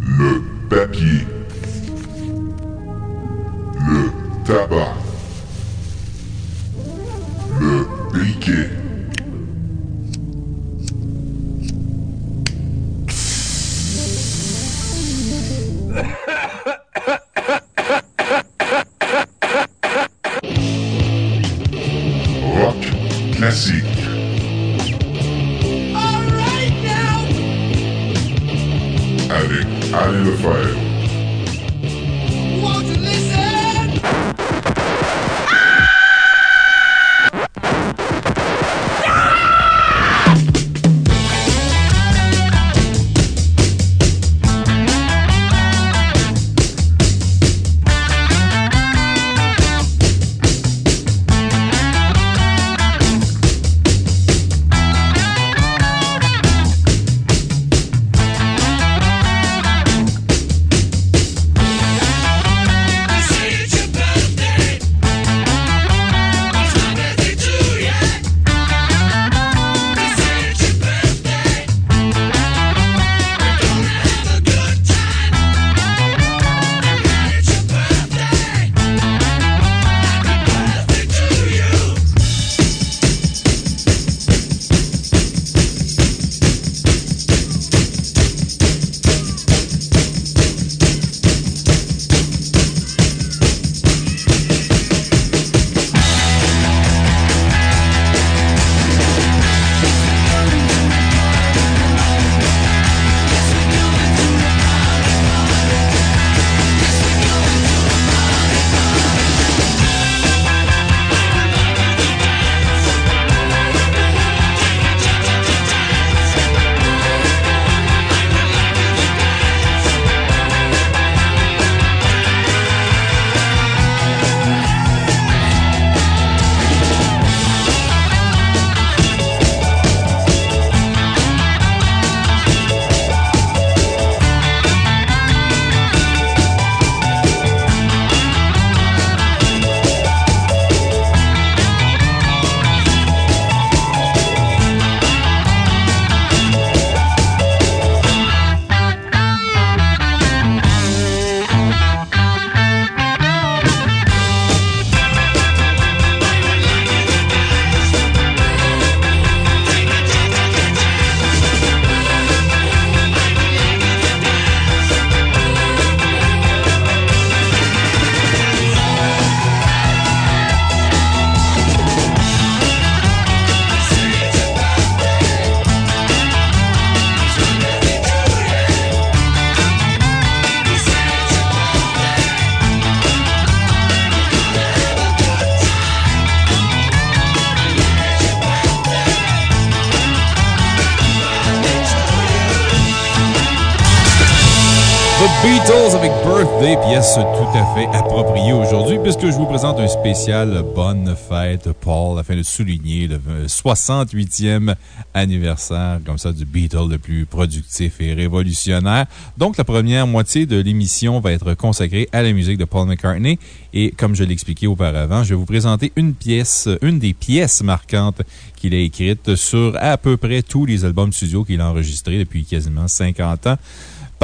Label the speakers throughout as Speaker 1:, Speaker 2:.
Speaker 1: Le papier.
Speaker 2: Bonne Fête, Paul, afin de souligner le 68e anniversaire, comme ça, du Beatle le plus productif et révolutionnaire. Donc, la première moitié de l'émission va être consacrée à la musique de Paul McCartney. Et comme je l'expliquais auparavant, je vais vous présenter une pièce, une des pièces marquantes qu'il a écrites sur à peu près tous les albums studio qu'il a enregistrés depuis quasiment 50 ans.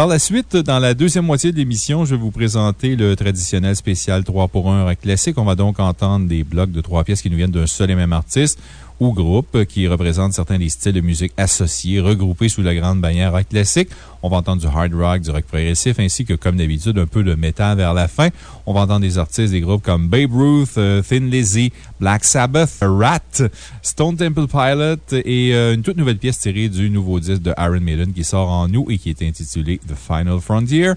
Speaker 2: Par la suite, dans la deuxième moitié de l'émission, je vais vous présenter le traditionnel spécial 3 pour 1 rock classique. On va donc entendre des blocs de trois pièces qui nous viennent d'un seul et même artiste ou groupe qui représentent certains des styles de musique associés, regroupés sous la grande bannière rock classique. On va entendre du hard rock, du rock progressif, ainsi que, comme d'habitude, un peu de métal vers la fin. On va entendre des artistes des groupes comme Babe Ruth, euh, Thin Lizzy, Black Sabbath, Rat, Stone Temple Pilot et euh, une toute nouvelle pièce tirée du nouveau disque de Iron Maiden qui sort en août et qui est intitulé The Final Frontier.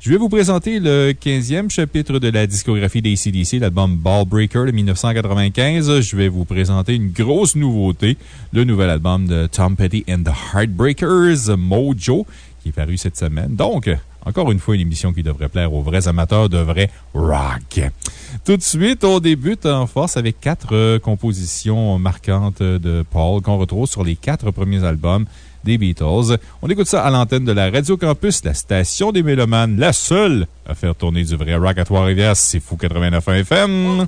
Speaker 2: Je vais vous présenter le 15e chapitre de la discographie d'ACDC, l'album Ball Breaker de 1995. Je vais vous présenter une grosse nouveauté, le nouvel album de Tom Petty and the Heartbreakers, Mojo, qui est paru cette semaine. Donc, encore une fois, une émission qui devrait plaire aux vrais amateurs de vrai rock. Tout de suite, on débute en force avec quatre compositions marquantes de Paul qu'on retrouve sur les quatre premiers albums des Beatles. On écoute ça à l'antenne de la Radio Campus, la station des Mélomanes, la seule à faire tourner du vrai rock à Trois-Rivières. C'est Fou 89 FM.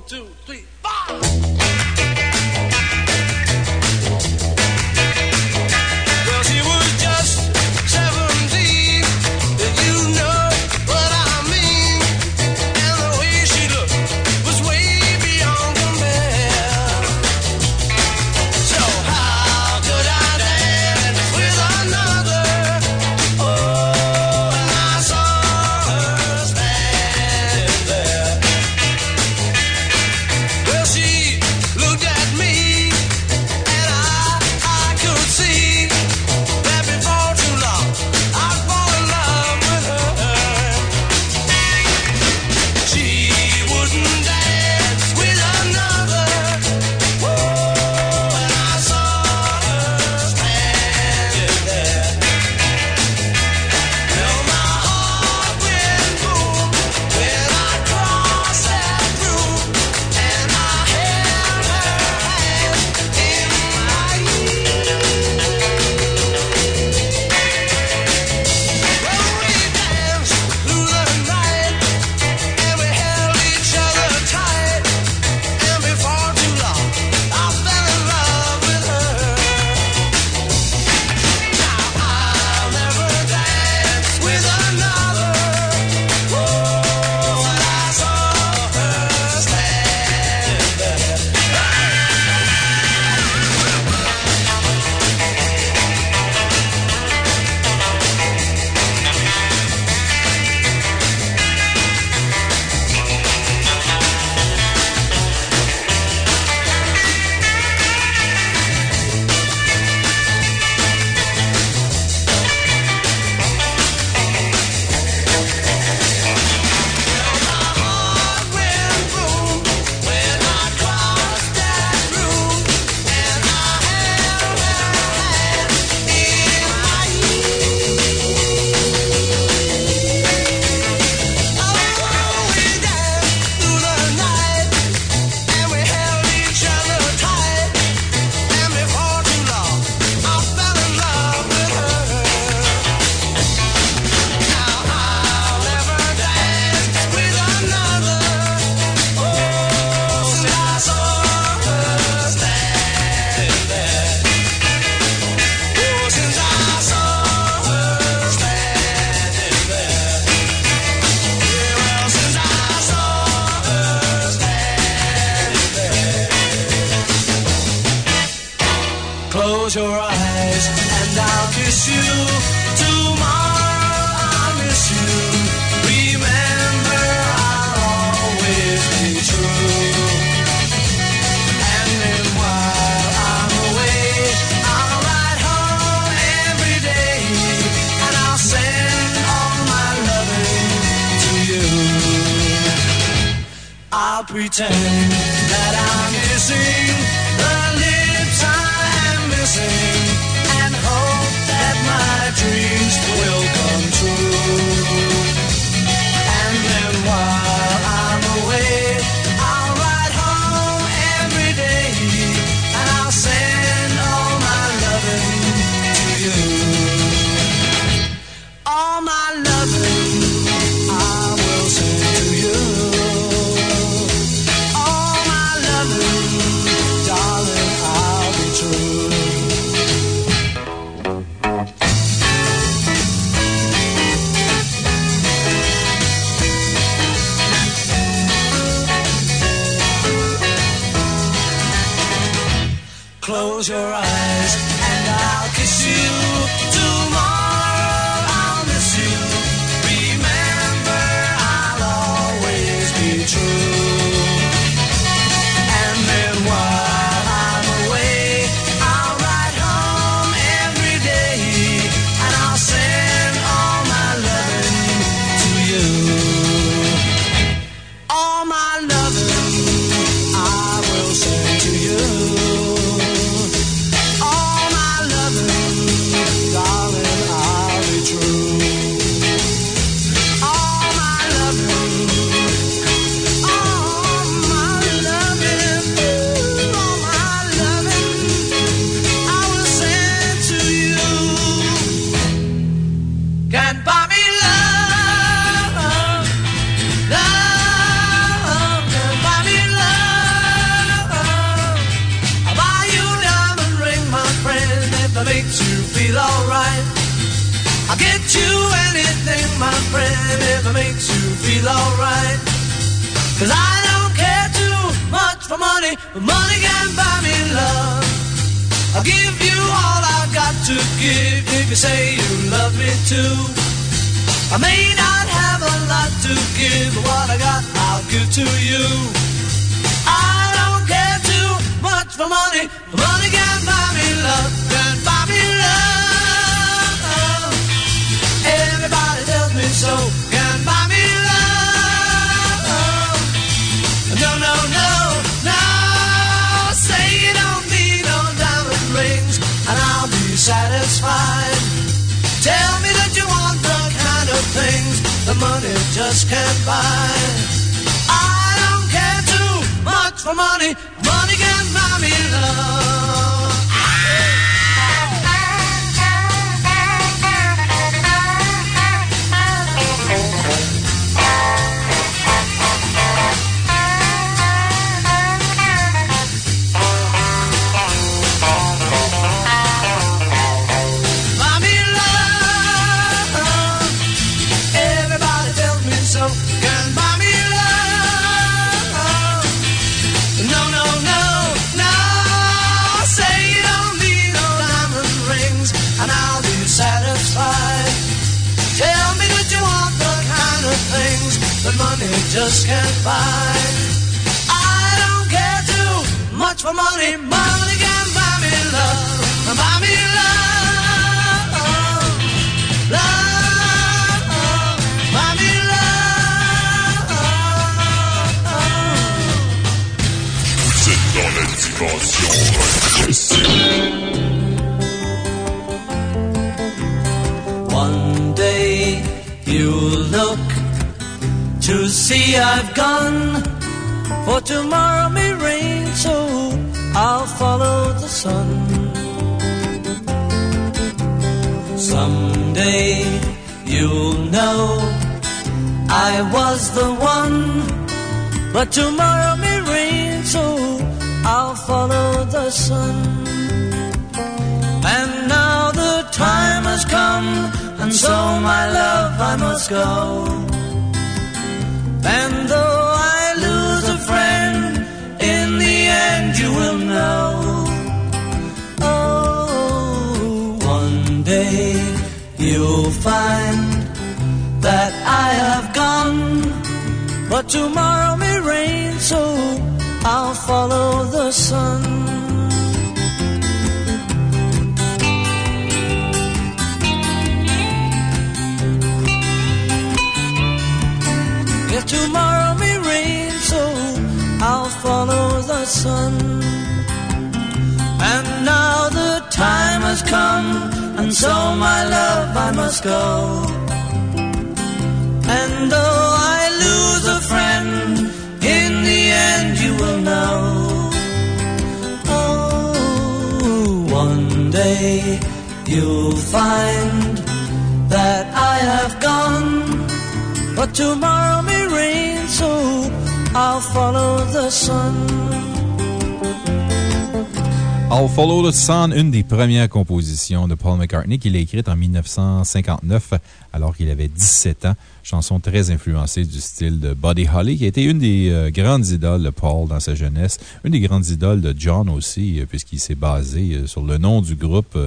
Speaker 3: Sun,
Speaker 2: une des premières compositions de Paul McCartney qu'il a écrite en 1959 alors qu'il avait 17 ans. Chanson très influencée du style de Buddy Holly, qui a été une des euh, grandes idoles de Paul dans sa jeunesse, une des grandes idoles de John aussi, euh, puisqu'il s'est basé euh, sur le nom du groupe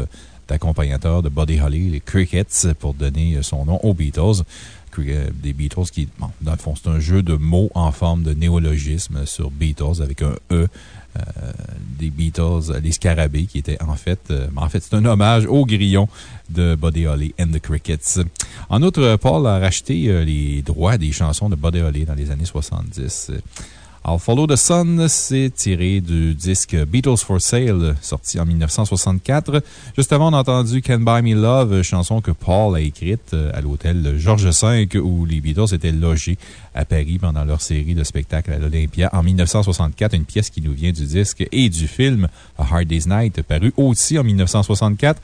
Speaker 2: d'accompagnateurs de Buddy Holly, les Crickets, pour donner son nom aux Beatles des Beatles qui, bon, dans le fond, c'est un jeu de mots en forme de néologisme sur Beatles avec un E des Beatles, les Scarabées, qui était en fait, euh, en fait, c'est un hommage au grillon de Buddy Holly and the Crickets. En outre, Paul a racheté euh, les droits des chansons de Buddy Holly dans les années 70. I'll Follow the Sun, c'est tiré du disque Beatles for Sale, sorti en 1964. Juste avant, on a entendu Can Buy Me Love, chanson que Paul a écrite à l'hôtel Georges V, où les Beatles étaient logés à Paris pendant leur série de spectacles à l'Olympia en 1964. Une pièce qui nous vient du disque et du film A Hard Day's Night, paru aussi en 1964.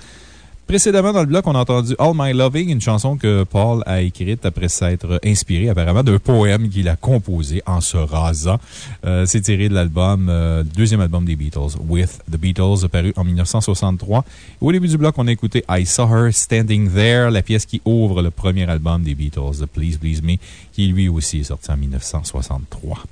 Speaker 2: Précédemment, dans le bloc, on a entendu All My Loving, une chanson que Paul a écrite après s'être inspiré apparemment d'un poème qu'il a composé en se rasant. Euh, c'est tiré de l'album, euh, deuxième album des Beatles, With the Beatles, paru en 1963. au début du bloc, on a écouté I Saw Her Standing There, la pièce qui ouvre le premier album des Beatles, Please Please Me, qui lui aussi est sorti en 1963.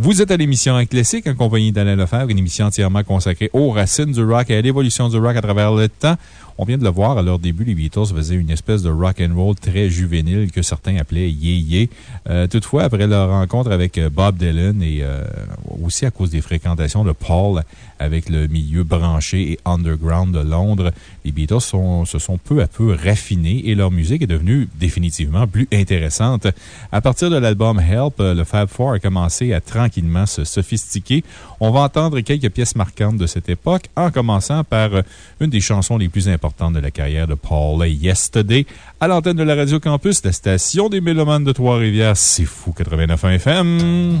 Speaker 2: Vous êtes à l'émission Classique en compagnie d'Alain Lefebvre, une émission entièrement consacrée aux racines du rock et à l'évolution du rock à travers le temps. On vient de le voir, à leur début, les Beatles faisaient une espèce de rock and roll très juvénile que certains appelaient yé-yé. Euh, toutefois, après leur rencontre avec euh, Bob Dylan et euh, aussi à cause des fréquentations de Paul avec le milieu branché et underground de Londres, les Beatles se sont peu à peu raffinés et leur musique est devenue définitivement plus intéressante. À partir de l'album Help, le Fab Four a commencé à tranquillement se sophistiquer. On va entendre quelques pièces marquantes de cette époque, en commençant par une des chansons les plus importantes de la carrière de Paul Yesterday à l'antenne de la Radio Campus, la station des Mélomanes de Trois-Rivières. C'est fou, 89 FM.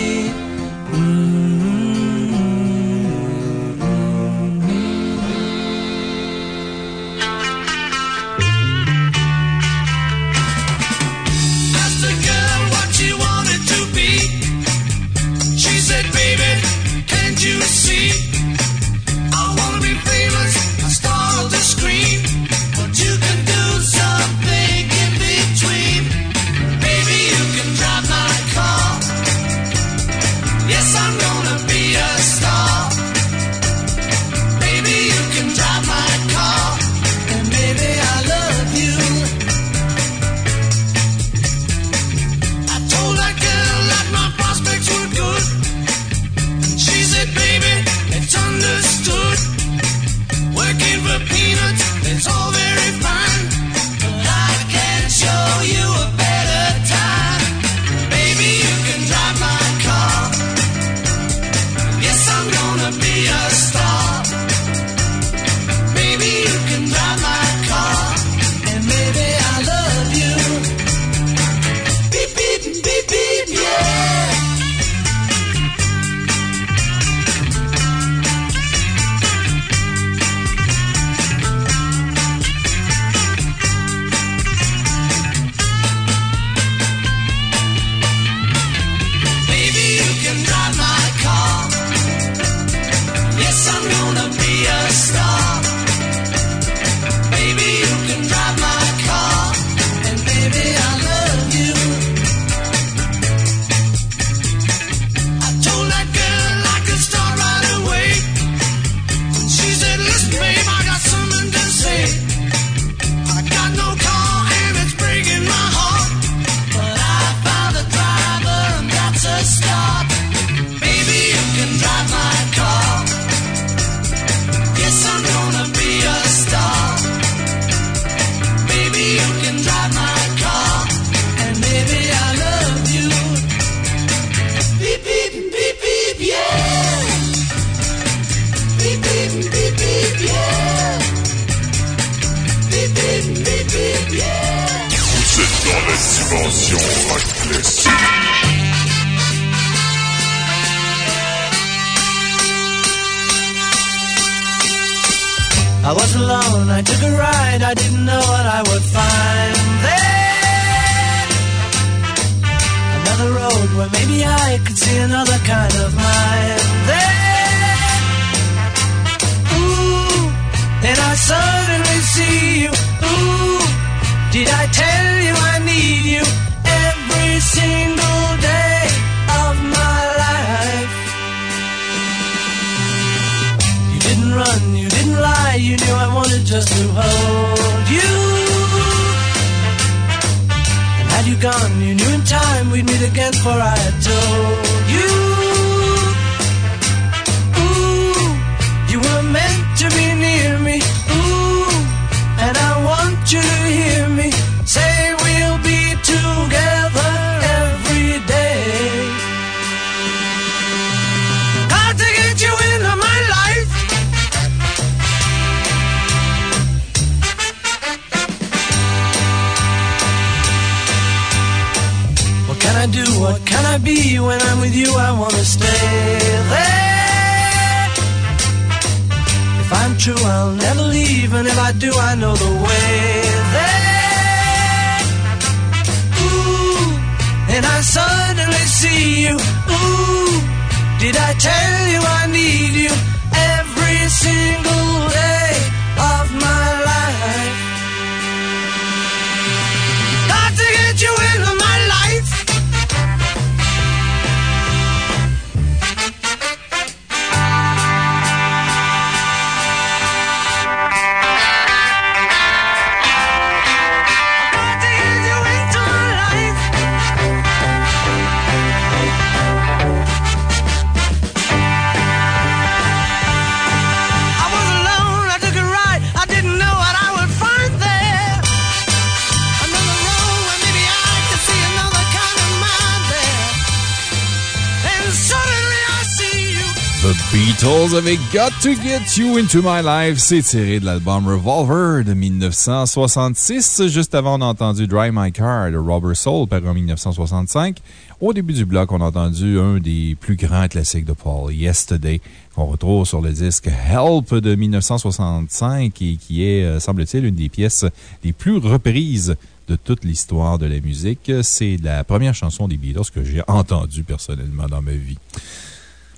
Speaker 3: To Get You Into My Life.
Speaker 2: C'est tiré de l'album Revolver de 1966. Juste avant, on a entendu Dry My Car de Robert Soul, paru en 1965. Au début du bloc, on a entendu un des plus grands classiques de Paul, Yesterday, qu'on retrouve sur le disque Help de 1965 et qui est, euh, semble-t-il, une des pièces les plus reprises de toute l'histoire de la musique. C'est la première chanson des Beatles que j'ai entendue personnellement dans ma vie.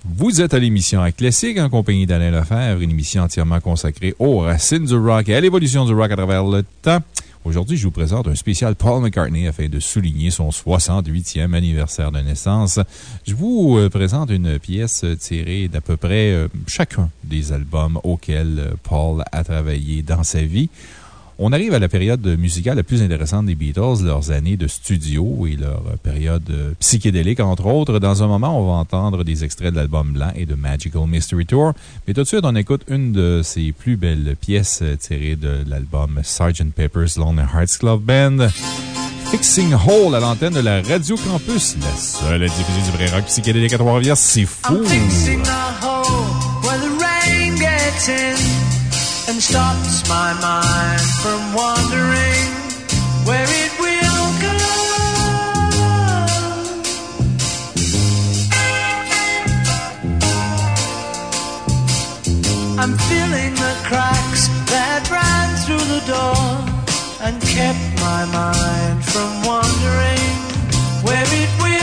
Speaker 2: Vous êtes à l'émission Rock Classique en compagnie d'Alain Lefebvre, une émission entièrement consacrée aux racines du rock et à l'évolution du rock à travers le temps. Aujourd'hui, je vous présente un spécial Paul McCartney afin de souligner son 68e anniversaire de naissance. Je vous euh, présente une pièce tirée d'à peu près euh, chacun des albums auxquels euh, Paul a travaillé dans sa vie. On arrive à la période musicale la plus intéressante des Beatles, leurs années de studio et leur période euh, psychédélique, entre autres. Dans un moment, on va entendre des extraits de l'album blanc et de Magical Mystery Tour. Mais tout de suite, on écoute une de ses plus belles pièces euh, tirées de l'album Sgt. Pepper's Lonely Hearts Club Band. Fixing Hole à l'antenne de la Radio Campus, la seule à diffuser du vrai rock psychédélique à Trois-Rivières. C'est fou!
Speaker 3: And stops my mind from wandering where it will go. I'm filling the cracks that ran through the door and kept my mind from wandering where it will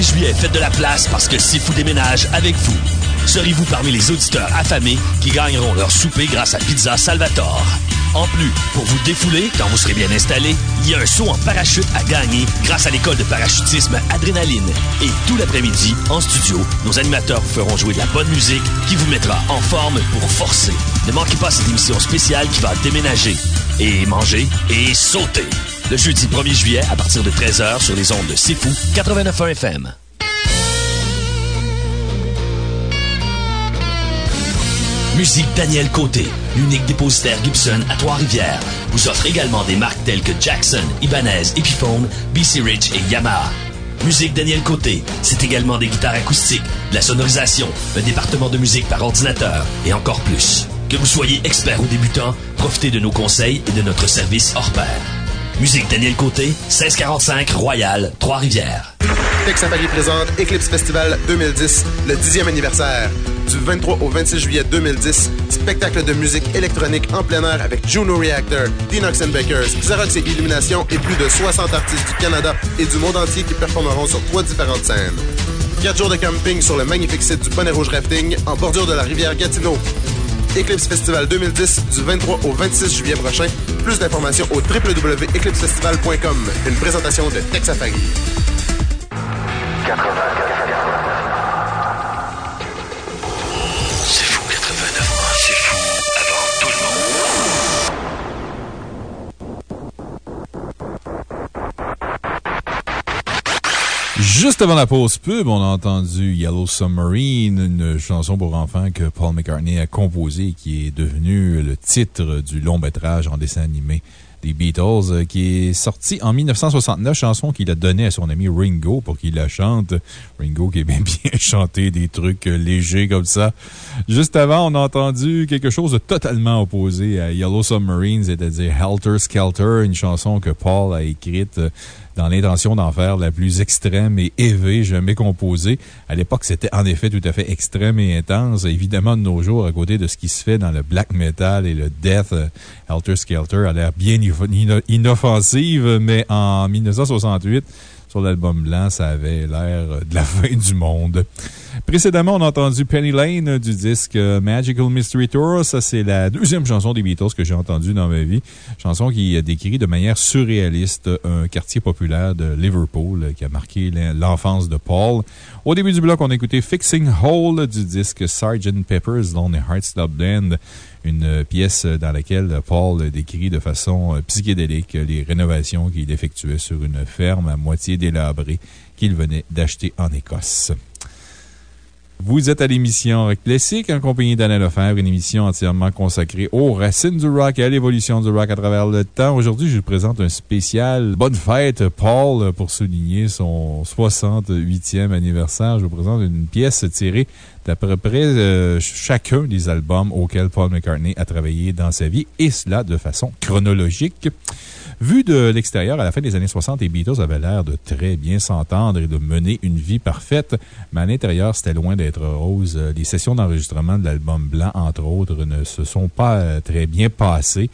Speaker 4: Jeudi 1er juillet, faites de la place parce que Sifu déménage avec vous. Serez-vous parmi les auditeurs affamés qui gagneront leur souper grâce à Pizza Salvatore? En plus, pour vous défouler quand vous serez bien installé, il y a un saut en parachute à gagner grâce à l'école de parachutisme Adrénaline. Et tout l'après-midi, en studio, nos animateurs vous feront jouer de la bonne musique qui vous mettra en forme pour forcer. Ne manquez pas cette émission spéciale qui va déménager et manger et sauter. Le jeudi 1er juillet à partir de 13h sur les ondes de C'est Fou 89.1 FM. Musique Daniel Côté, l'unique dépositaire Gibson à Trois-Rivières, vous offre également des marques telles que Jackson, Ibanez, Epiphone, BC Rich et Yamaha. Musique Daniel Côté, c'est également des guitares acoustiques, de la sonorisation, un département de musique par ordinateur et encore plus. Que vous soyez expert ou débutant, profitez de nos conseils et de notre service hors pair. Musique Daniel Côté, 1645 Royal, Trois-Rivières.
Speaker 5: Paris présente Eclipse Festival 2010, le 10e anniversaire. Du 23 au 26 juillet 2010, spectacle de musique électronique en plein air avec Juno Reactor, Dinox Bakers, Xerox et Illumination et plus de 60 artistes du Canada et du monde entier qui performeront sur trois différentes scènes. 4 jours de camping sur le magnifique site du Bonnet Rouge Rafting en bordure de la rivière Gatineau. Eclipse Festival 2010 du 23 au 26 juillet prochain. Plus d'informations au www.eclipsefestival.com. Une présentation de Texafari.
Speaker 4: 84.
Speaker 2: Juste avant la pause pub, on a entendu Yellow Submarine, une chanson pour enfants que Paul McCartney a composée et qui est devenue le titre du long métrage en dessin animé des Beatles, euh, qui est sorti en 1969, chanson qu'il a donnée à son ami Ringo pour qu'il la chante. Ringo qui aimait bien chanter des trucs légers comme ça. Juste avant, on a entendu quelque chose de totalement opposé à Yellow Submarine, c'est-à-dire Helter Skelter, une chanson que Paul a écrite dans l'intention d'en faire la plus extrême et élevée jamais composée. À l'époque, c'était en effet tout à fait extrême et intense. Évidemment, de nos jours, à côté de ce qui se fait dans le black metal et le death, euh, Helter Skelter a l'air bien inoffensive, mais en 1968, sur l'album blanc, ça avait l'air de la fin du monde. Précédemment, on a entendu Penny Lane du disque Magical Mystery Tour. Ça, c'est la deuxième chanson des Beatles que j'ai entendue dans ma vie. Chanson qui décrit de manière surréaliste un quartier populaire de Liverpool qui a marqué l'enfance de Paul. Au début du bloc, on a écouté Fixing Hole du disque Sgt. Pepper's Lonely Hearts Stop Band une pièce dans laquelle Paul décrit de façon psychédélique les rénovations qu'il effectuait sur une ferme à moitié délabrée qu'il venait d'acheter en Écosse. Vous êtes à l'émission Rock Classique en compagnie d'Anna Lefebvre, une émission entièrement consacrée aux racines du rock et à l'évolution du rock à travers le temps. Aujourd'hui, je vous présente un spécial Bonne fête, Paul, pour souligner son 68e anniversaire. Je vous présente une pièce tirée d'à peu près euh, chacun des albums auxquels Paul McCartney a travaillé dans sa vie, et cela de façon chronologique. Vu de l'extérieur, à la fin des années 60, les Beatles avaient l'air de très bien s'entendre et de mener une vie parfaite, mais à l'intérieur, c'était loin d'être rose. Les sessions d'enregistrement de l'album Blanc, entre autres, ne se sont pas très bien passées.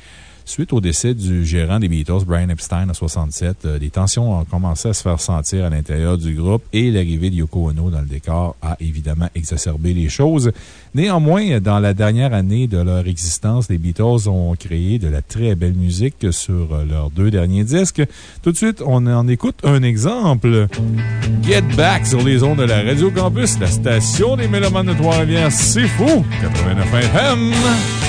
Speaker 2: Suite au décès du gérant des Beatles, Brian Epstein, en 67, euh, les tensions ont commencé à se faire sentir à l'intérieur du groupe et l'arrivée de Yoko Ono dans le décor a évidemment exacerbé les choses. Néanmoins, dans la dernière année de leur existence, les Beatles ont créé de la très belle musique sur euh, leurs deux derniers disques. Tout de suite, on en écoute un exemple. Get Back sur les ondes de la Radio Campus, la station des Mélomanes de Trois-Rivières. C'est fou! 89 FM!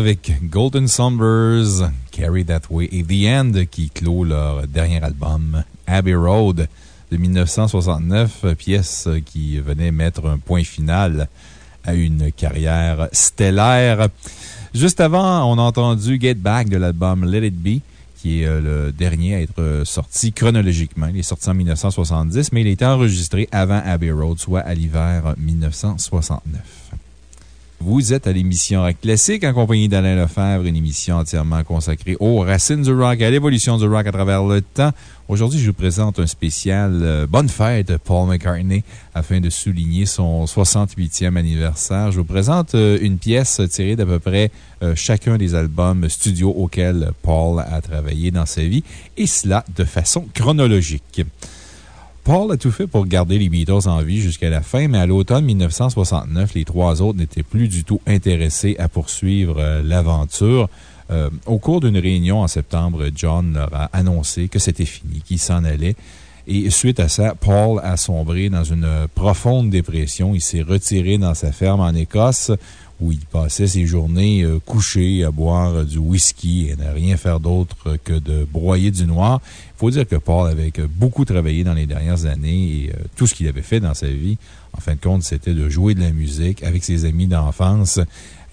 Speaker 2: Avec Golden Summers, Carry That Way et The End qui clôt leur dernier album, Abbey Road de 1969, pièce qui venait mettre un point final à une carrière stellaire. Juste avant, on a entendu Get Back de l'album Let It Be, qui est euh, le dernier à être sorti chronologiquement. Il est sorti en 1970, mais il a été enregistré avant Abbey Road, soit à l'hiver 1969. Vous êtes à l'émission Rock Classique en compagnie d'Alain Lefebvre, une émission entièrement consacrée aux racines du rock et à l'évolution du rock à travers le temps. Aujourd'hui, je vous présente un spécial euh, Bonne fête Paul McCartney afin de souligner son 68e anniversaire. Je vous présente euh, une pièce tirée d'à peu près euh, chacun des albums studio auxquels Paul a travaillé dans sa vie et cela de façon chronologique. Paul a tout fait pour garder les Beatles en vie jusqu'à la fin, mais à l'automne 1969, les trois autres n'étaient plus du tout intéressés à poursuivre euh, l'aventure. Euh, au cours d'une réunion en septembre, John leur a annoncé que c'était fini, qu'il s'en allait. Et suite à ça, Paul a sombré dans une profonde dépression. Il s'est retiré dans sa ferme en Écosse où il passait ses journées euh, couchées à boire du whisky et ne rien faire d'autre que de broyer du noir. Il faut dire que Paul avait beaucoup travaillé dans les dernières années et euh, tout ce qu'il avait fait dans sa vie, en fin de compte, c'était de jouer de la musique avec ses amis d'enfance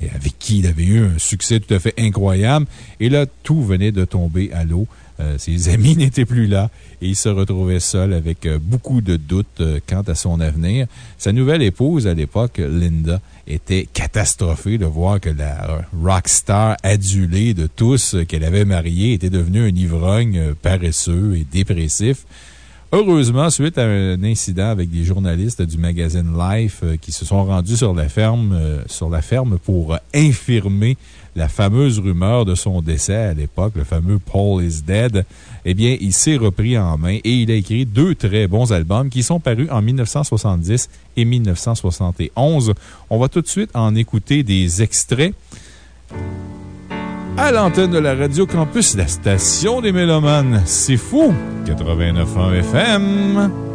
Speaker 2: et avec qui il avait eu un succès tout à fait incroyable. Et là, tout venait de tomber à l'eau. Euh, ses amis n'étaient plus là et il se retrouvait seul avec beaucoup de doutes quant à son avenir. Sa nouvelle épouse à l'époque, Linda, était catastrophée de voir que la rockstar adulée de tous qu'elle avait mariée était devenue un ivrogne paresseux et dépressif. Heureusement, suite à un incident avec des journalistes du magazine Life euh, qui se sont rendus sur la ferme, euh, sur la ferme pour infirmer la fameuse rumeur de son décès à l'époque, le fameux Paul is Dead, eh bien, il s'est repris en main et il a écrit deux très bons albums qui sont parus en 1970 et 1971. On va tout de suite en écouter des extraits. À l'antenne de la Radio Campus, la station des Mélomanes. C'est fou! 89.1 FM.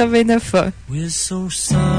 Speaker 6: 89
Speaker 3: sorry.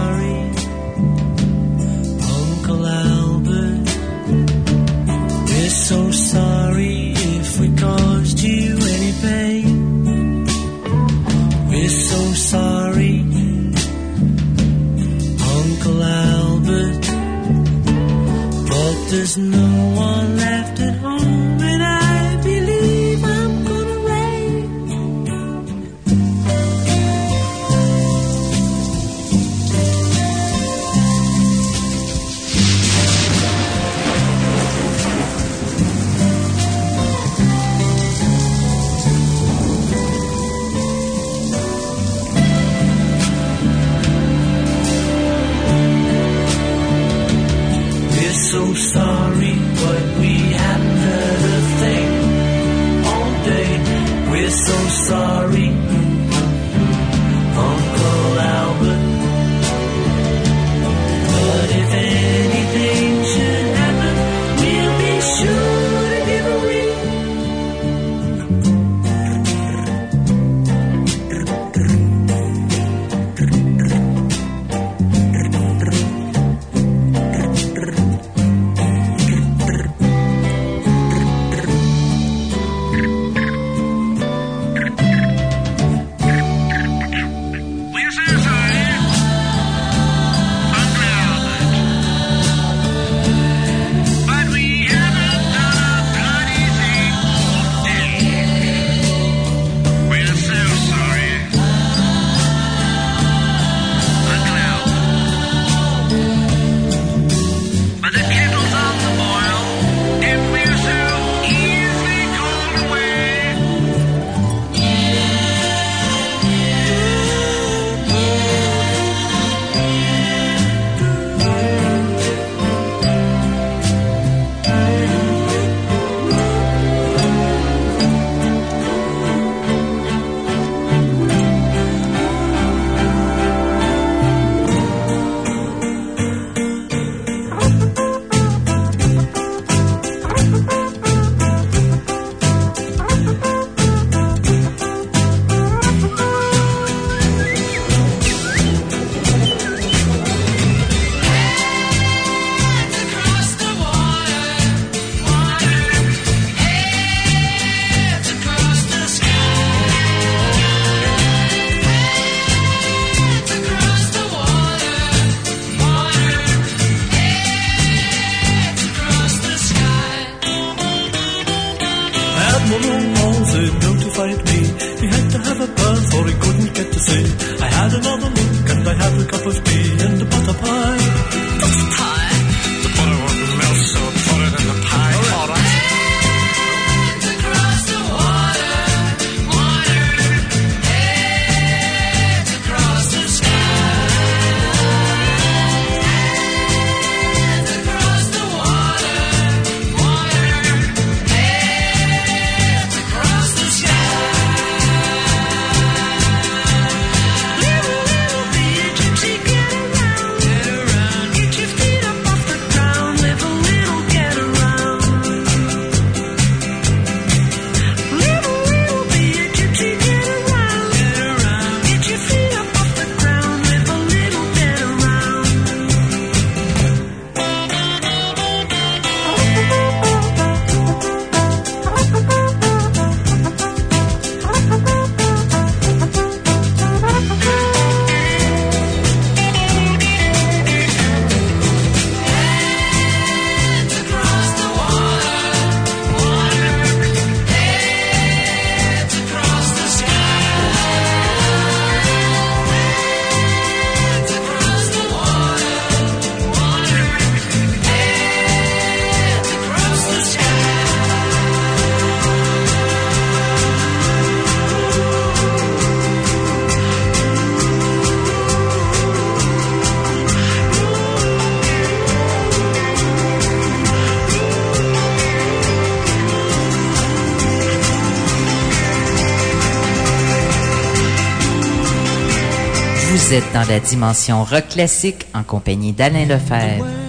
Speaker 6: dans la dimension rock classique en compagnie d'Alain Lefebvre.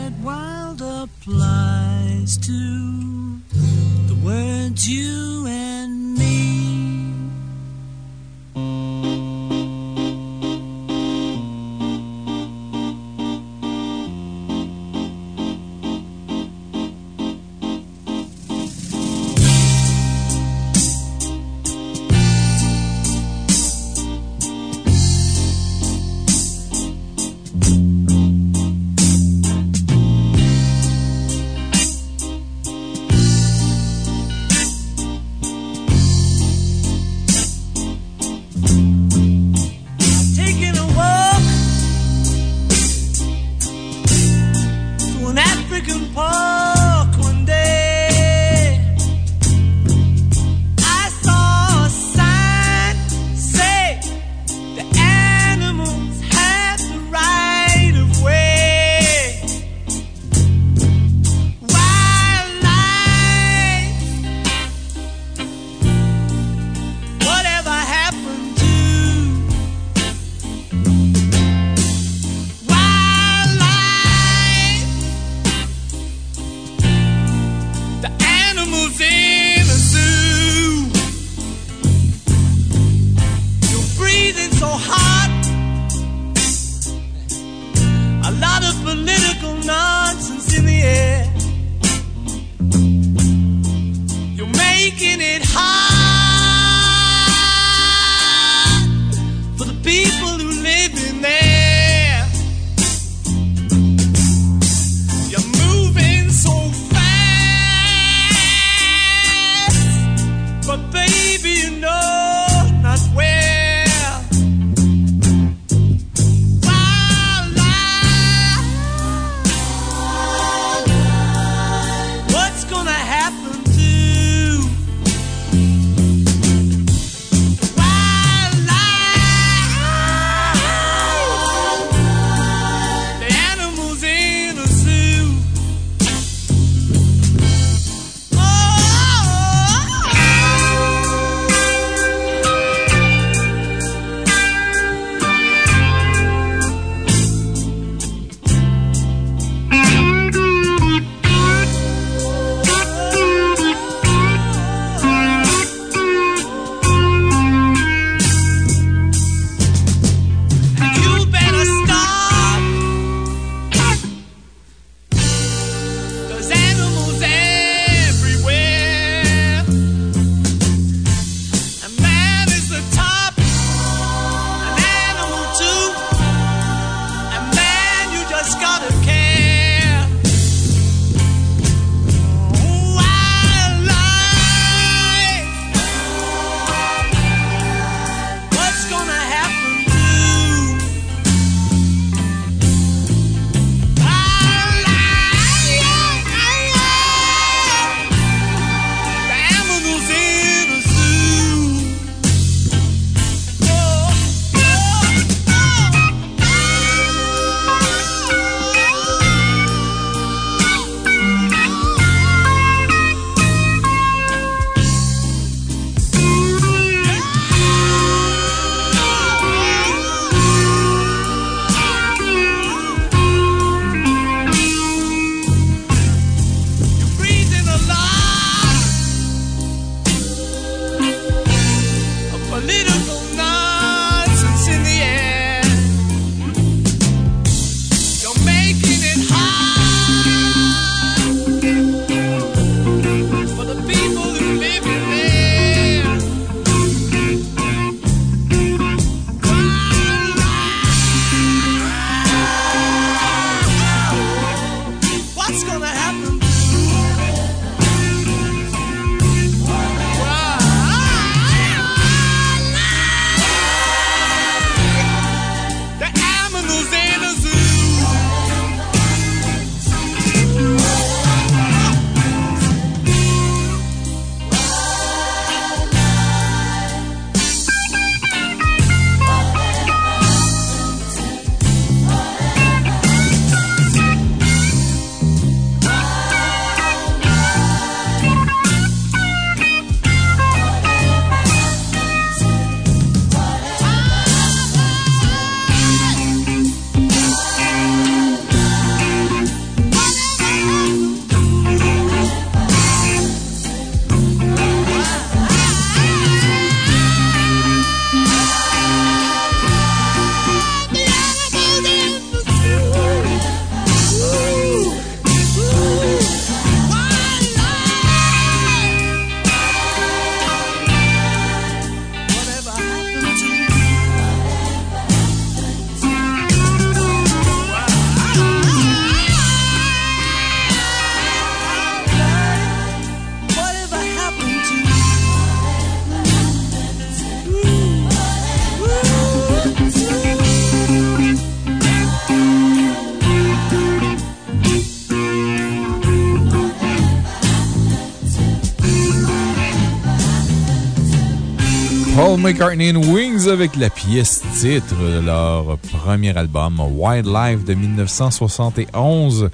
Speaker 2: McCartney and Wings avec la pièce titre de leur premier album Wildlife de 1971.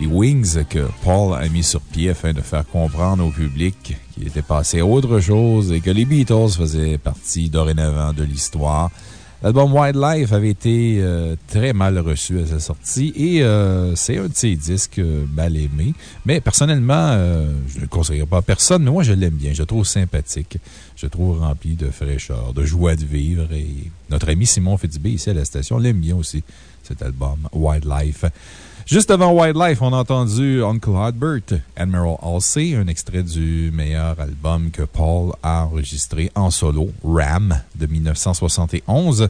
Speaker 2: Les Wings que Paul a mis sur pied afin de faire comprendre au public qu'il était passé à autre chose et que les Beatles faisaient partie dorénavant de l'histoire. L'album Wildlife avait été euh, très mal reçu à sa sortie et euh, c'est un de ses disques euh, mal aimés. Mais personnellement, je ne le conseillerais pas à personne, mais moi je l'aime bien. Je le trouve sympathique. Je le trouve rempli de fraîcheur, de joie de vivre. Et notre ami Simon Fitzbé, ici à la station, l'aime bien aussi, cet album Wildlife. Juste avant Wildlife, on a entendu Uncle Hotbert, Admiral Halsey, un extrait du meilleur album que Paul a enregistré en solo, Ram, de 1971.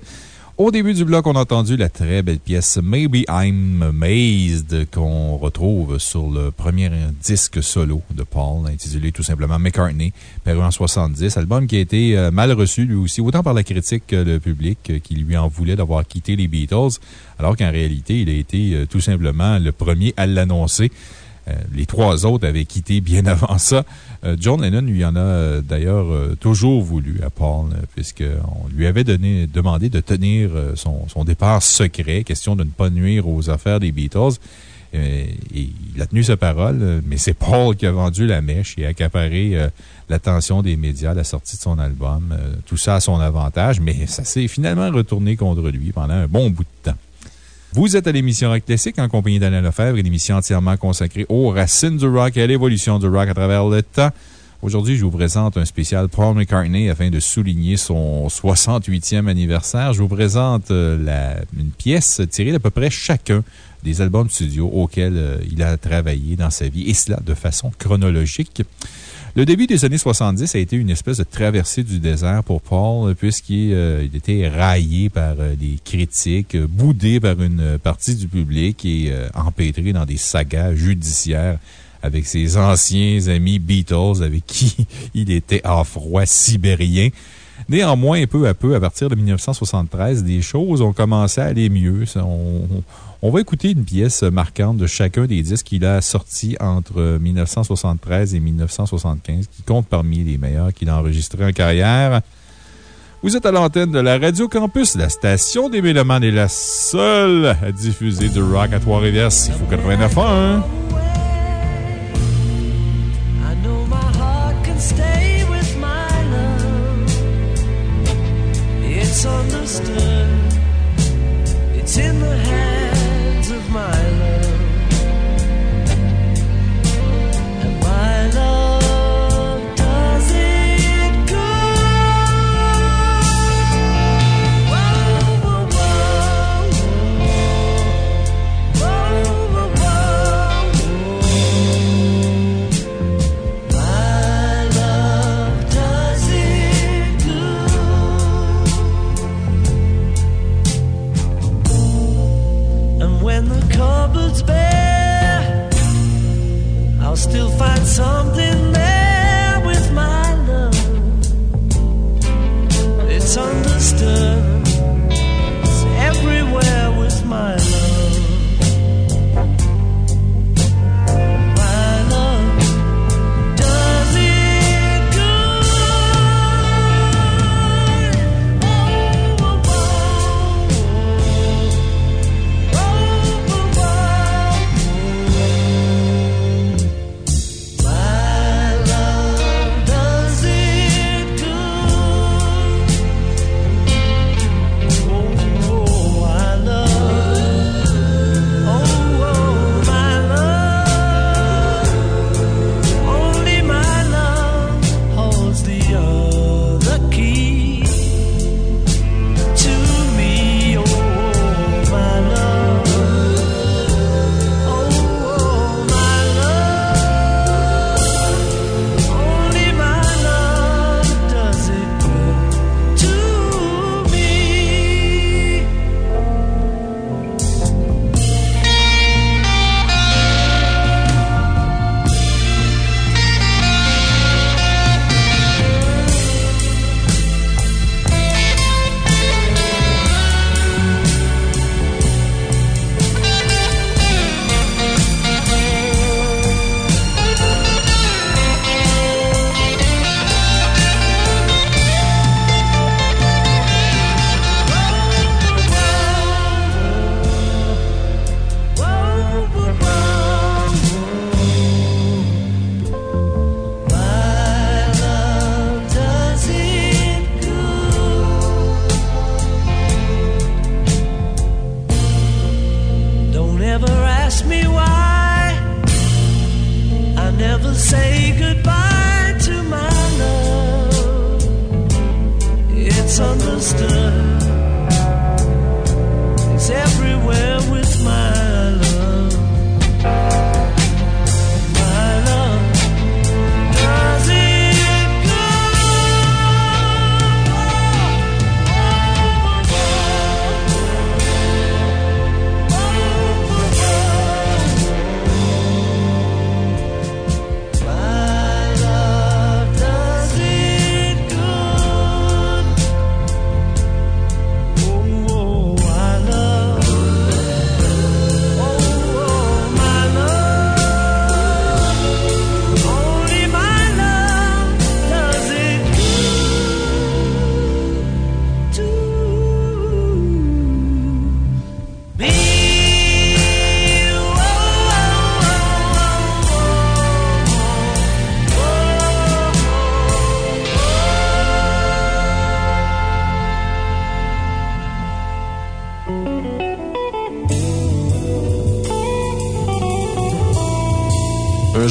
Speaker 2: Au début du bloc, on a entendu la très belle pièce Maybe I'm Amazed qu'on retrouve sur le premier disque solo de Paul, intitulé tout simplement McCartney, paru en 70. Album qui a été euh, mal reçu lui aussi, autant par la critique que le public, euh, qui lui en voulait d'avoir quitté les Beatles, alors qu'en réalité, il a été euh, tout simplement le premier à l'annoncer. Euh, les trois autres avaient quitté bien avant ça. Euh, John Lennon lui en a euh, d'ailleurs toujours voulu à Paul, puisqu'on lui avait donné, demandé de tenir son, départ secret, question de ne pas nuire aux affaires des Beatles. Il a tenu sa parole, mais c'est Paul qui a vendu la mèche et a accaparé l'attention des médias à la sortie de son album. Tout ça à son avantage, mais ça s'est finalement retourné contre lui pendant un bon bout de temps. Vous êtes à l'émission Rock Classique en compagnie d'Alain Lefebvre, une émission entièrement consacrée aux racines du rock et à l'évolution du rock à travers le temps. Aujourd'hui, je vous présente un spécial Paul McCartney afin de souligner son 68e anniversaire. Je vous présente euh, la, une pièce tirée d'à peu près chacun des albums studio auxquels euh, il a travaillé dans sa vie, et cela de façon chronologique. Le début des années 70 a été une espèce de traversée du désert pour Paul, puisqu'il euh, était raillé par euh, des critiques, euh, boudé par une partie du public et euh, empêtré dans des sagas judiciaires avec ses anciens amis Beatles avec qui il était en froid sibérien. Néanmoins, peu à peu, à partir de 1973, des choses ont commencé à aller mieux. On va écouter une pièce marquante de chacun des disques qu'il a sortis entre 1973 et 1975, qui compte parmi les meilleurs qu'il a enregistrés en carrière. Vous êtes à l'antenne de la Radio Campus, la station des Mélomanes est la seule à diffuser du rock à Trois-Rivières. Il faut 89.1.
Speaker 7: still find something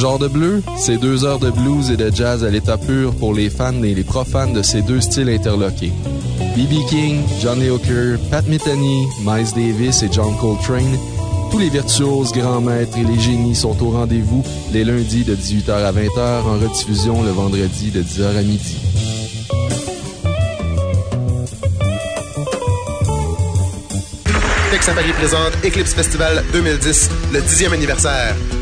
Speaker 8: genre de bleu, c'est deux heures de blues et de jazz à l'état pur pour les fans et les profanes de ces deux styles interloqués. B.B. King, Johnny Hooker, Pat Metheny, Miles Davis et John Coltrane, tous les virtuoses, grands maîtres et les génies sont au rendez-vous les lundis de 18h à 20h en rediffusion le vendredi de 10h à midi.
Speaker 5: Safari présente Eclipse Festival 2010, le 10e anniversaire.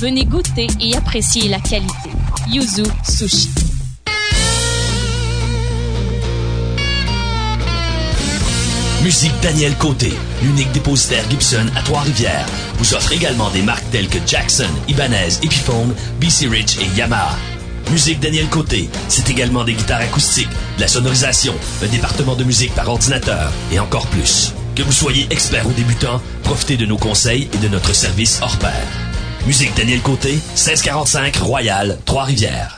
Speaker 9: Venez goûter et apprécier la qualité. Yuzu Sushi.
Speaker 4: Musique Daniel Côté, l'unique dépositaire Gibson à Trois-Rivières, vous offre également des marques telles que Jackson, Ibanez, Epiphone, BC Rich et Yamaha. Musique Daniel Côté, c'est également des guitares acoustiques, de la sonorisation, un département de musique par ordinateur et encore plus. Que vous soyez expert ou débutant, profitez de nos conseils et de notre service hors pair. Musique Daniel Côté, 1645 Royal, Trois-Rivières.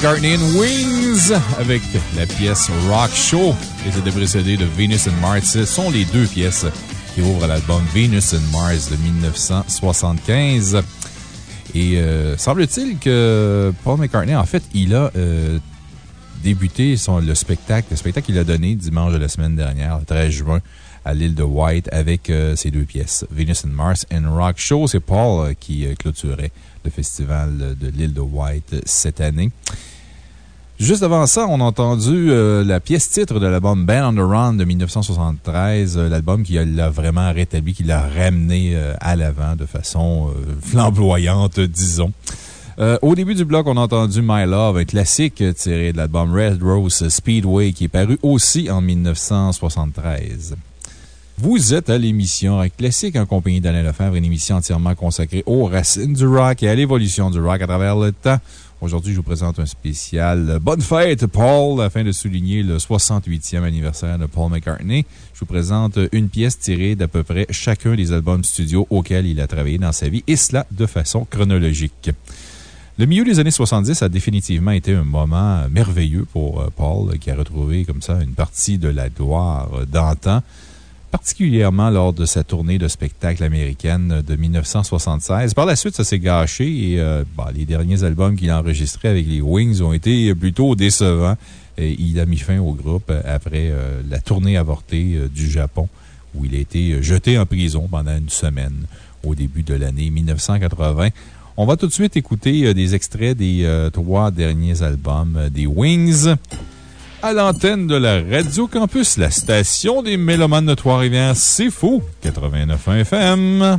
Speaker 2: McCartney and Wings avec la pièce Rock Show et c'était précédé de Venus and Mars. Ce sont les deux pièces qui ouvrent l'album Venus and Mars de 1975. Et euh, semble-t-il que Paul McCartney, en fait, il a euh, débuté son, le spectacle, le spectacle qu'il a donné dimanche de la semaine dernière, le 13 juin, à l'île de White avec euh, ces deux pièces, Venus and Mars and Rock Show. C'est Paul euh, qui euh, clôturait le festival de l'île de White cette année. Juste avant ça, on a entendu euh, la pièce titre de l'album Band on the Run de 1973, euh, l'album qui l'a vraiment rétabli, qui l'a ramené euh, à l'avant de façon euh, flamboyante, disons. Euh, au début du bloc, on a entendu My Love, un classique tiré de l'album Red Rose Speedway qui est paru aussi en 1973. Vous êtes à l'émission Rock Classique en compagnie d'Alain Lefebvre, une émission entièrement consacrée aux racines du rock et à l'évolution du rock à travers le temps. Aujourd'hui, je vous présente un spécial Bonne fête, Paul, afin de souligner le 68e anniversaire de Paul McCartney. Je vous présente une pièce tirée d'à peu près chacun des albums studio auxquels il a travaillé dans sa vie, et cela de façon chronologique. Le milieu des années 70 a définitivement été un moment merveilleux pour euh, Paul, qui a retrouvé comme ça une partie de la gloire d'antan particulièrement lors de sa tournée de spectacle américaine de 1976. Par la suite, ça s'est gâché et euh, bah, les derniers albums qu'il a enregistrés avec les Wings ont été plutôt décevants. Et il a mis fin au groupe après euh, la tournée avortée euh, du Japon, où il a été jeté en prison pendant une semaine au début de l'année 1980. On va tout de suite écouter des extraits des trois derniers albums des Wings à l'antenne de la Radio Campus, la station des Mélomanes de Trois-Rivières. C'est fou! 89.1 FM.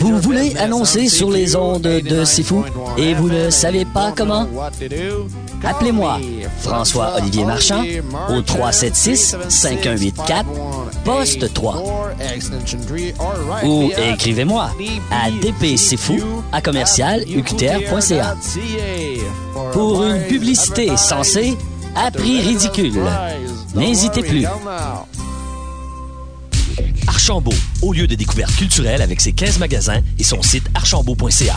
Speaker 10: Vous voulez annoncer sur les ondes de Fou et vous ne savez pas comment? Appelez-moi François-Olivier Marchand au 376-5184, poste 3. Ou écrivez-moi à dpcfou à commercial uqtr.ca. Pour une publicité censée à prix ridicule. N'hésitez plus.
Speaker 4: Archambault, au lieu de découverte culturelle avec ses 15 magasins et son site archambault.ca.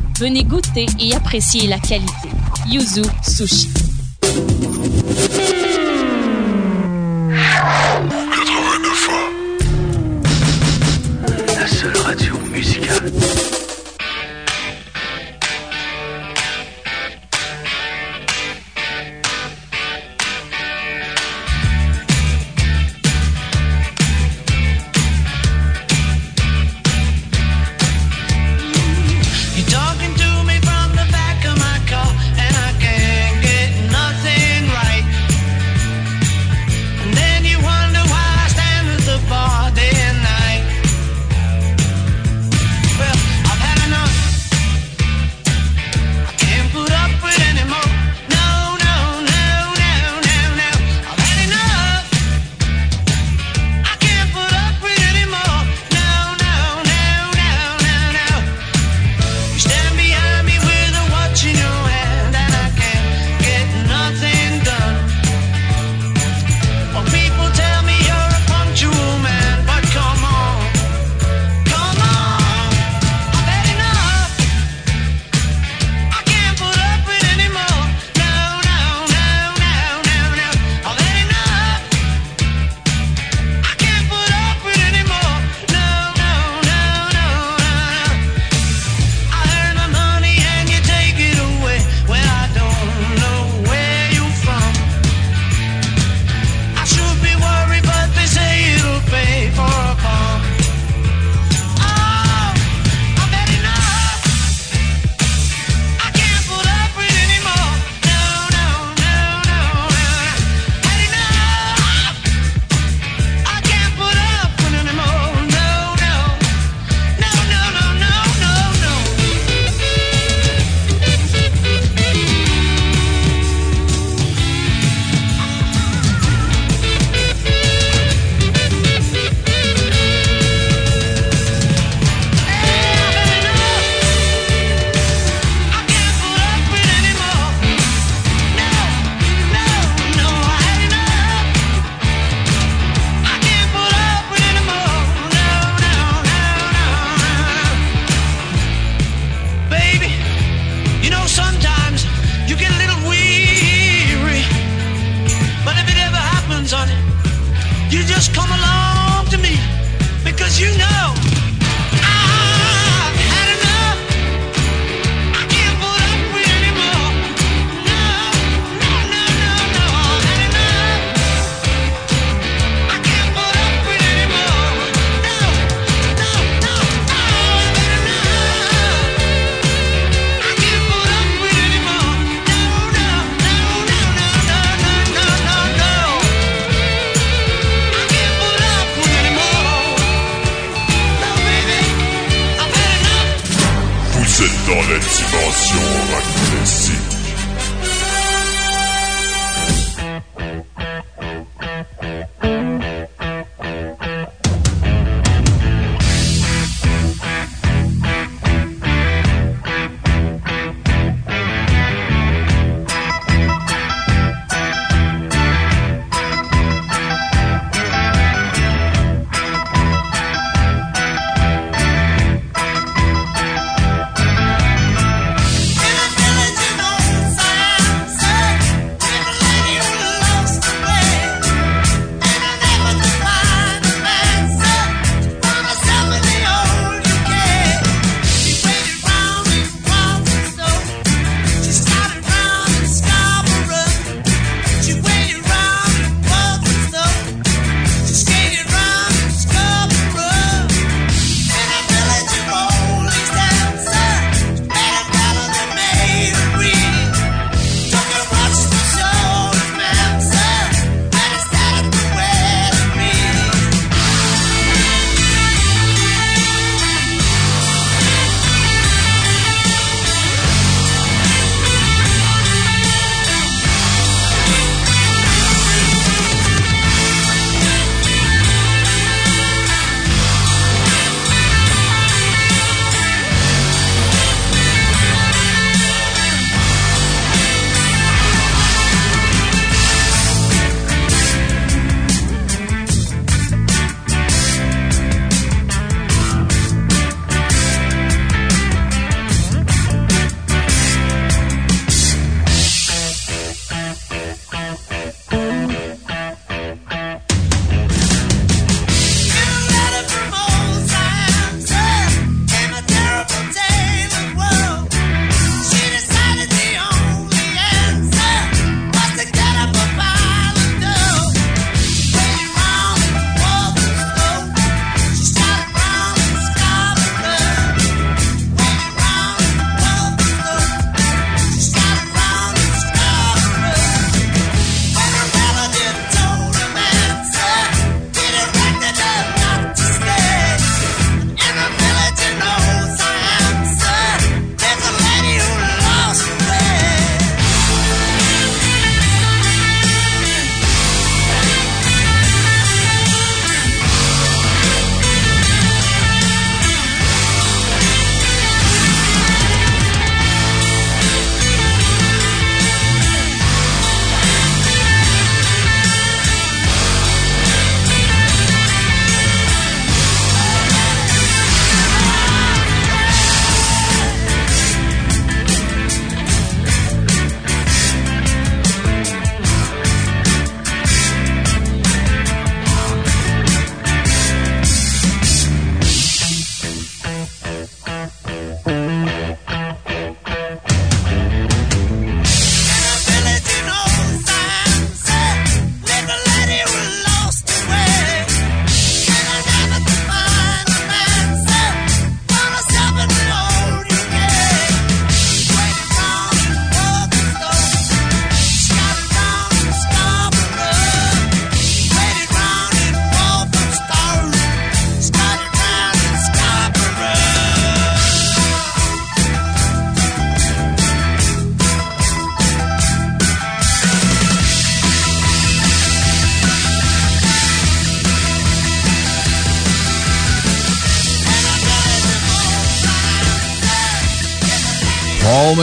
Speaker 9: venez goûter et apprécier la qualité. Yuzu Sushi.
Speaker 11: La seule radio musicale.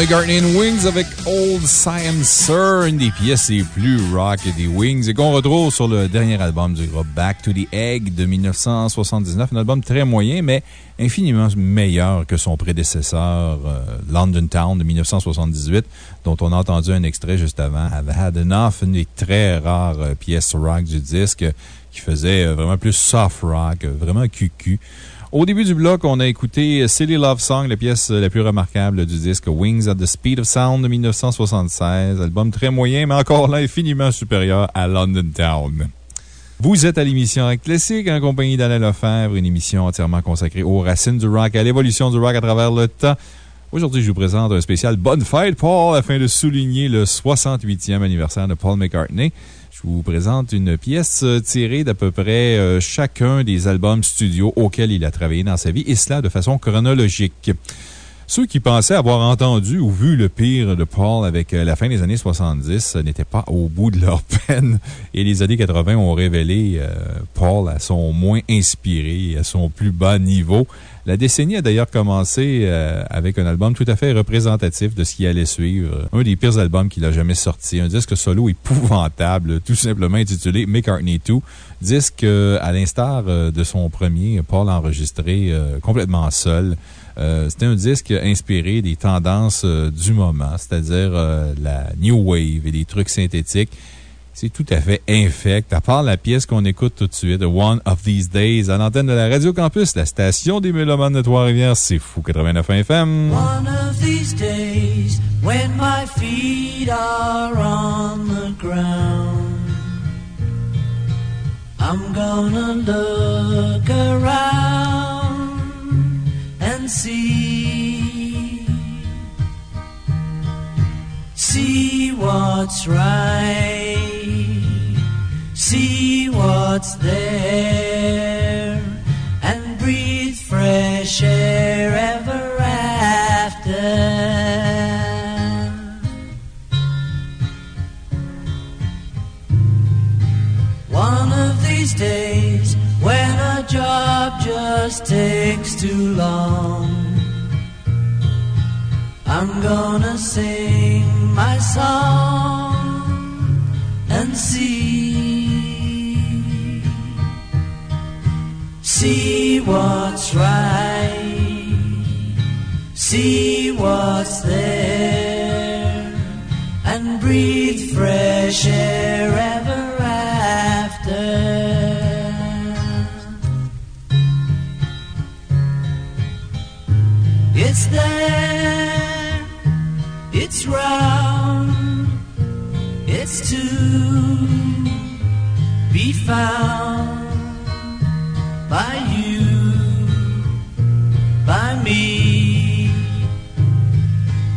Speaker 3: And
Speaker 2: Wings avec Old Siam Sir, une des pièces les plus rock des Wings et qu'on retrouve sur le dernier album du groupe Back to the Egg de 1979. Un album très moyen, mais infiniment meilleur que son prédécesseur euh, London Town de 1978, dont on a entendu un extrait juste avant. I've Had Enough, une des très rares euh, pièces rock du disque qui faisait euh, vraiment plus soft rock, vraiment cucu. Au début du bloc, on a écouté Silly Love Song, la pièce la plus remarquable du disque Wings at the Speed of Sound de 1976. Album très moyen, mais encore là, infiniment supérieur à London Town. Vous êtes à l'émission Rock Classique en compagnie d'Alain Lefebvre, une émission entièrement consacrée aux racines du rock, à l'évolution du rock à travers le temps. Aujourd'hui, je vous présente un spécial Bonne Fête, Paul, afin de souligner le 68e anniversaire de Paul McCartney. Je vous présente une pièce euh, tirée d'à peu près euh, chacun des albums studio auxquels il a travaillé dans sa vie, et cela de façon chronologique. Ceux qui pensaient avoir entendu ou vu le pire de Paul avec euh, la fin des années 70 euh, n'étaient pas au bout de leur peine. Et les années 80 ont révélé euh, Paul à son moins inspiré, à son plus bas niveau. La décennie a d'ailleurs commencé avec un album tout à fait représentatif de ce qui allait suivre. Un des pires albums qu'il a jamais sorti. Un disque solo épouvantable, tout simplement intitulé McCartney 2. Disque, à l'instar de son premier, Paul enregistré complètement seul. Euh, C'était un disque inspiré des tendances euh, du moment, c'est-à-dire euh, la New Wave et des trucs synthétiques. C'est tout à fait infect. À part la pièce qu'on écoute tout de suite, One of These Days, à l'antenne de la Radio Campus, la station des Mélomanes de Trois-Rivières, c'est fou 89 FM.
Speaker 3: One of these days, when my feet are on the ground, I'm gonna look around see, see what's right, see what's there, and breathe fresh air ever after. One of these days, job just takes too long, I'm gonna sing my song and see, see what's right, see what's there, and breathe fresh air ever after. There, it's round, it's to be found by you, by me.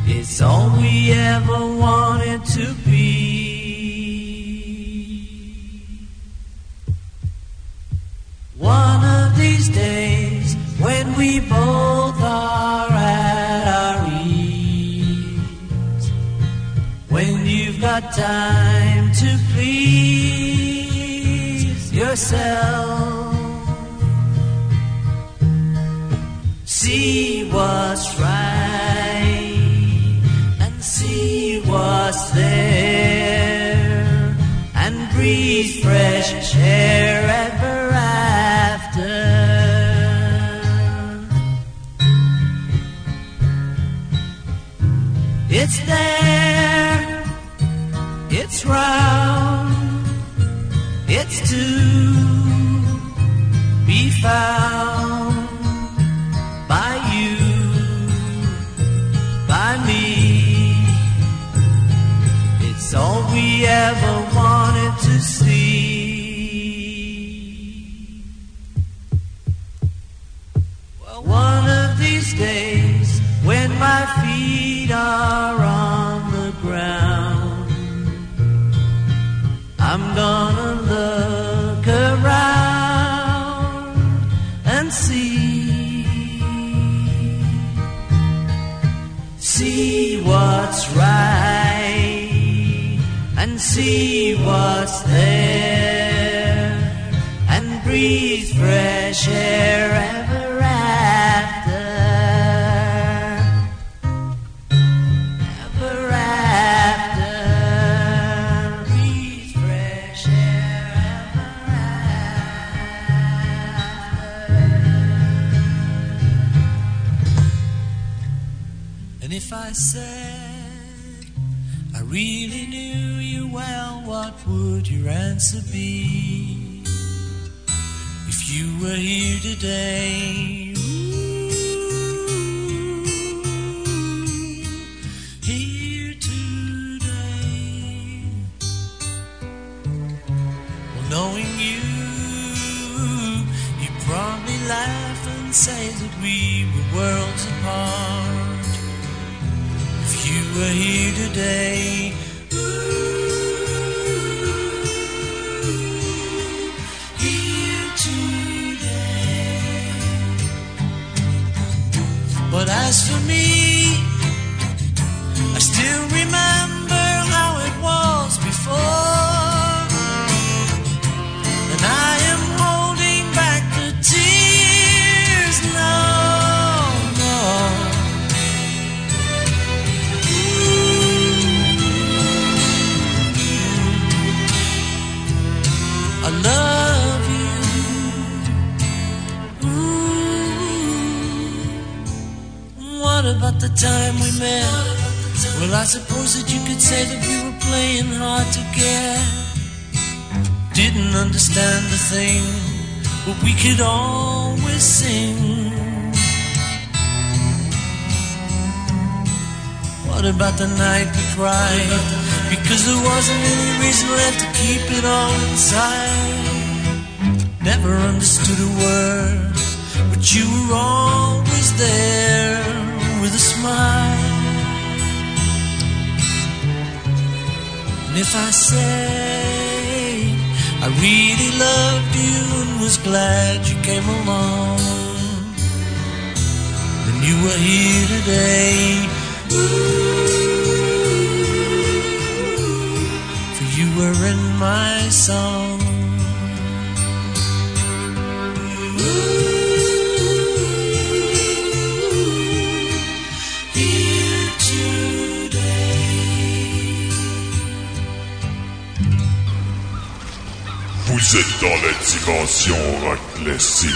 Speaker 3: It's all we ever wanted to be. One of these days, when we both are at our ease, when you've got time to please yourself, see what's right and see what's there. And breathe fresh air It's there, it's round, it's to be found by you, by me. It's all we ever wanted to see. Well, one of these days, when my feet are on the ground, I'm gonna look around and see, see what's right and see what's there and breathe fresh air. Ever if I said I really knew you well, what would your answer be? If you were here today, ooh, here today. Well, knowing you, you'd probably laugh and say that we were worlds apart. You were here today, here today. But as for me,
Speaker 12: time we met. Well, I suppose that you could say that we were playing hard to get. Didn't understand a thing, but we could always sing. What about the night we cried? Because there wasn't any reason left to keep it all inside. Never understood a word, but you were always there with a smile. And if I say I really loved you and was glad you came along, then you were here today. For you were in my song. Here
Speaker 3: Vous êtes dans la dimension rock classique.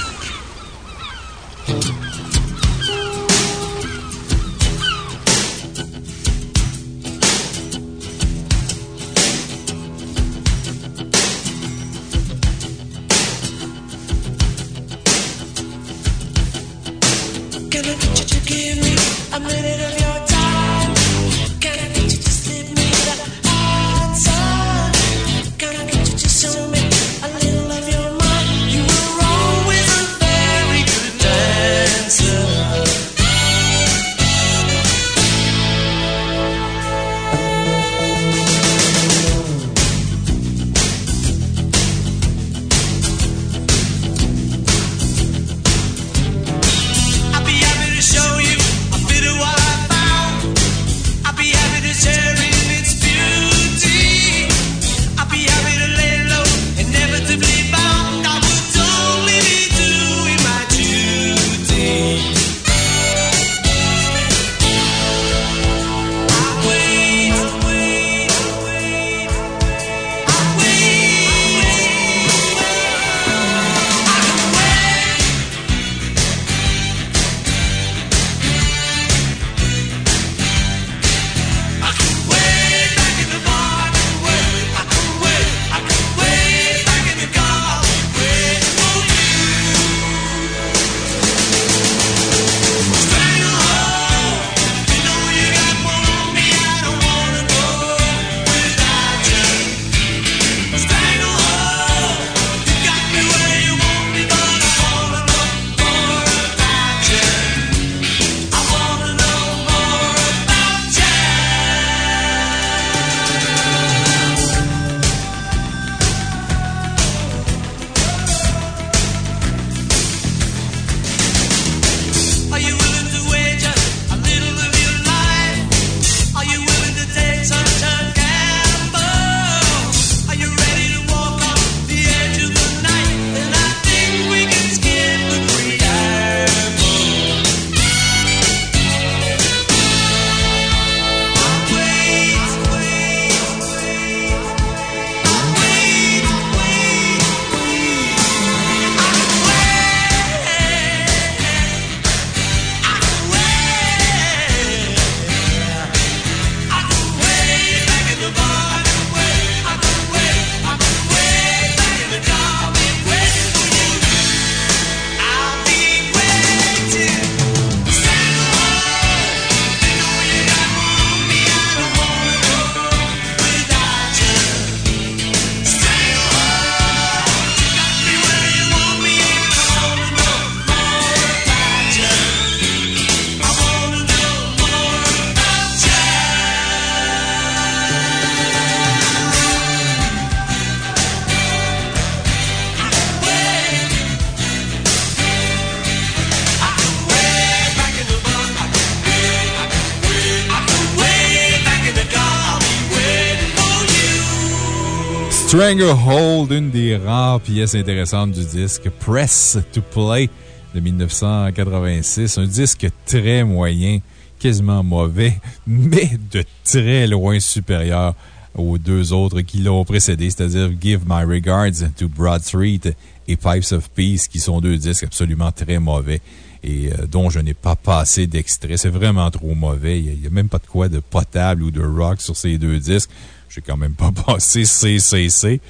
Speaker 12: Stranglehold,
Speaker 2: une des rares pièces intéressantes du disque Press to Play de 1986. Un disque très moyen, quasiment mauvais, mais de très loin supérieur aux deux autres qui l'ont précédé, c'est-à-dire Give My Regards to Broad Street et Pipes of Peace, qui sont deux disques absolument très mauvais. et euh, dont je n'ai pas passé d'extrait. C'est vraiment trop mauvais. Il n'y a, même pas de quoi de potable ou de rock sur ces deux disques. J'ai quand même pas passé CCC.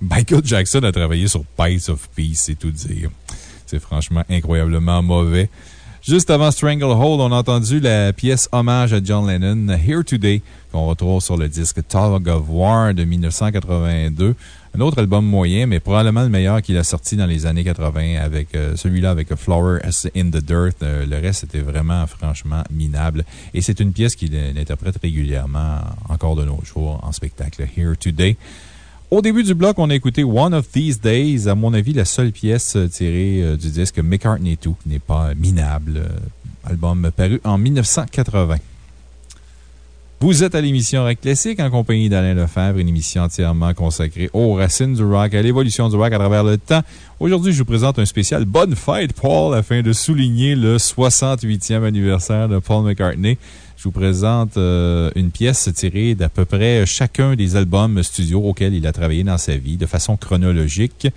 Speaker 2: Michael Jackson a travaillé sur Pies of Peace, c'est tout dire. C'est franchement incroyablement mauvais. Juste avant Stranglehold, on a entendu la pièce hommage à John Lennon, Here Today, qu'on retrouve sur le disque Tug of War de 1982. Un autre album moyen, mais probablement le meilleur qu'il a sorti dans les années 80 avec euh, celui-là avec Flower in the Dirt. Euh, le reste, c'était vraiment, franchement, minable. Et c'est une pièce qu'il interprète régulièrement encore de nos jours en spectacle. Here Today. Au début du bloc, on a écouté One of These Days, à mon avis, la seule pièce euh, tirée euh, du disque McCartney 2, qui n'est pas minable. euh, Album paru en 1980. Vous êtes à l'émission Rock Classique en compagnie d'Alain Lefebvre, une émission entièrement consacrée aux racines du rock, à l'évolution du rock à travers le temps. Aujourd'hui, je vous présente un spécial Bonne fête, Paul, afin de souligner le 68e anniversaire de Paul McCartney. Je vous présente euh, une pièce tirée d'à peu près chacun des albums studio auxquels il a travaillé dans sa vie, de façon chronologique.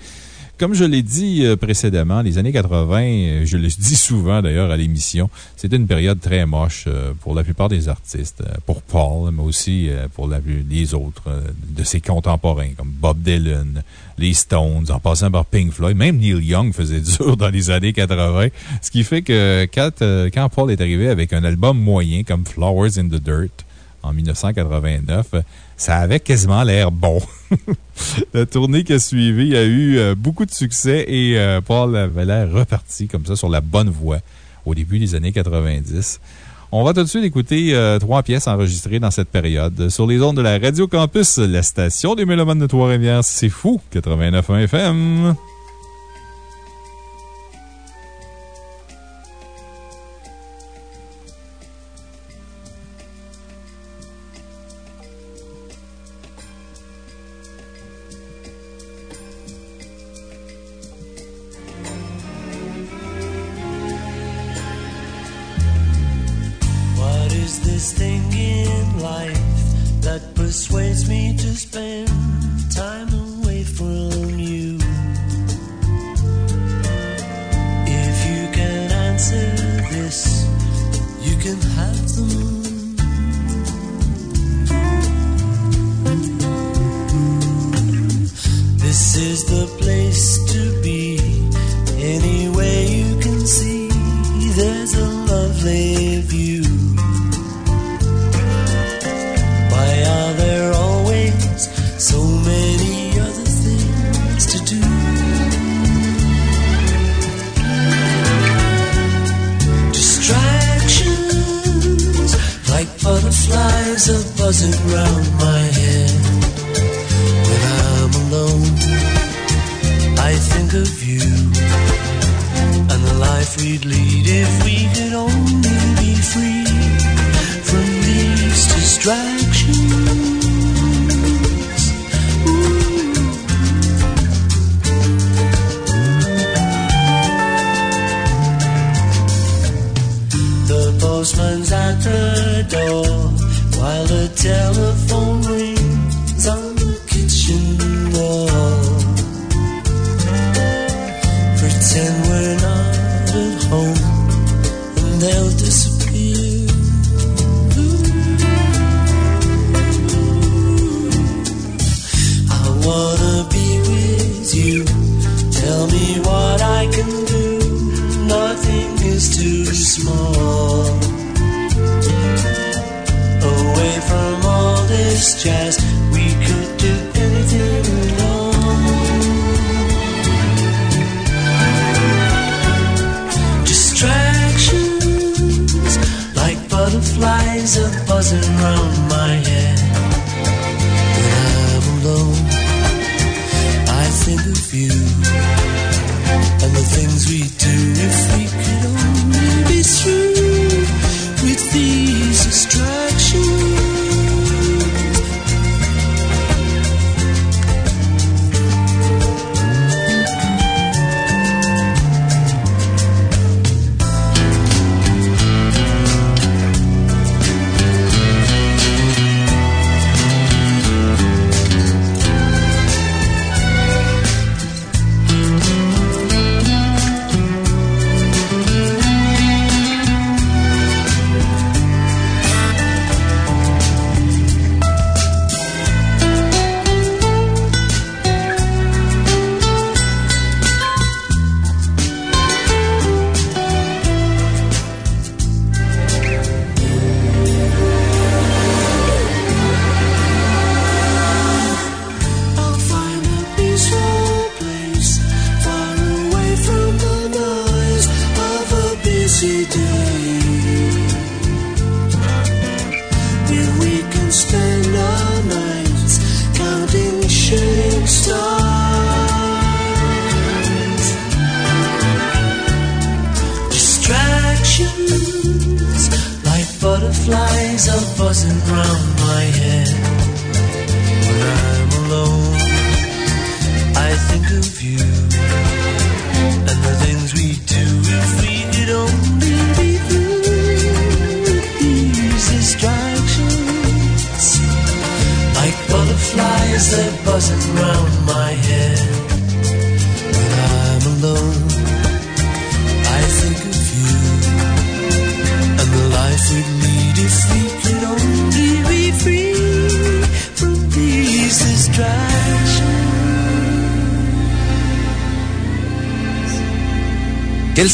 Speaker 2: Comme je l'ai dit euh, précédemment, les années 80, euh, je le dis souvent d'ailleurs à l'émission, c'était une période très moche euh, pour la plupart des artistes, pour Paul, mais aussi pour les autres de ses contemporains, comme Bob Dylan, les Stones, en passant par Pink Floyd. Même Neil Young faisait dur dans les années 80. Ce qui fait que quand, Paul est arrivé avec un album moyen comme Flowers in the Dirt en 1989, euh, ça avait quasiment l'air bon. La tournée qui a suivi a eu euh, beaucoup de succès et euh, Paul avait l'air reparti comme ça sur la bonne voie au début des années 90. On va tout de suite écouter euh, trois pièces enregistrées dans cette période. Sur les ondes de la Radio Campus, la station des Mélomanes de Trois-Rivières, c'est fou, 89.1 FM.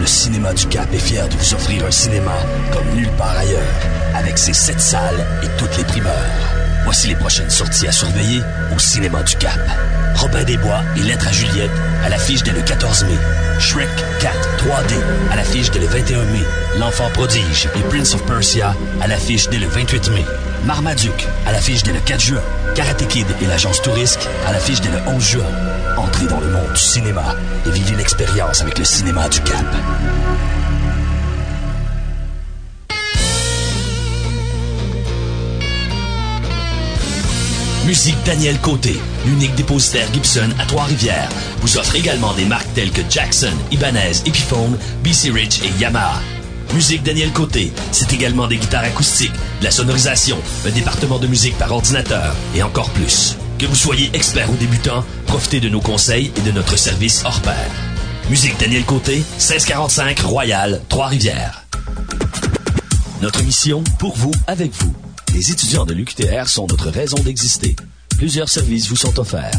Speaker 4: Le Cinéma du Cap est fier de vous offrir un cinéma comme nulle part ailleurs, avec ses sept salles et toutes les primeurs. Voici les prochaines sorties à surveiller au Cinéma du Cap. Robin des Bois et Lettres à Juliette à l'affiche dès le 14 mai. Shrek 4 3D à l'affiche dès le 21 mai. L'Enfant prodige et Prince of Persia à l'affiche dès le 28 mai. Marmaduke à l'affiche dès le 4 juin. Karate Kid et l'agence Tourisque à l'affiche dès le 11 juin. Entrez dans le monde du cinéma et vivez l'expérience avec le Cinéma du Cap. Musique Daniel Côté, l'unique dépositaire Gibson à Trois-Rivières, vous offre également des marques telles que Jackson, Ibanez, Epiphone, BC Rich et Yamaha. Musique Daniel Côté, c'est également des guitares acoustiques, de la sonorisation, un département de musique par ordinateur et encore plus. Que vous soyez expert ou débutant, profitez de nos conseils et de notre service hors pair. Musique Daniel Côté, 1645 Royal, Trois-Rivières. Notre mission, pour vous, avec vous. Les étudiants de l'UQTR sont notre raison d'exister. Plusieurs services vous sont offerts.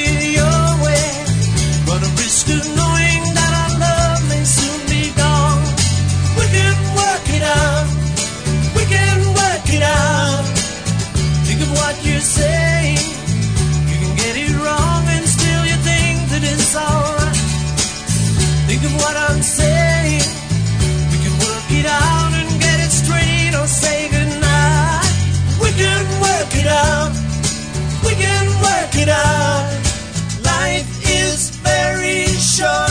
Speaker 3: what I'm saying. We can work it out and get it straight or say goodnight. We can work it out. We can work it out. Life is very short.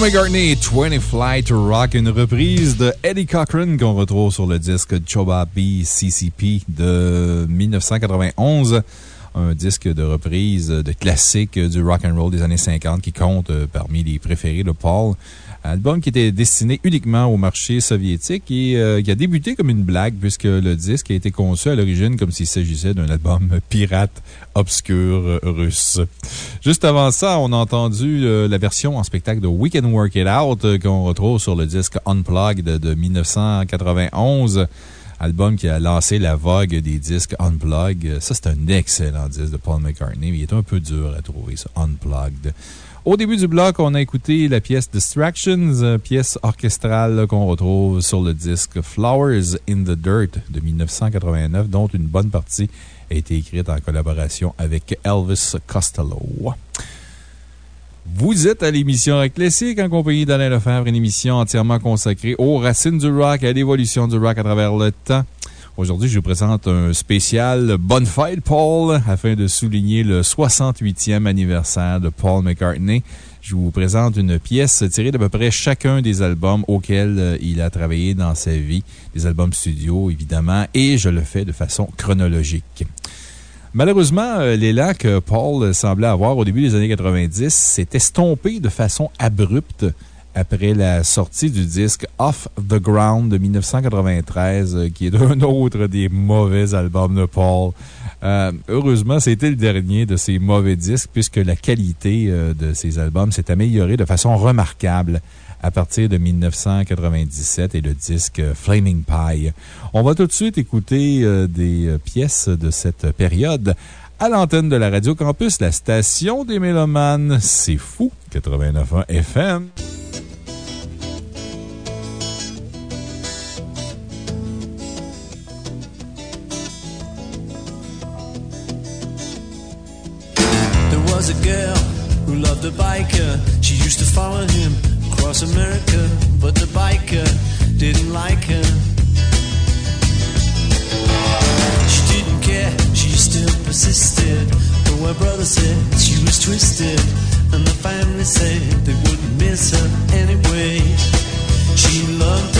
Speaker 2: Paul McCartney, 20 Fly to Rock, une reprise de Eddie Cochran qu'on retrouve sur le disque Choba B CCP de 1991. Un disque de reprise de classique du rock and roll des années 50 qui compte euh, parmi les préférés de Paul. Album qui était destiné uniquement au marché soviétique et euh, qui a débuté comme une blague puisque le disque a été conçu à l'origine comme s'il s'agissait d'un album pirate obscur euh, russe. Juste avant ça, on a entendu euh, la version en spectacle de We Can Work It Out qu'on retrouve sur le disque Unplugged de 1991. Album qui a lancé la vogue des disques Unplugged. Ça, c'est un excellent disque de Paul McCartney, mais il est un peu dur à trouver, ça, Unplugged. Au début du bloc, on a écouté la pièce Distractions, euh, pièce orchestrale qu'on retrouve sur le disque Flowers in the Dirt de 1989, dont une bonne partie a été écrite en collaboration avec Elvis Costello. Vous êtes à l'émission Rock Classique en compagnie d'Alain Lefebvre, une émission entièrement consacrée aux racines du rock et à l'évolution du rock à travers le temps. Aujourd'hui, je vous présente un spécial Bonne fête, Paul, afin de souligner le 68e anniversaire de Paul McCartney. Je vous présente une pièce tirée d'à peu près chacun des albums auxquels euh, il a travaillé dans sa vie, des albums studio, évidemment, et je le fais de façon chronologique. Malheureusement, euh, l'élan que Paul semblait avoir au début des années 90 s'est estompé de façon abrupte après la sortie du disque Off the Ground de 1993, euh, qui est un autre des mauvais albums de Paul. Euh, heureusement, c'était le dernier de ces mauvais disques puisque la qualité euh, de ces albums s'est améliorée de façon remarquable à partir de 1997 et le disque Flaming Pie. On va tout de suite écouter des pièces de cette période à l'antenne de la Radio Campus, la station des Mélomanes. C'est fou, 89.1 FM.
Speaker 3: a girl who loved a biker. She used to follow him across America, but the biker didn't like her. She didn't care, she still persisted. But her brother said she was twisted, and the family said they wouldn't miss her anyway. She loved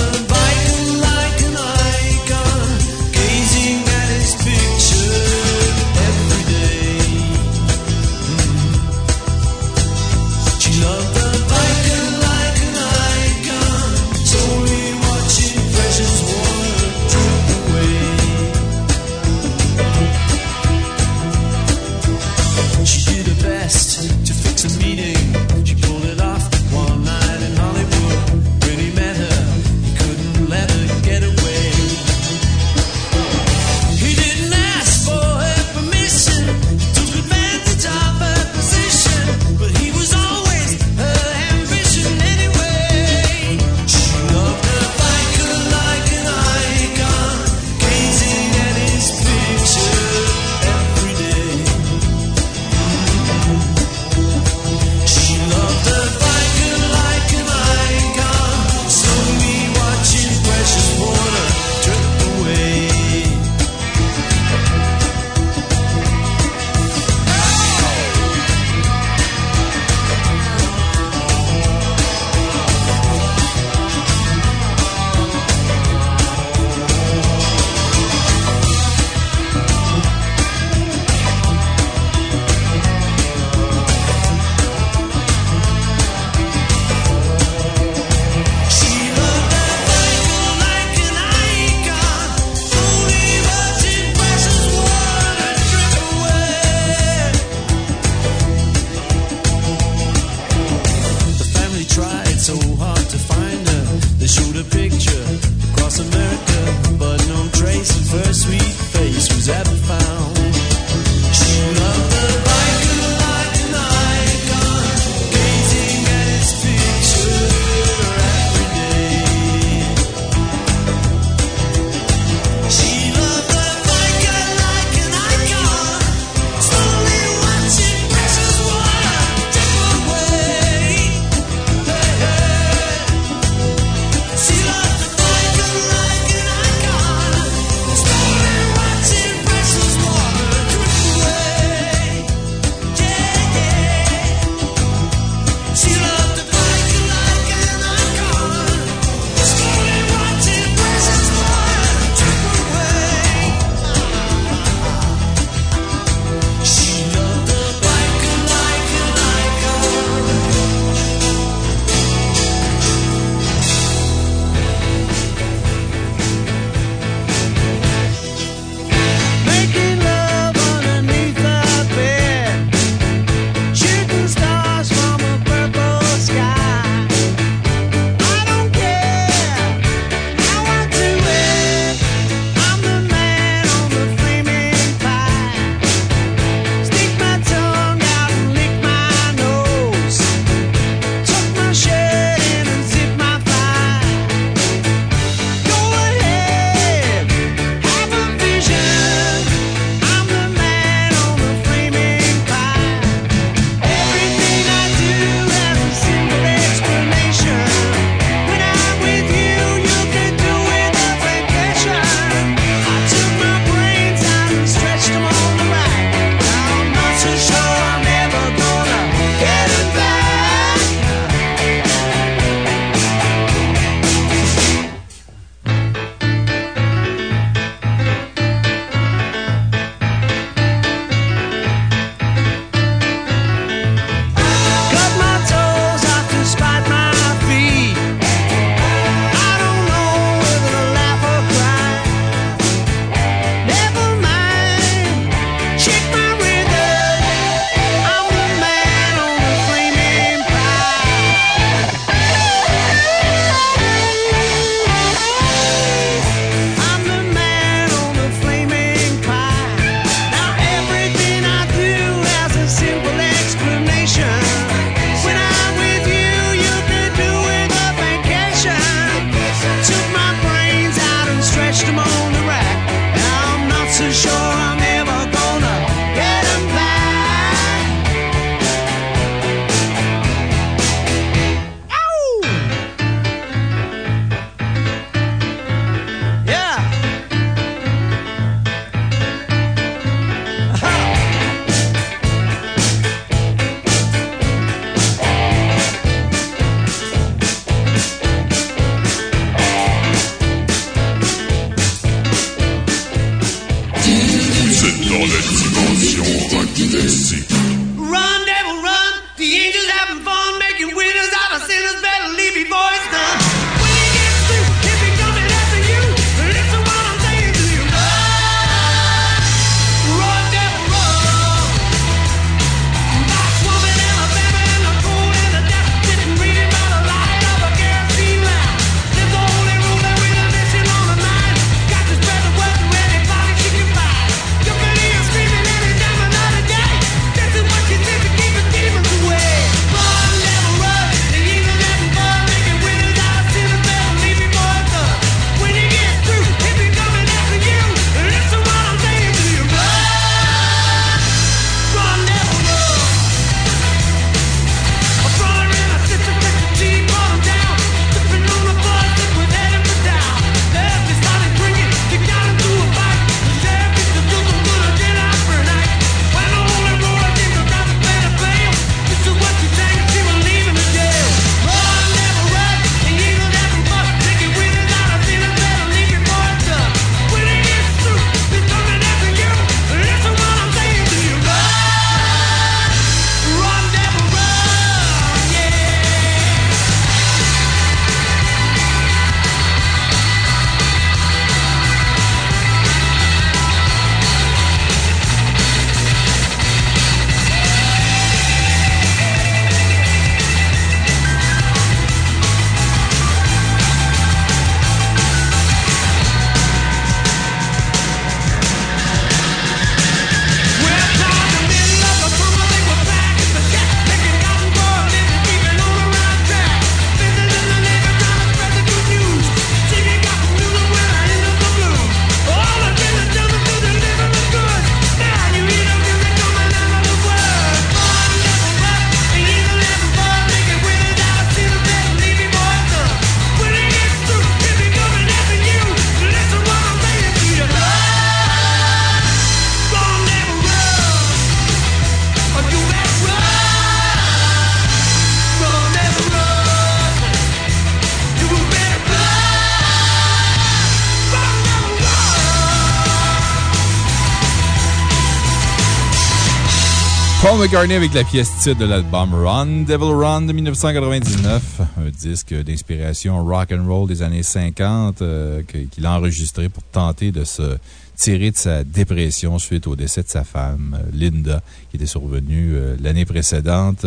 Speaker 2: McCartney avec la pièce titre de l'album Run, Devil Run de 1999, un disque d'inspiration rock and roll des années 50 euh, qu'il a enregistré pour tenter de se tirer de sa dépression suite au décès de sa femme, Linda, qui était survenue euh, l'année précédente.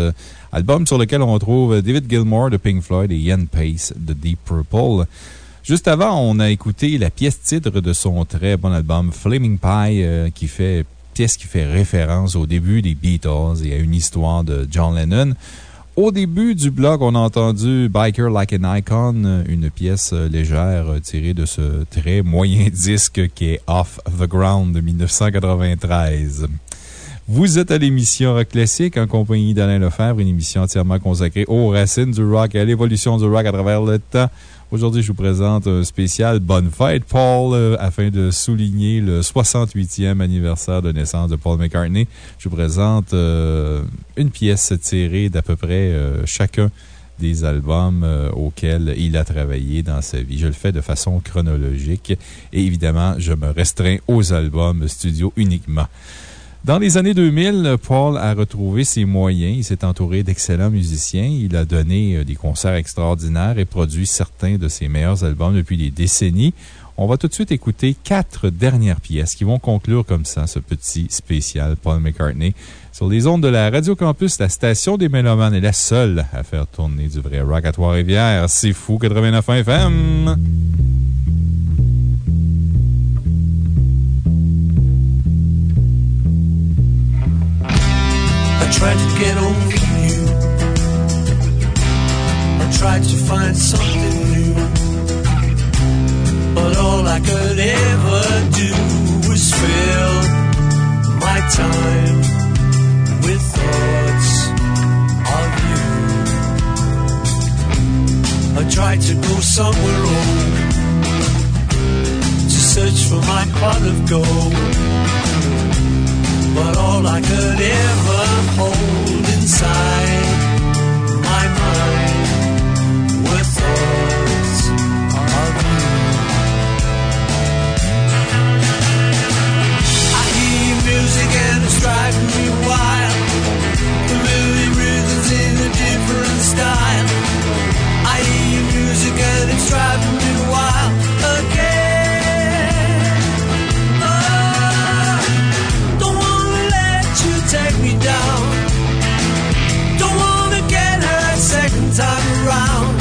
Speaker 2: Album sur lequel on retrouve David Gilmour de Pink Floyd et Ian Pace de Deep Purple. Juste avant, on a écouté la pièce titre de son très bon album Flaming Pie, euh, qui fait pièce qui fait référence au début des Beatles et à une histoire de John Lennon. Au début du blog, on a entendu Biker Like an Icon, une pièce légère tirée de ce très moyen disque qui est Off the Ground de 1993. Vous êtes à l'émission Rock Classique en compagnie d'Alain Lefebvre, une émission entièrement consacrée aux racines du rock et à l'évolution du rock à travers le temps. Aujourd'hui, je vous présente un spécial Bonne Fête, Paul, euh, afin de souligner le 68e anniversaire de naissance de Paul McCartney. Je vous présente euh, une pièce tirée d'à peu près euh, chacun des albums auxquels il a travaillé dans sa vie. Je le fais de façon chronologique et évidemment, je me restreins aux albums studio uniquement. Dans les années 2000, Paul a retrouvé ses moyens. Il s'est entouré d'excellents musiciens. Il a donné euh, des concerts extraordinaires et produit certains de ses meilleurs albums depuis des décennies. On va tout de suite écouter quatre dernières pièces qui vont conclure comme ça ce petit spécial Paul McCartney. Sur les ondes de la Radio Campus, la station des Mélomanes est la seule à faire tourner du vrai rock à Trois-Rivières. C'est fou, 89 FM.
Speaker 3: Tried to get over you. I tried to find something new. But all I could ever do was fill my time with thoughts of you. I tried to go somewhere old to search for my pot of gold but all I could ever hold inside my mind were thoughts of you. I hear music and it's driving me wild. The million rhythms in a different style. I hear music and it's driving me wild. Turn
Speaker 4: around.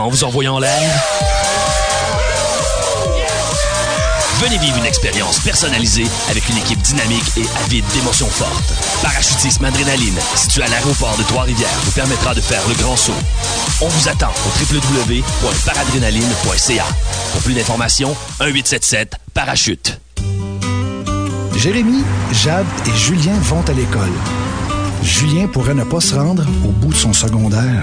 Speaker 4: Vraiment vous envoyer en l'air? Venez vivre une expérience personnalisée avec une équipe dynamique et avide d'émotions fortes. Parachutisme Adrénaline, situé à l'aéroport de Trois-Rivières, vous permettra de faire le grand saut. On vous attend au www.paradrénaline.ca. Pour plus d'informations, 1-877-Parachute.
Speaker 13: Jérémy, Jade et Julien vont à l'école. Julien pourrait ne pas se rendre au bout de son secondaire.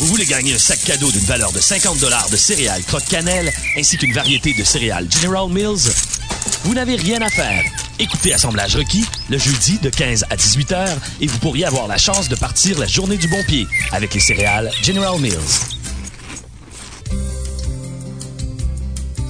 Speaker 4: Vous voulez gagner un sac cadeau d'une valeur de 50 de céréales croque-cannelle ainsi qu'une variété de céréales General Mills? Vous n'avez rien à faire. Écoutez Assemblage requis le jeudi de 15 à 18 heures et vous pourriez avoir la chance de partir la journée du bon pied avec les céréales General Mills.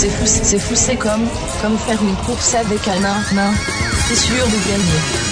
Speaker 14: C'est fou, c'est comme, comme faire une course avec un nain. nain. T'es sûr de gagner.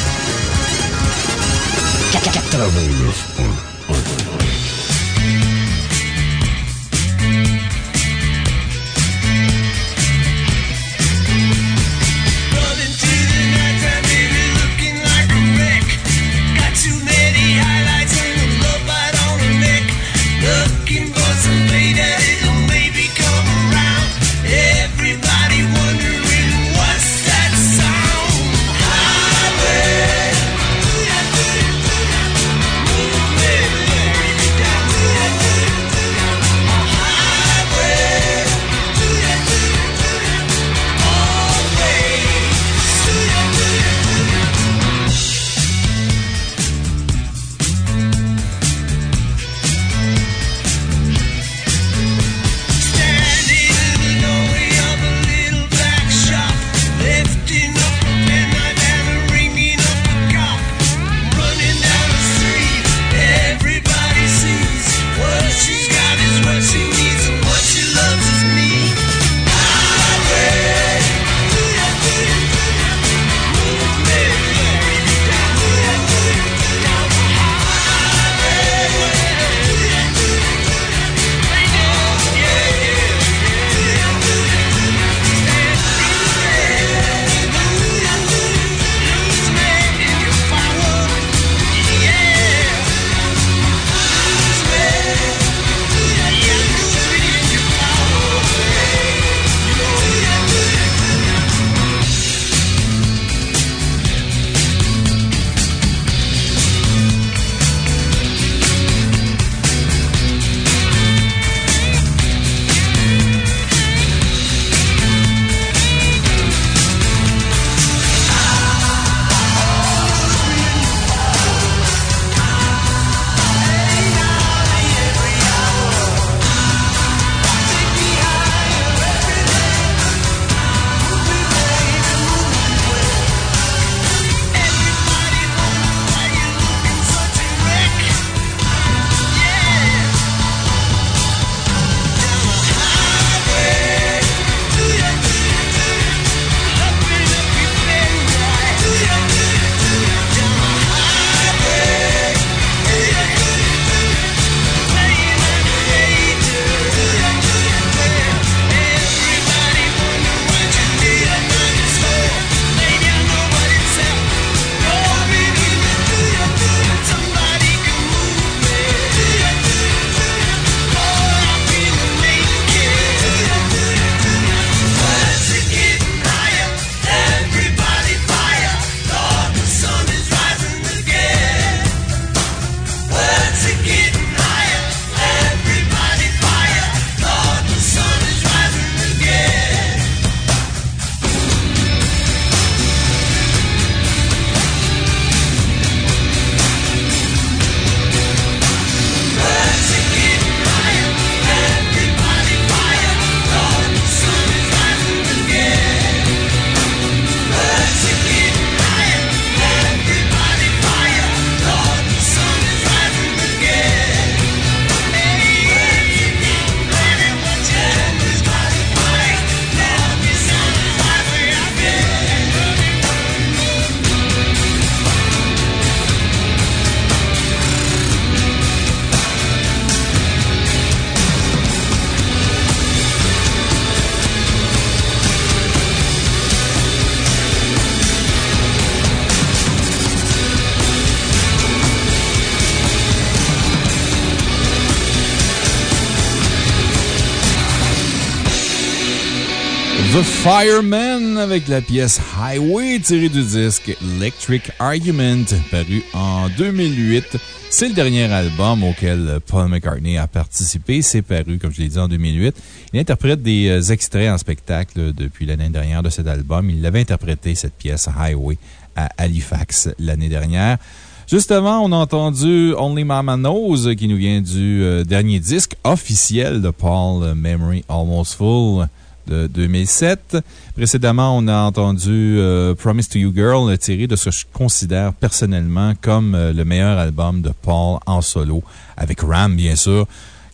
Speaker 2: Fireman avec la pièce Highway tirée du disque Electric Argument paru en 2008. C'est le dernier album auquel Paul McCartney a participé. C'est paru, comme je l'ai dit, en 2008. Il interprète des euh, extraits en spectacle depuis l'année dernière de cet album. Il avait interprété cette pièce Highway à Halifax l'année dernière. Juste avant, on a entendu Only Mama Knows qui nous vient du euh, dernier disque officiel de Paul, euh, Memory Almost Full de 2007. Précédemment, on a entendu euh, Promise to You Girl, tiré de ce que je considère personnellement comme euh, le meilleur album de Paul en solo, avec Ram, bien sûr.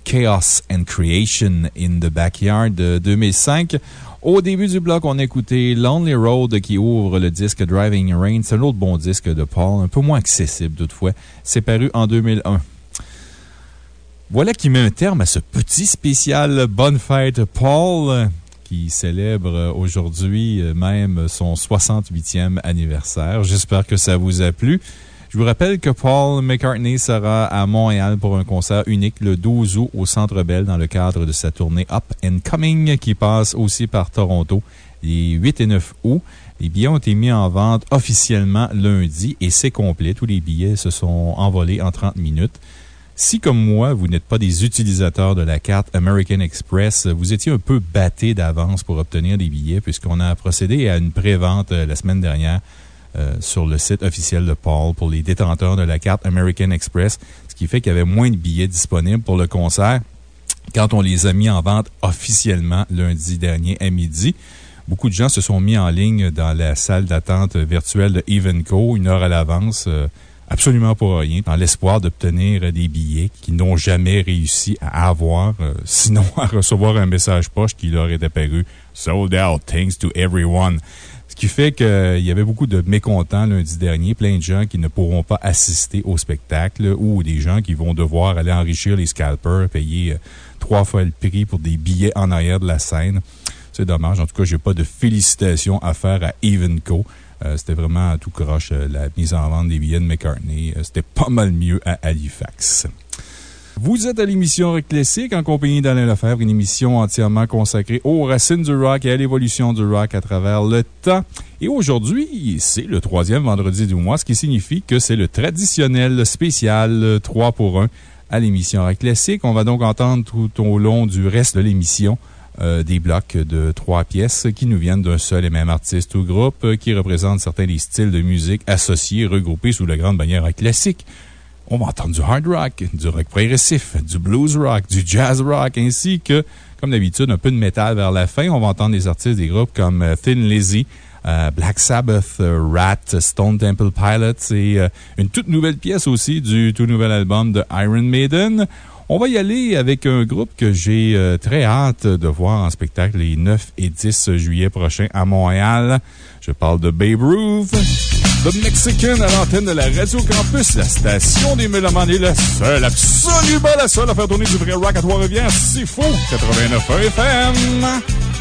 Speaker 2: Chaos and Creation in the Backyard de 2005. Au début du bloc, on a écouté Lonely Road qui ouvre le disque Driving Rain. C'est un autre bon disque de Paul, un peu moins accessible toutefois. C'est paru en 2001. Voilà qui met un terme à ce petit spécial Bonne Fête Paul qui célèbre aujourd'hui même son 68e anniversaire. J'espère que ça vous a plu. Je vous rappelle que Paul McCartney sera à Montréal pour un concert unique le 12 août au Centre Bell dans le cadre de sa tournée Up and Coming qui passe aussi par Toronto les 8 et 9 août. Les billets ont été mis en vente officiellement lundi et c'est complet. Tous les billets se sont envolés en 30 minutes. Si, comme moi, vous n'êtes pas des utilisateurs de la carte American Express, vous étiez un peu batté d'avance pour obtenir des billets puisqu'on a procédé à une prévente la semaine dernière euh, sur le site officiel de Paul pour les détenteurs de la carte American Express, ce qui fait qu'il y avait moins de billets disponibles pour le concert quand on les a mis en vente officiellement lundi dernier à midi. Beaucoup de gens se sont mis en ligne dans la salle d'attente virtuelle de Evenco une heure à l'avance. euh, absolument pour rien, dans l'espoir d'obtenir des billets qu'ils n'ont jamais réussi à avoir, euh, sinon à recevoir un message poche qui leur est apparu Sold out, thanks to everyone. Ce qui fait qu'il y avait beaucoup de mécontents lundi dernier, plein de gens qui ne pourront pas assister au spectacle ou des gens qui vont devoir aller enrichir les scalpers, payer euh, trois fois le prix pour des billets en arrière de la scène. C'est dommage. En tout cas, je n'ai pas de félicitations à faire à Evenco. Euh, C'était vraiment tout croche, euh, la mise en vente des billets de McCartney. Euh, C'était pas mal mieux à Halifax. Vous êtes à l'émission Rock Classique en compagnie d'Alain Lefebvre, une émission entièrement consacrée aux racines du rock et à l'évolution du rock à travers le temps. Et aujourd'hui, c'est le troisième vendredi du mois, ce qui signifie que c'est le traditionnel spécial 3 pour 1 à l'émission Rock Classique. On va donc entendre tout au long du reste de l'émission euh, des blocs de trois pièces qui nous viennent d'un seul et même artiste ou groupe euh, qui représentent certains des styles de musique associés, regroupés sous la grande bannière classique. On va entendre du hard rock, du rock progressif, du blues rock, du jazz rock, ainsi que, comme d'habitude, un peu de métal vers la fin. On va entendre des artistes des groupes comme euh, Thin Lizzy, Black Sabbath, Rat, Stone Temple Pilots et une toute nouvelle pièce aussi du tout nouvel album de Iron Maiden. On va y aller avec un groupe que j'ai euh, très hâte de voir en spectacle les 9 et 10 juillet prochains à Montréal. Je parle de Babe Ruth. The Mexican à l'antenne de la Radio Campus, la station des Mélomanes la seule, absolument la seule à faire tourner du vrai rock à Trois-Rivières. C'est faux! 89 FM.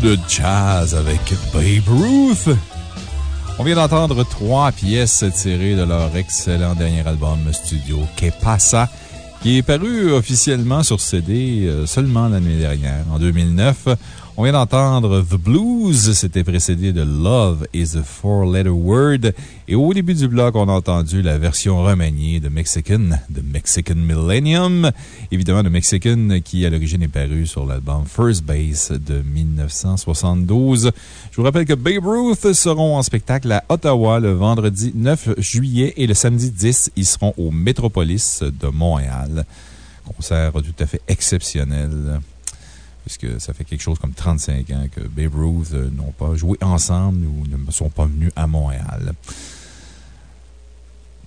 Speaker 2: De jazz avec Babe Ruth. On vient d'entendre trois pièces tirées de leur excellent dernier album studio, Que qui est paru officiellement sur CD euh, seulement l'année dernière, en 2009. On vient d'entendre The Blues, c'était précédé de Love is a Four-Letter Word. Et au début du bloc, on a entendu la version remaniée de Mexican, de Mexican Millennium. Évidemment, de Mexican qui, à l'origine, est paru sur l'album First Base de 1972. Je vous rappelle que Babe Ruth seront en spectacle à Ottawa le vendredi 9 juillet et le samedi 10, ils seront au Métropolis de Montréal. Concert tout à fait exceptionnel puisque ça fait quelque chose comme 35 ans que Babe Ruth euh, n'ont pas joué ensemble ou ne sont pas venus à Montréal.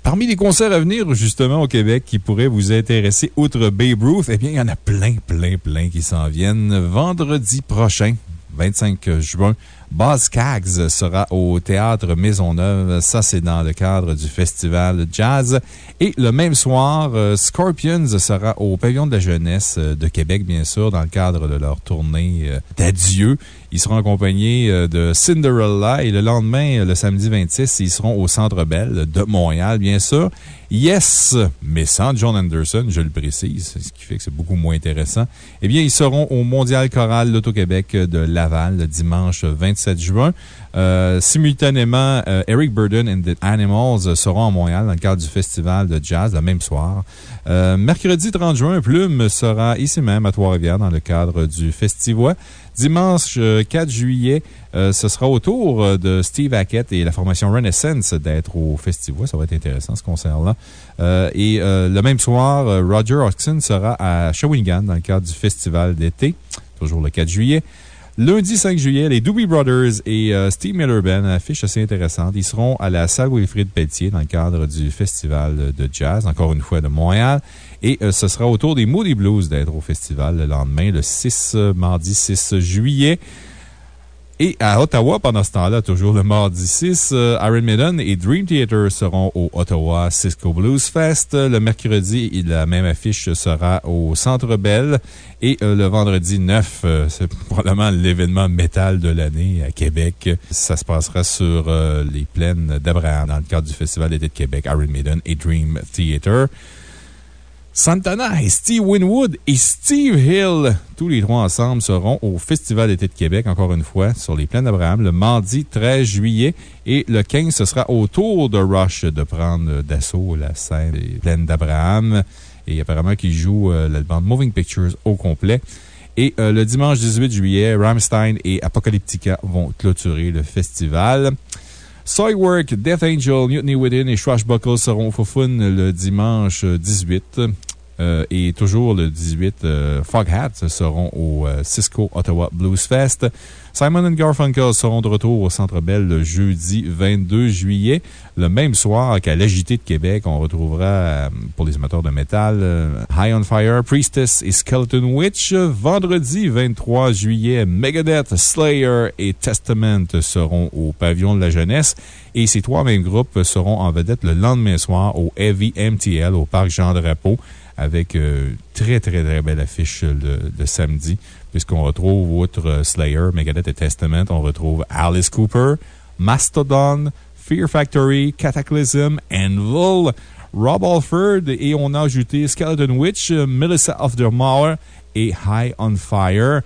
Speaker 2: Parmi les concerts à venir, justement, au Québec, qui pourraient vous intéresser, outre Babe Ruth, eh bien, il y en a plein, plein, plein qui s'en viennent. Vendredi prochain, 25 juin, Buzz Cags sera au Théâtre Maisonneuve. Ça, c'est dans le cadre du festival Jazz. Et le même soir, euh, Scorpions sera au Pavillon de la Jeunesse euh, de Québec, bien sûr, dans le cadre de leur tournée euh, d'adieu. Ils seront accompagnés de Cinderella et le lendemain, le samedi 26, ils seront au Centre Bell de Montréal, bien sûr. Yes, mais sans John Anderson, je le précise, ce qui fait que c'est beaucoup moins intéressant. Eh bien, ils seront au Mondial Choral l'Auto-Québec de Laval le dimanche 27 juin. Euh, simultanément, euh, Eric Burden and the Animals seront à Montréal dans le cadre du festival de jazz le même soir. Euh, mercredi 30 juin, Plume sera ici même à Trois-Rivières dans le cadre du Festivois. Dimanche 4 juillet, ce sera au tour de Steve Hackett et la formation Renaissance d'être au Festivois. Ça va être intéressant ce concert-là. et le même soir, Roger Oxon sera à Shawinigan dans le cadre du Festival d'été, toujours le 4 juillet. Lundi 5 juillet, les Doobie Brothers et euh, Steve Miller Band, affiche assez intéressante. Ils seront à la salle Wilfrid Pelletier dans le cadre du Festival de Jazz, encore une fois de Montréal. Et euh, ce sera au tour des Moody Blues d'être au festival le lendemain, le 6, euh, mardi 6 juillet. Et à Ottawa, pendant ce temps-là, toujours le mardi 6, euh, Iron Maiden et Dream Theater seront au Ottawa Cisco Blues Fest. Le mercredi, la même affiche sera au Centre Bell. Et euh, le vendredi 9, euh, c'est probablement l'événement métal de l'année à Québec. Ça se passera sur les plaines d'Abraham dans le cadre du Festival d'été de Québec, Iron Maiden et Dream Theater. Santana et Steve Winwood et Steve Hill, tous les trois ensemble, seront au Festival d'été de Québec, encore une fois, sur les plaines d'Abraham, le mardi 13 juillet. Et le 15, ce sera au tour de Rush de prendre d'assaut la scène des plaines d'Abraham. Et apparemment qu'ils jouent euh, l'album Moving Pictures au complet. Et euh, le dimanche 18 juillet, Ramstein et Apocalyptica vont clôturer le festival. Soilwork, Death Angel, Mutiny Within et Swashbuckle seront au Fofun le dimanche 18. Euh, et toujours le 18, euh, Foghat seront au euh, Cisco Ottawa Blues Fest. Simon Garfunkel seront de retour au Centre Bell le jeudi 22 juillet. Le même soir qu'à l'Agité de Québec, on retrouvera, pour les amateurs de métal, High on Fire, Priestess et Skeleton Witch. Vendredi 23 juillet, Megadeth, Slayer et Testament seront au Pavillon de la Jeunesse. Et ces trois mêmes groupes seront en vedette le lendemain soir au Heavy MTL au Parc Jean-Drapeau avec euh, très, très, très belle affiche le, samedi, puisqu'on retrouve, outre Slayer, Megadeth et Testament, on retrouve Alice Cooper, Mastodon, Fear Factory, Cataclysm, Anvil, Rob Alford, et on a ajouté Skeleton Witch, Melissa of the Mauer et High on Fire.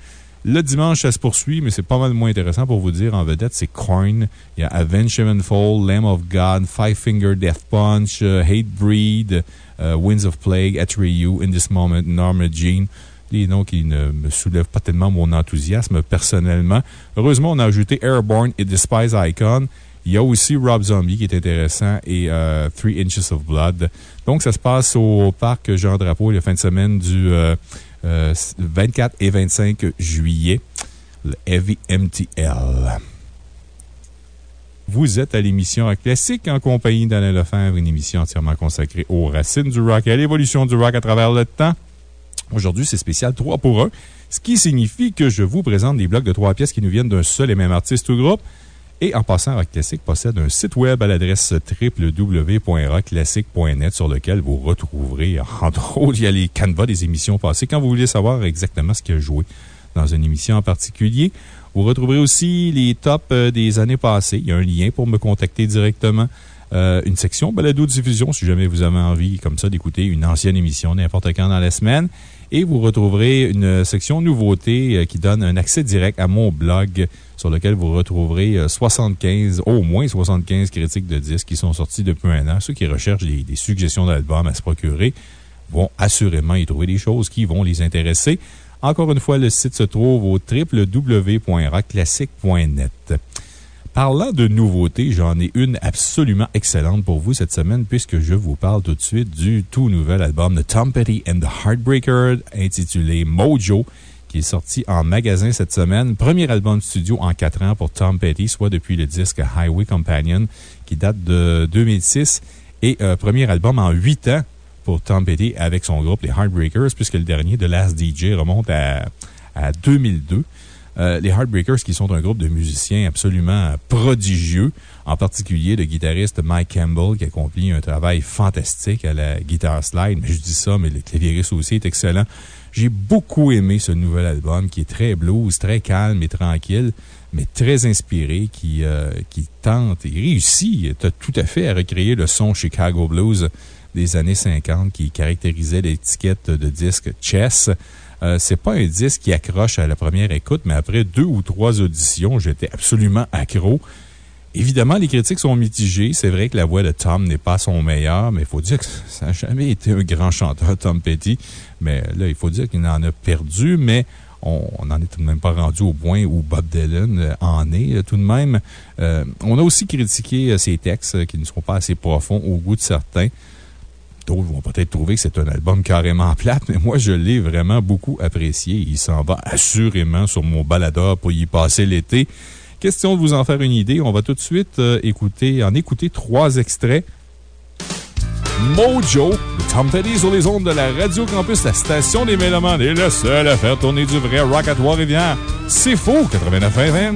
Speaker 2: Le dimanche, ça se poursuit, mais c'est pas mal moins intéressant pour vous dire. En vedette, c'est Coin. Il y a Avenged Sevenfold, Lamb of God, Five Finger Death Punch, Hate Breed, uh, Winds of Plague, Atreyu, In This Moment, Norma Jean. Des noms qui ne me soulèvent pas tellement mon enthousiasme personnellement. Heureusement, on a ajouté Airborne et Despise Icon. Il y a aussi Rob Zombie qui est intéressant et uh, Three Inches of Blood. Donc, ça se passe au parc Jean Drapeau la fin de semaine du 24 et 25 juillet, le Heavy MTL. Vous êtes à l'émission Classique en compagnie d'Alain Lefebvre, une émission entièrement consacrée aux racines du rock et à l'évolution du rock à travers le temps. Aujourd'hui, c'est spécial 3 pour 1, ce qui signifie que je vous présente des blocs de trois pièces qui nous viennent d'un seul et même artiste ou groupe. Et en passant, Rock Classic possède un site web à l'adresse www.rockclassic.net sur lequel vous retrouverez, entre autres, il y a les canevas des émissions passées quand vous voulez savoir exactement ce qui a joué dans une émission en particulier. Vous retrouverez aussi les tops euh, des années passées. Il y a un lien pour me contacter directement. Euh, une section balado-diffusion si jamais vous avez envie, comme ça, d'écouter une ancienne émission n'importe quand dans la semaine. Et vous retrouverez une section nouveauté euh, qui donne un accès direct à mon blog sur lequel vous retrouverez euh, 75, au moins 75 critiques de disques qui sont sortis depuis un an. Ceux qui recherchent des, des suggestions d'albums à se procurer vont assurément y trouver des choses qui vont les intéresser. Encore une fois, le site se trouve au www.rockclassique.net. Parlant de nouveautés, j'en ai une absolument excellente pour vous cette semaine, puisque je vous parle tout de suite du tout nouvel album de Tom Petty and the Heartbreaker, intitulé Mojo, qui est sorti en magasin cette semaine. Premier album studio en quatre ans pour Tom Petty, soit depuis le disque Highway Companion, qui date de 2006, et euh, premier album en huit ans pour Tom avec son groupe, les Heartbreakers, puisque le dernier, The Last DJ, remonte à, à 2002. Euh, les Heartbreakers, qui sont un groupe de musiciens absolument prodigieux, en particulier le guitariste Mike Campbell, qui accomplit un travail fantastique à la guitare slide. Mais je dis ça, mais le clavieriste aussi est excellent. J'ai beaucoup aimé ce nouvel album qui est très blues, très calme et tranquille, mais très inspiré, qui, euh, qui tente et réussit tout à fait à recréer le son Chicago Blues des années 50 qui caractérisait l'étiquette de disque Chess. Euh, c'est pas un disque qui accroche à la première écoute, mais après deux ou trois auditions, j'étais absolument accro. Évidemment, les critiques sont mitigées. C'est vrai que la voix de Tom n'est pas son meilleur, mais il faut dire que ça n'a jamais été un grand chanteur, Tom Petty. Mais là, il faut dire qu'il en a perdu, mais on n'en est tout de même pas rendu au point où Bob Dylan euh, en est, euh, tout de même. Euh, on a aussi critiqué ses textes qui ne sont pas assez profonds au goût de certains. D'autres vont peut-être trouver que c'est un album carrément plate, mais moi, je l'ai vraiment beaucoup apprécié. Il s'en va assurément sur mon baladeur pour y passer l'été. Question de vous en faire une idée, on va tout de suite euh, écouter, en écouter trois extraits. Mojo, de Tom Petty sur les ondes de la Radio Campus, la station des Mélomanes est le seul à faire tourner du vrai rock à Trois-Rivières. C'est faux, 89 FM.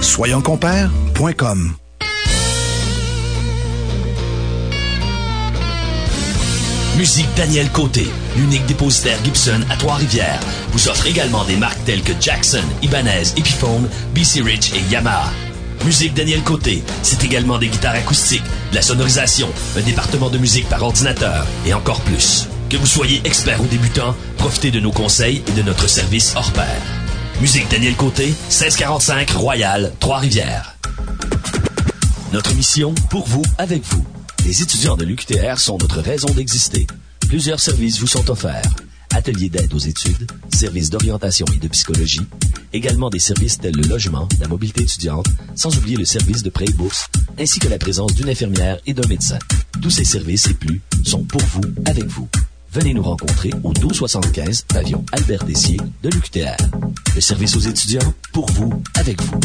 Speaker 13: Soyonscompères.com
Speaker 4: Musique Daniel Côté, l'unique dépositaire Gibson à Trois-Rivières, vous offre également des marques telles que Jackson, Ibanez, Epiphone, BC Rich et Yamaha. Musique Daniel Côté, c'est également des guitares acoustiques, de la sonorisation, un département de musique par ordinateur et encore plus. Que vous soyez expert ou débutant, profitez de nos conseils et de notre service hors pair. Musique Daniel Côté, 1645 Royal, Trois-Rivières. Notre mission, pour vous, avec vous. Les étudiants de l'UQTR sont notre raison d'exister. Plusieurs services vous sont offerts. Ateliers d'aide aux études, services d'orientation et de psychologie, également des services tels le logement, la mobilité étudiante, sans oublier le service de prêt et bourse, ainsi que la présence d'une infirmière et d'un médecin. Tous ces services et plus sont pour vous, avec vous. Venez nous rencontrer au 1275 Avion Albert Dessier de l'UQTR. Le service aux étudiants, pour vous, avec vous.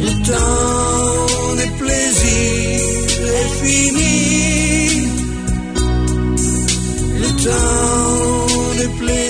Speaker 15: Le temps des plaisirs est fini. Le temps des plaisirs.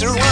Speaker 15: surround.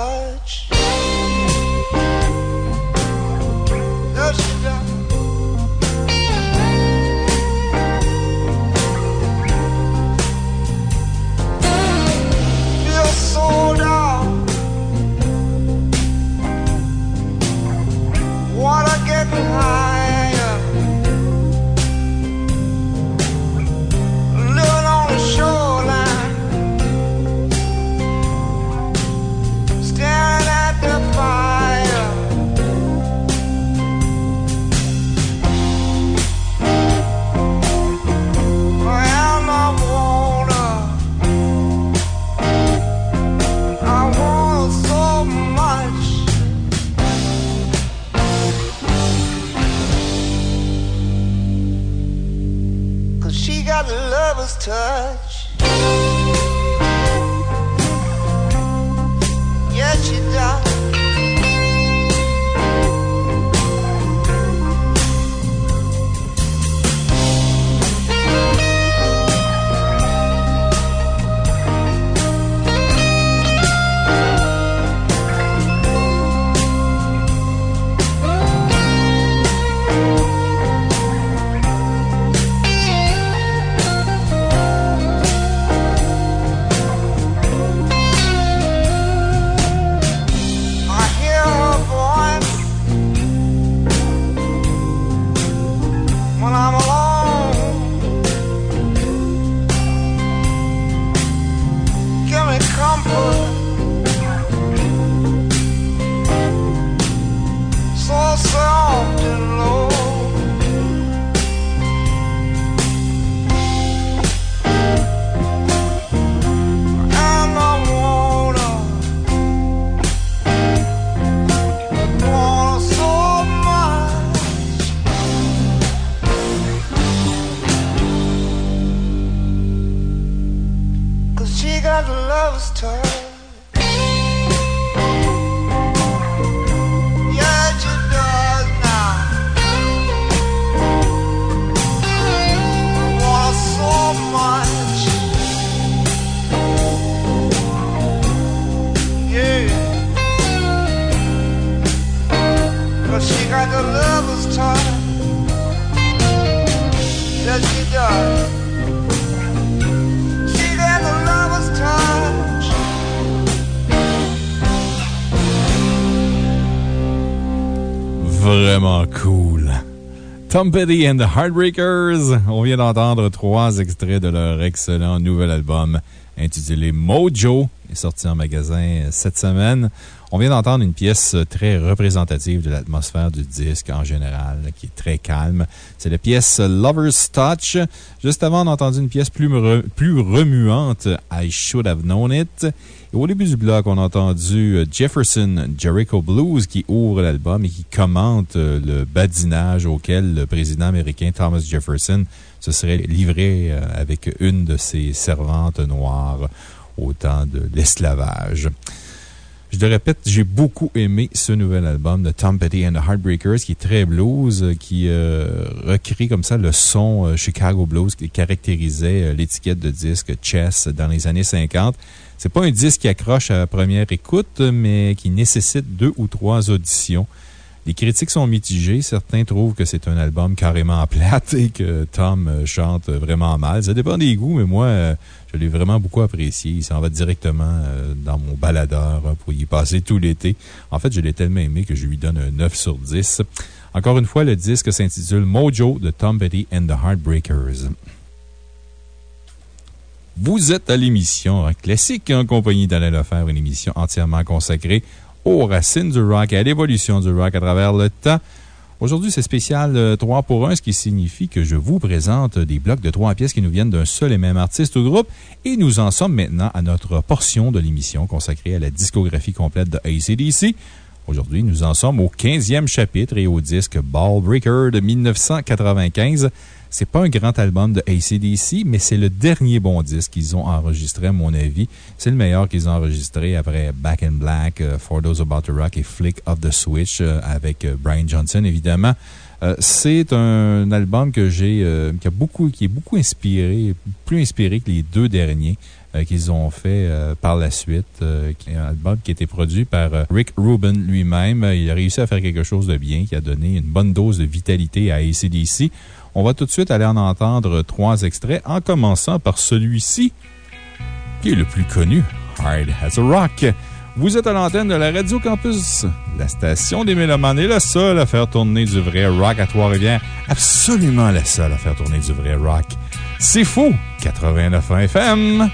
Speaker 15: Lover's
Speaker 2: Tom Petty and the Heartbreakers. On vient d'entendre trois extraits de leur excellent nouvel album intitulé Mojo, sorti en magasin cette semaine. On vient d'entendre une pièce très représentative de l'atmosphère du disque en général, qui est très calme. C'est la pièce Lover's Touch. Juste avant, on a entendu une pièce plus, plus remuante, I Should Have Known It. Et au début du bloc, on a entendu euh, Jefferson Jericho Blues qui ouvre l'album et qui commente euh, le badinage auquel le président américain Thomas Jefferson se serait livré euh, avec une de ses servantes noires au temps de l'esclavage. Je le répète, j'ai beaucoup aimé ce nouvel album de Tom Petty and the Heartbreakers, qui est très blues, euh, qui euh, recrée comme ça le son euh, Chicago Blues qui caractérisait l'étiquette de disque Chess dans les années 50. C'est pas un disque qui accroche à la première écoute, mais qui nécessite deux ou trois auditions. Les critiques sont mitigées. Certains trouvent que c'est un album carrément plate et que Tom chante vraiment mal. Ça dépend des goûts, mais moi, je l'ai vraiment beaucoup apprécié. Il s'en va directement euh, dans mon baladeur hein, pour y passer tout l'été. En fait, je l'ai tellement aimé que je lui donne un 9 sur 10. Encore une fois, le disque s'intitule Mojo de Tom Petty and the Heartbreakers. Vous êtes à l'émission Classique en compagnie d'Alain Lefer, une émission entièrement consacrée aux racines du rock et à l'évolution du rock à travers le temps. Aujourd'hui, c'est spécial euh, 3 pour 1, ce qui signifie que je vous présente des blocs de trois pièces qui nous viennent d'un seul et même artiste ou groupe. Et nous en sommes maintenant à notre portion de l'émission consacrée à la discographie complète de ACDC. Aujourd'hui, nous en sommes au 15e chapitre et au disque Ball Breaker de 1995. C'est pas un grand album de ACDC, mais c'est le dernier bon disque qu'ils ont enregistré, à mon avis. C'est le meilleur qu'ils ont enregistré après Back in Black, euh, For Those About to Rock et Flick of the Switch euh, avec euh, Brian Johnson, évidemment. C'est un album que j'ai, qui, a beaucoup, qui est beaucoup inspiré, plus inspiré que les deux derniers qu'ils ont fait par la suite. euh, qui est un album qui a été produit par Rick Rubin lui-même. Il a réussi à faire quelque chose de bien, qui a donné une bonne dose de vitalité à ACDC. On va tout de suite aller en entendre trois extraits, en commençant par celui-ci, qui est le plus connu, Hard as a Rock. Vous êtes à l'antenne de la Radio Campus. La station des Mélomanes est la seule à faire tourner du vrai rock à Trois-Rivières. Absolument la seule à faire tourner du vrai rock. C'est fou! 89 FM.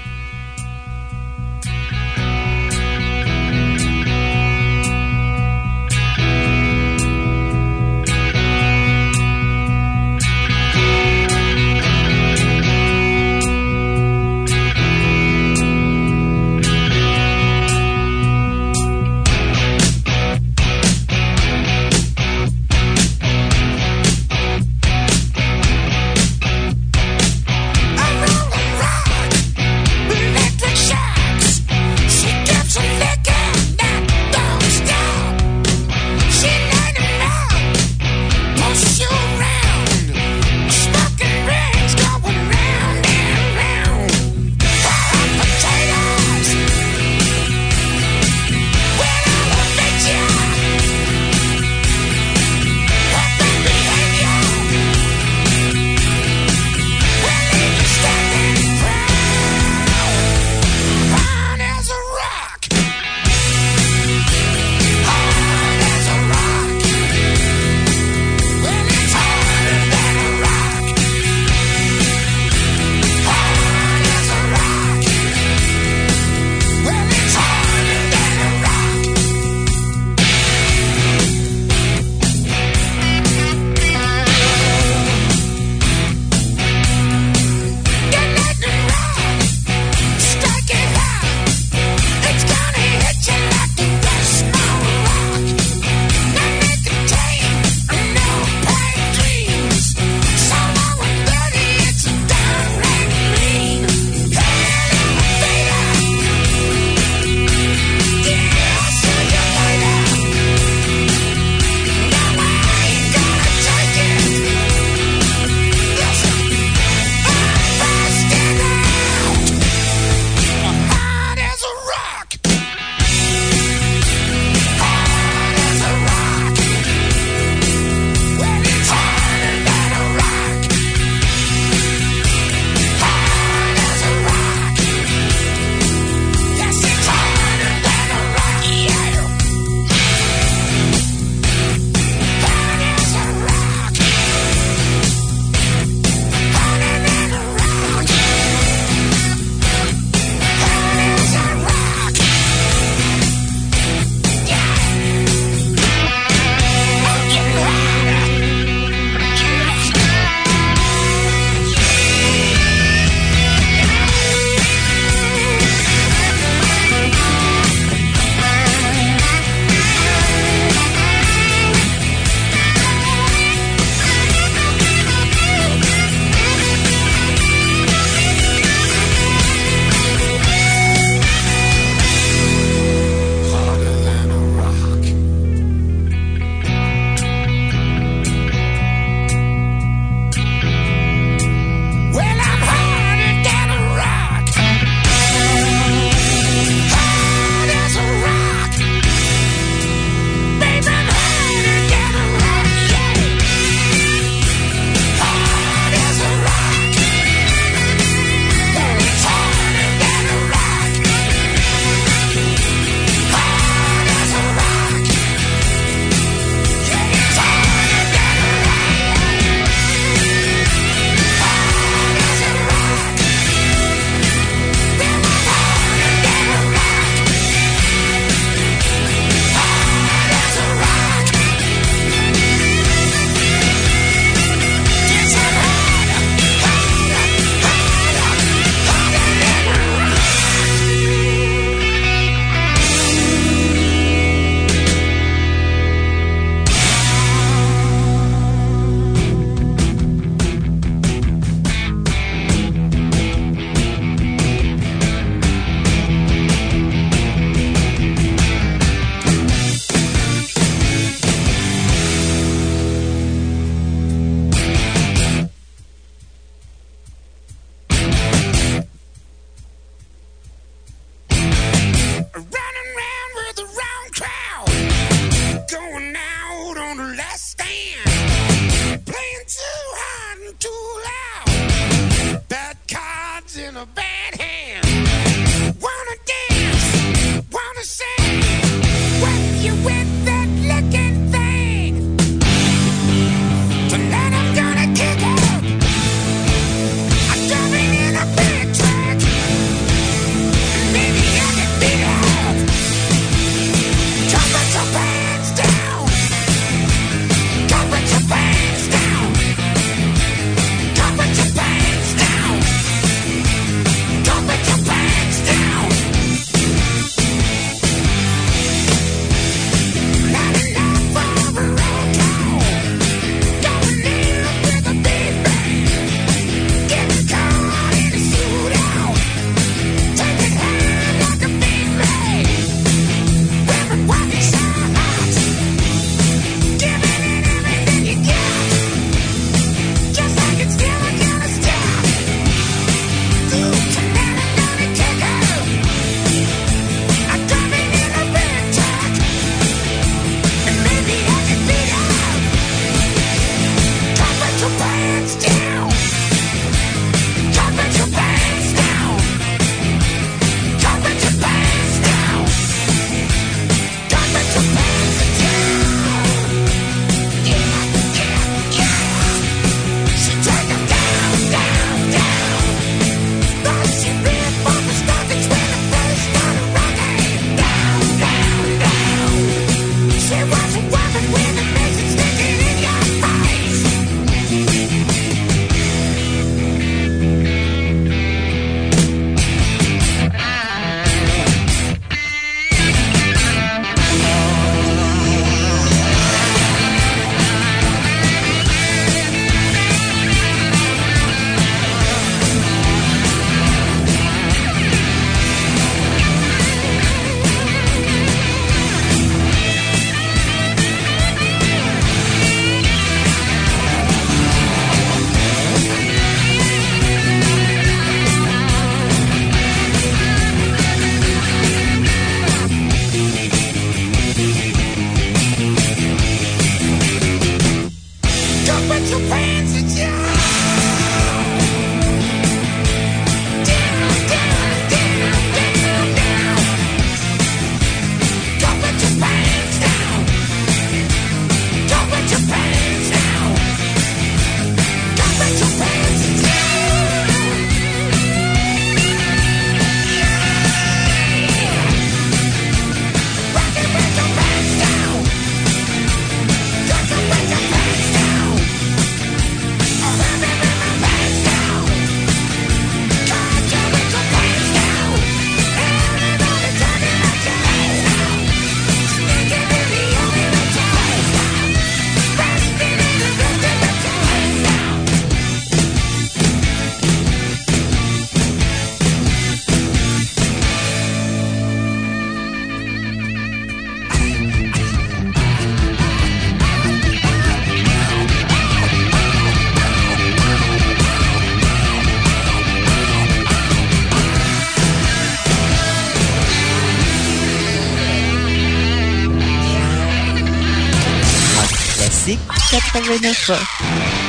Speaker 16: 89.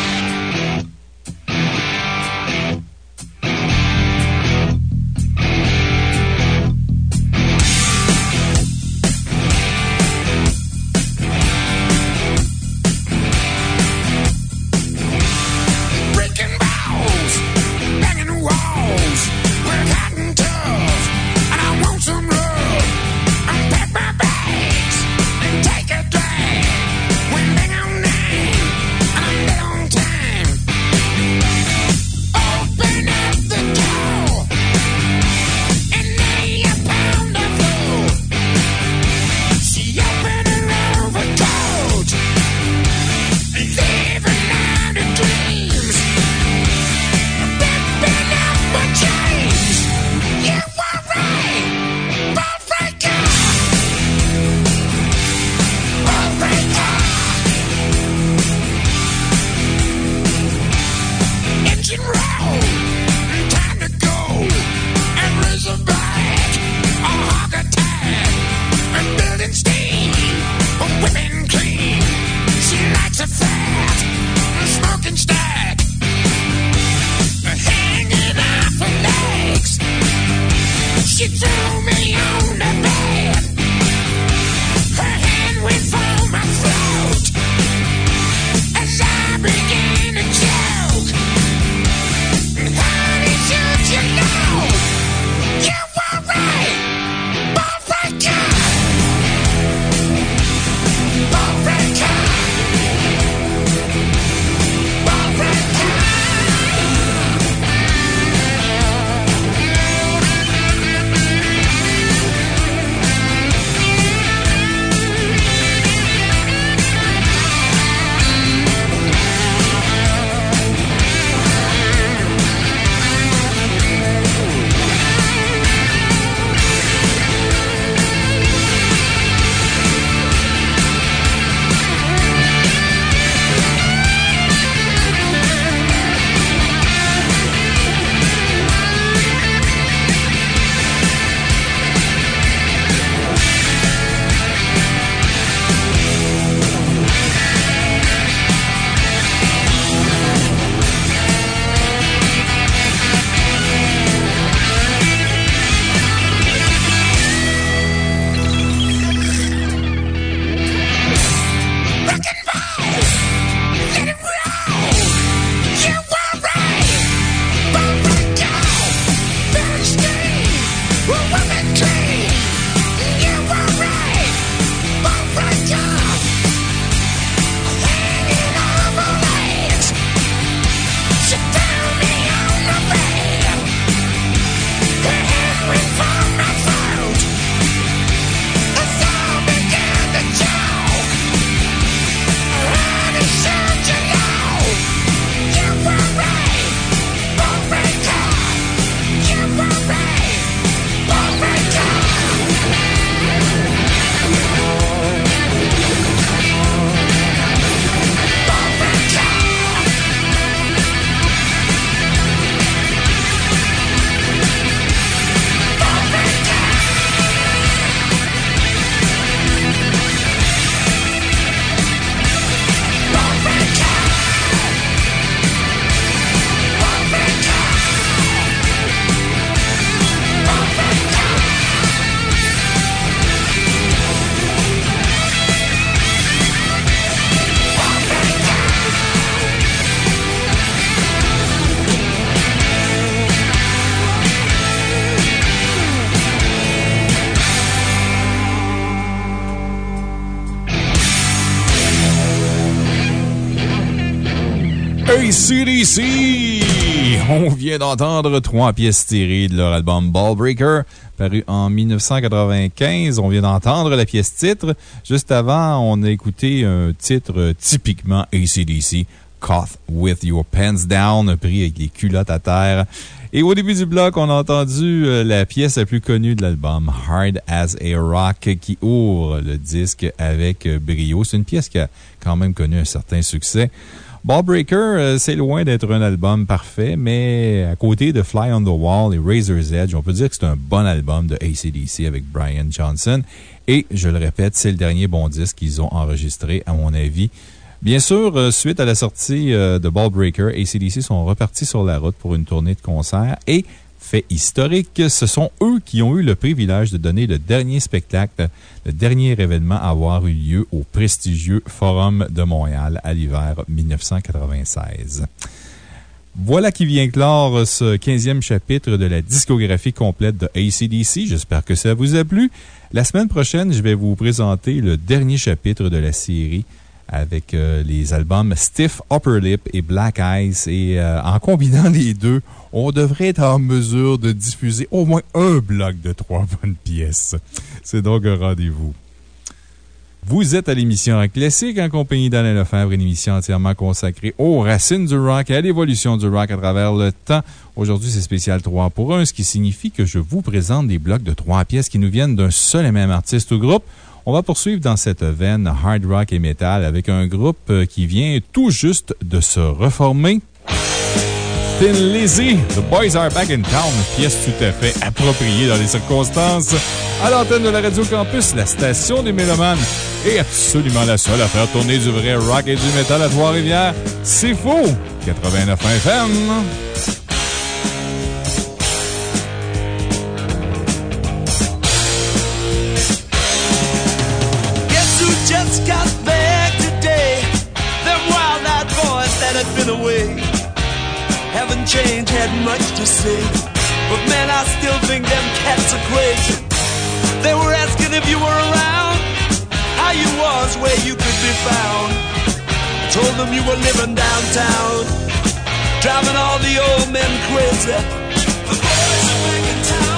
Speaker 2: Vient d'entendre trois pièces tirées de leur album Ballbreaker, paru en 1995. On vient d'entendre la pièce titre. Juste avant, on a écouté un titre typiquement ACDC, Caught with Your Pants Down, pris avec les culottes à terre. Et au début du bloc, on a entendu euh, la pièce la plus connue de l'album, Hard as a Rock, qui ouvre le disque avec brio. C'est une pièce qui a quand même connu un certain succès. Ballbreaker, euh, c'est loin d'être un album parfait, mais à côté de Fly on the Wall et Razor's Edge, on peut dire que c'est un bon album de ACDC avec Brian Johnson. Et, je le répète, c'est le dernier bon disque qu'ils ont enregistré, à mon avis. Bien sûr, euh, suite à la sortie euh, de Ball Breaker, ACDC sont repartis sur la route pour une tournée de concerts et, fait historique, ce sont eux qui ont eu le privilège de donner le dernier spectacle, le dernier événement à avoir eu lieu au prestigieux Forum de Montréal à l'hiver 1996. Voilà qui vient clore ce 15e chapitre de la discographie complète de ACDC. J'espère que ça vous a plu. La semaine prochaine, je vais vous présenter le dernier chapitre de la série avec euh, les albums Stiff Upper Lip et Black Eyes. Et euh, en combinant les deux, on devrait être en mesure de diffuser au moins un bloc de trois bonnes pièces. C'est donc un rendez-vous. Vous êtes à l'émission Rock Classique en compagnie d'Alain Lefebvre, une émission entièrement consacrée aux racines du rock et à l'évolution du rock à travers le temps. Aujourd'hui, c'est spécial 3 pour 1, ce qui signifie que je vous présente des blocs de trois pièces qui nous viennent d'un seul et même artiste ou groupe. On va poursuivre dans cette veine hard rock et metal avec un groupe euh, qui vient tout juste de se reformer. Thin Lizzy, The Boys Are Back in Town, pièce tout à fait appropriée dans les circonstances. À l'antenne de la Radio Campus, la station des Mélomanes est absolument la seule à faire tourner du vrai rock et du métal à Trois-Rivières. C'est faux! 89 FM.
Speaker 17: Haven't had much to say. But man, I still think them cats are crazy. They were asking if you were around, how you was, where you could be found. I told them you were living downtown, driving all the old men crazy. The boys are back in town,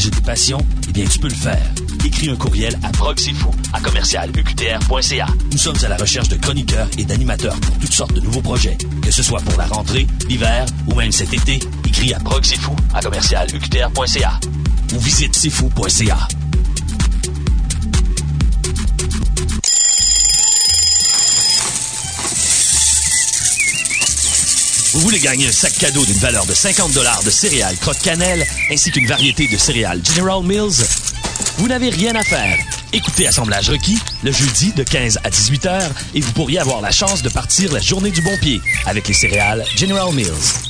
Speaker 4: Partager tes passions, eh bien, tu peux le faire. Écris un courriel à proxifou à commercial UQTR.ca. Nous sommes à la recherche de chroniqueurs et d'animateurs pour toutes sortes de nouveaux projets. Que ce soit pour la rentrée, l'hiver ou même cet été, écris à proxifou à commercial UQTR.ca ou visite sifou.ca. Vous voulez gagner un sac cadeau d'une valeur de 50 de céréales croque-cannelle ainsi qu'une variété de céréales General Mills? Vous n'avez rien à faire. Écoutez Assemblage requis le jeudi de 15 à 18 heures et vous pourriez avoir la chance de partir la journée du bon pied avec les céréales General Mills.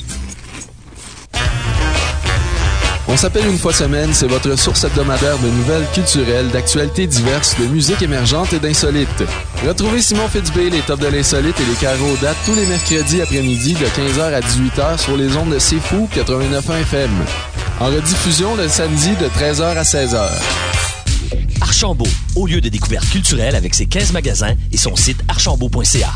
Speaker 8: On s'appelle une fois semaine, c'est votre source hebdomadaire de nouvelles culturelles, d'actualités diverses, de musique émergente et d'insolites. Retrouvez Simon Fitzbay, les tops de l'insolite et les carreaux dates tous les mercredis après-midi de 15h à 18h sur les ondes de C'est Fou 89.1 FM. En rediffusion le samedi de 13h à 16h.
Speaker 4: Archambault, au lieu de découverte culturelle avec ses 15 magasins et son site archambault.ca.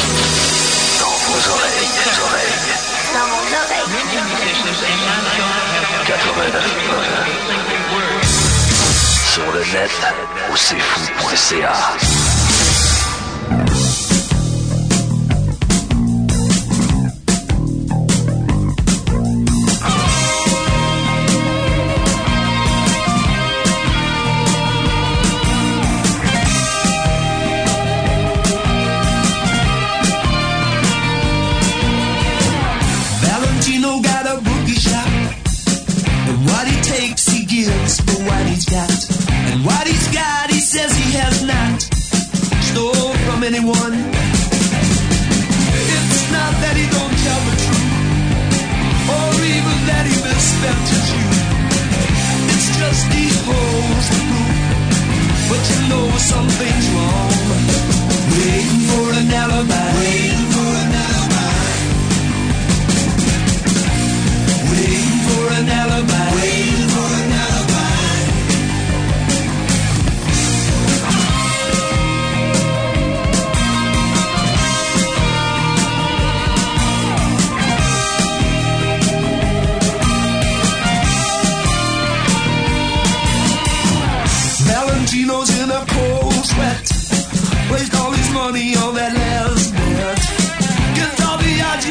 Speaker 11: 89. Sur le net, au cfou.ca.
Speaker 17: Valentino anyone. It's not that he don't tell the truth, or even that he misspent his youth. It's just he holds the proof. But you know something's wrong. Waiting for an alibi. Waiting for an alibi. Waiting for an alibi. Waiting money on that last bet. Gets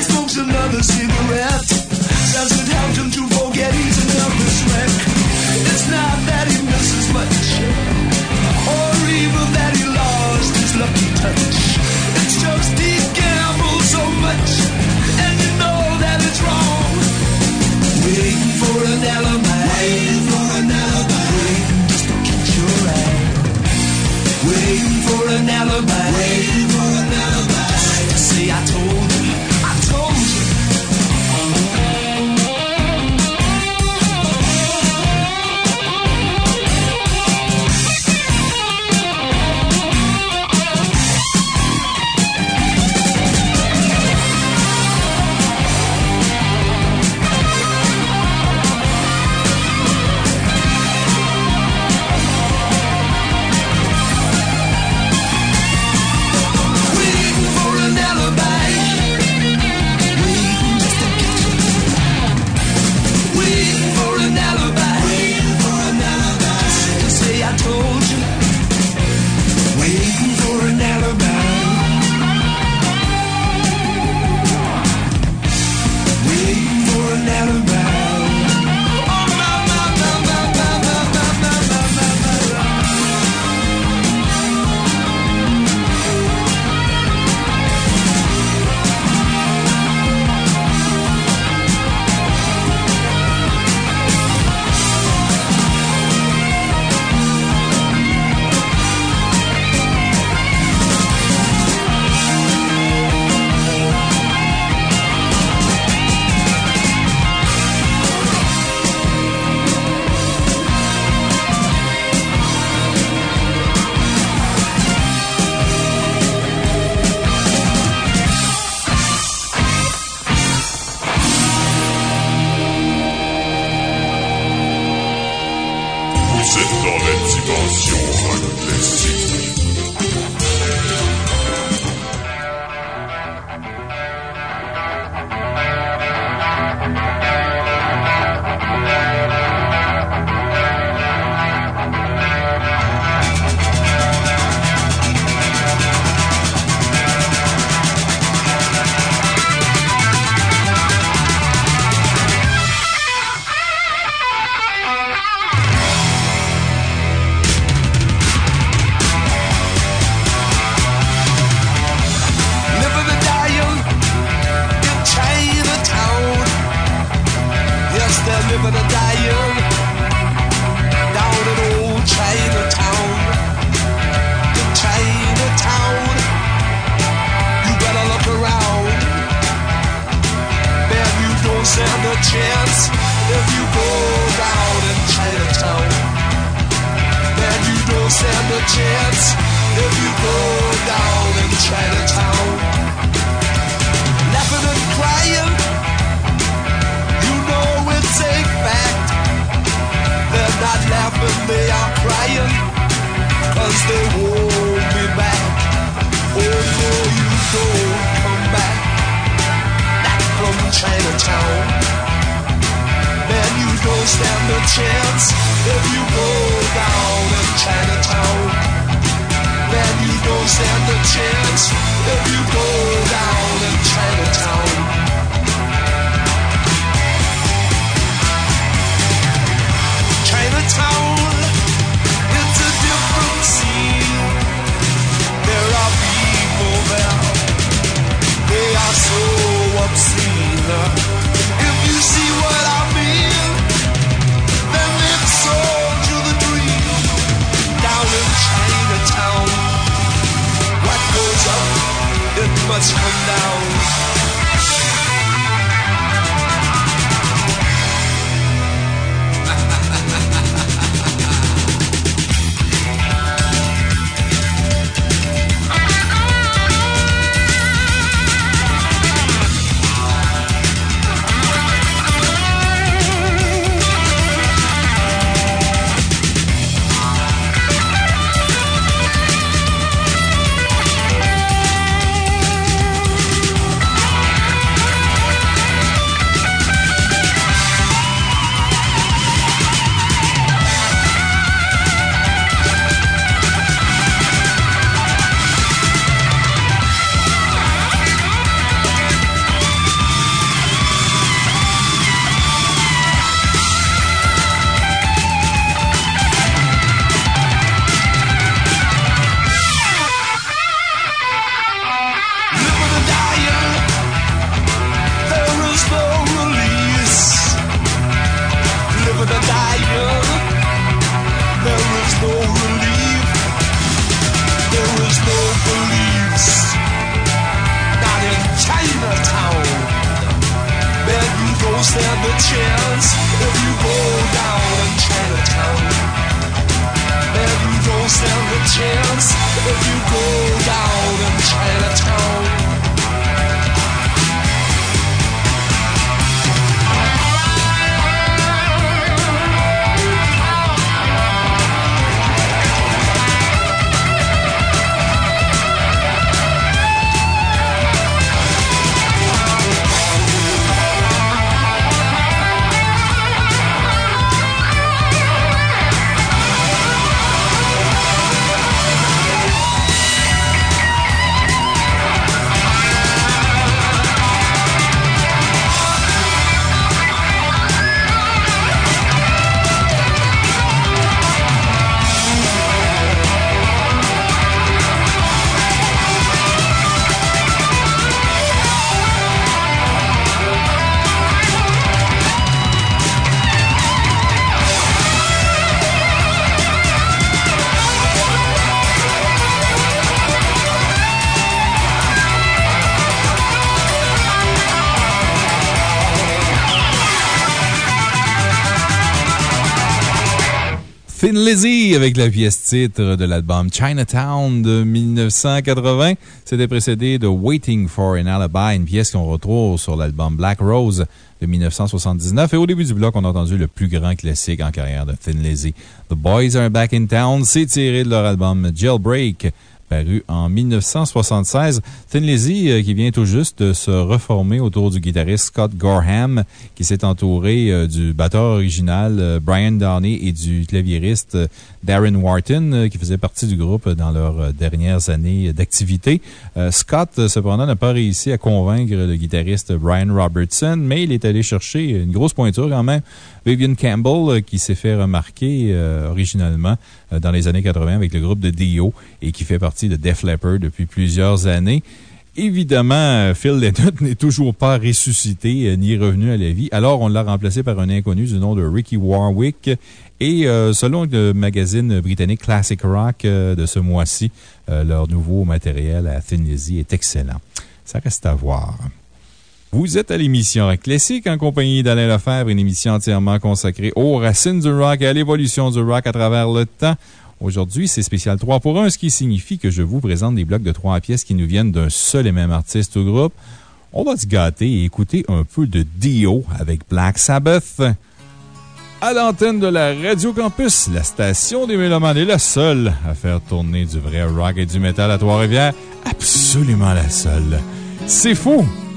Speaker 17: smokes another cigarette.
Speaker 2: Lizzy avec la pièce titre de l'album Chinatown de 1980. C'était précédé de Waiting for an Alibi, une pièce qu'on retrouve sur l'album Black Rose de 1979. Et au début du bloc, on a entendu le plus grand classique en carrière de Thin Lizzy. The Boys Are Back in Town, c'est tiré de leur album Jailbreak paru en 1976. Thin Lizzy, euh, qui vient tout juste de se reformer autour du guitariste Scott Gorham, qui s'est entouré euh, du batteur original euh, Brian Downey et du claviériste Darren Wharton, qui faisait partie du groupe dans leurs dernières années d'activité. Scott, cependant, n'a pas réussi à convaincre le guitariste Brian Robertson, mais il est allé chercher une grosse pointure quand même. Vivian Campbell, euh, qui s'est fait remarquer euh, originalement euh, dans les années 80 avec le groupe de Dio et qui fait partie de Def Leppard depuis plusieurs années. Évidemment, euh, Phil Lynott n'est toujours pas ressuscité ni revenu à la vie. Alors, on l'a remplacé par un inconnu du nom de Ricky Warwick. Et selon le magazine britannique Classic Rock de ce mois-ci, leur nouveau matériel à Lizzy est excellent. Ça reste à voir. Vous êtes à l'émission Rock Classique en compagnie d'Alain Lefebvre, une émission entièrement consacrée aux racines du rock et à l'évolution du rock à travers le temps. Aujourd'hui, c'est spécial 3 pour 1, ce qui signifie que je vous présente des blocs de 3 pièces qui nous viennent d'un seul et même artiste ou groupe. On va se gâter et écouter un peu de Dio avec Black Sabbath.
Speaker 1: À l'antenne de la Radio Campus, la station des Mélomanes est la seule à faire tourner du vrai rock et du métal à Trois-Rivières. Absolument la seule. C'est fou!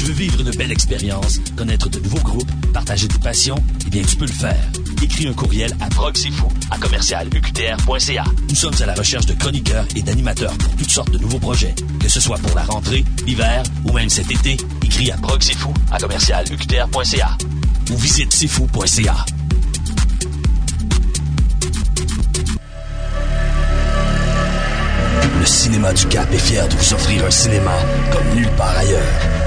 Speaker 4: Tu veux vivre une belle expérience, connaître de nouveaux groupes, partager tes passions? Eh bien, tu peux le faire. Écris un courriel à proxifou à commercialuqtr.ca. Nous sommes à la recherche de chroniqueurs et d'animateurs pour toutes sortes de nouveaux projets. Que ce soit pour la rentrée, l'hiver ou même cet été, écris à proxifou à commercialuqtr.ca ou visite sifou.ca. Le Cinéma du Cap est fier de vous offrir un cinéma comme nulle part ailleurs,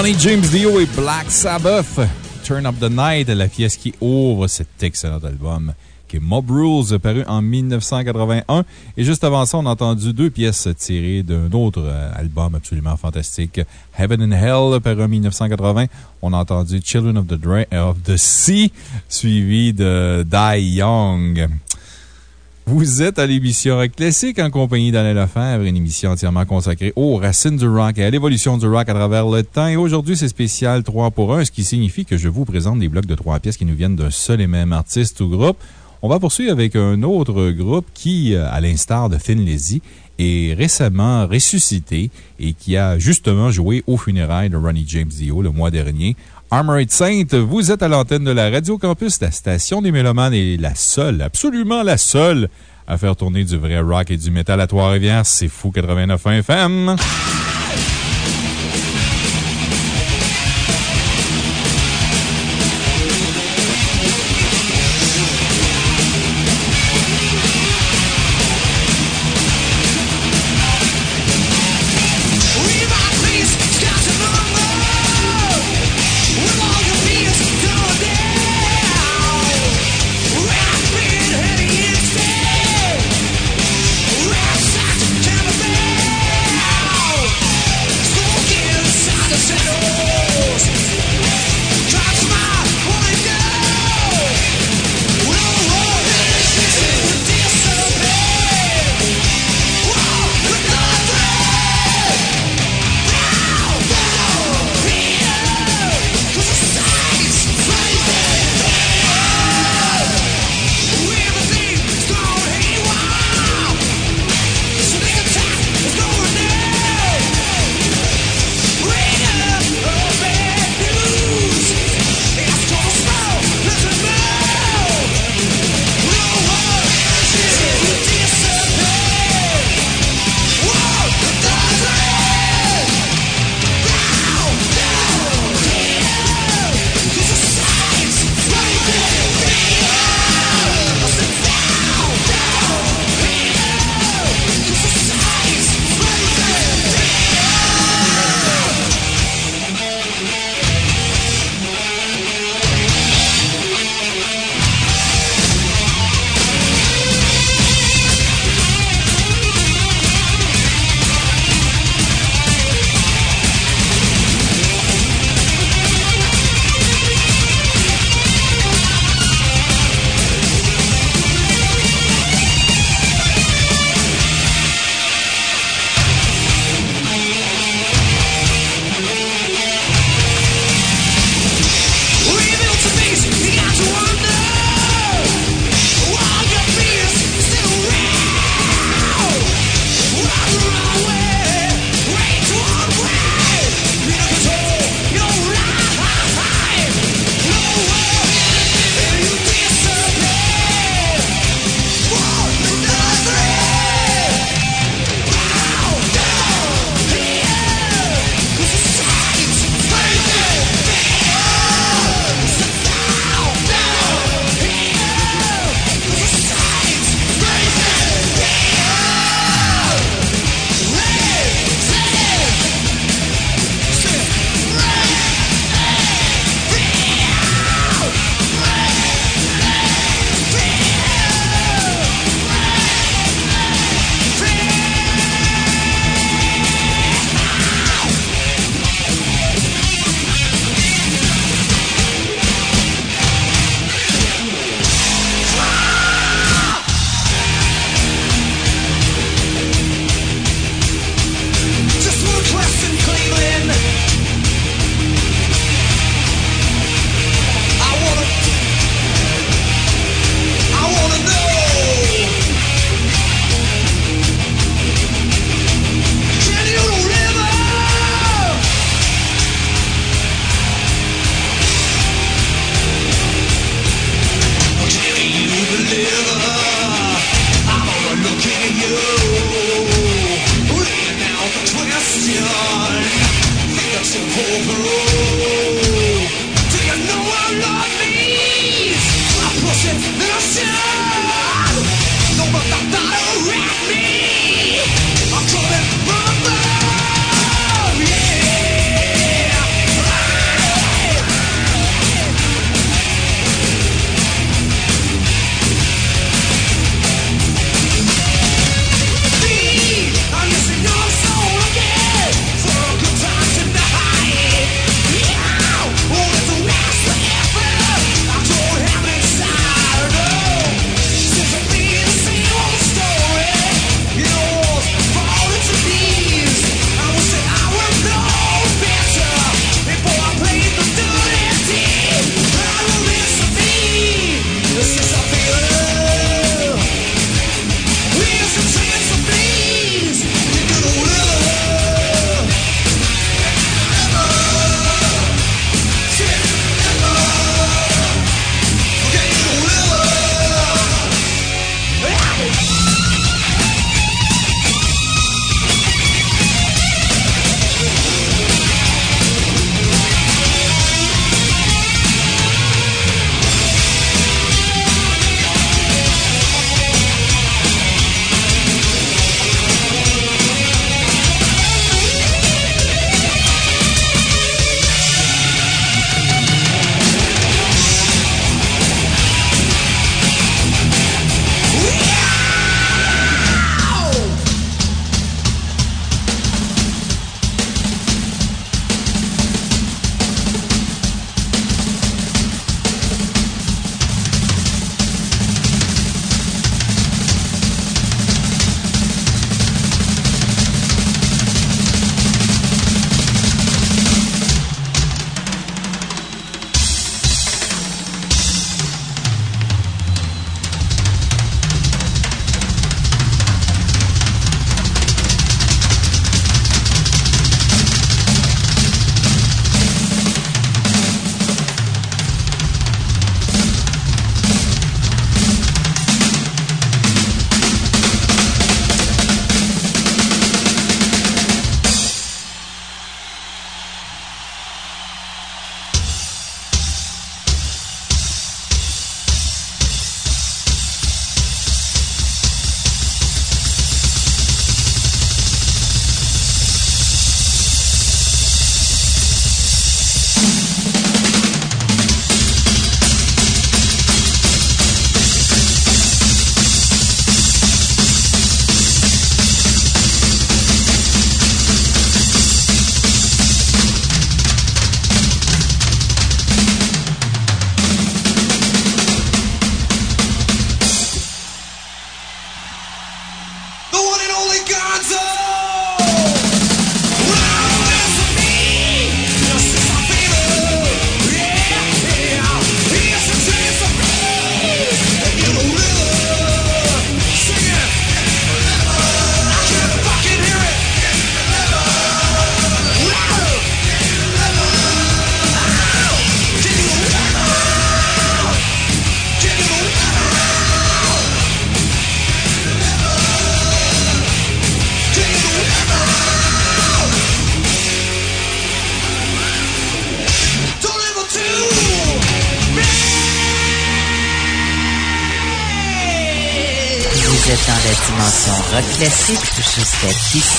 Speaker 2: Ronnie James Dio et Black Sabbath. Turn Up the Night, la pièce qui ouvre cet excellent album qui est Mob Rules, paru en 1981. Et juste avant ça, on a entendu deux pièces tirées d'un autre euh, album absolument fantastique, Heaven and Hell, paru en 1980. On a entendu Children of the, of the Sea, suivi de Die Young. Vous êtes à l'émission Rock Classique en compagnie d'Alain Lefebvre, une émission entièrement consacrée aux racines du rock et à l'évolution du rock à travers le temps. Et aujourd'hui, c'est spécial 3 pour 1, ce qui signifie que je vous présente des blocs de 3 pièces qui nous viennent d'un seul et même artiste ou groupe. On va poursuivre avec un autre groupe qui, euh, à l'instar de Thin Lizzy, est récemment ressuscité et qui a justement joué au funérailles de Ronnie James Dio le mois dernier. Armored Saint, vous êtes à l'antenne de la Radio Campus, la station des Mélomanes est la seule, absolument la seule, à faire tourner du vrai rock et du métal à Trois-Rivières. C'est fou 89 FM.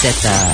Speaker 2: Set uh,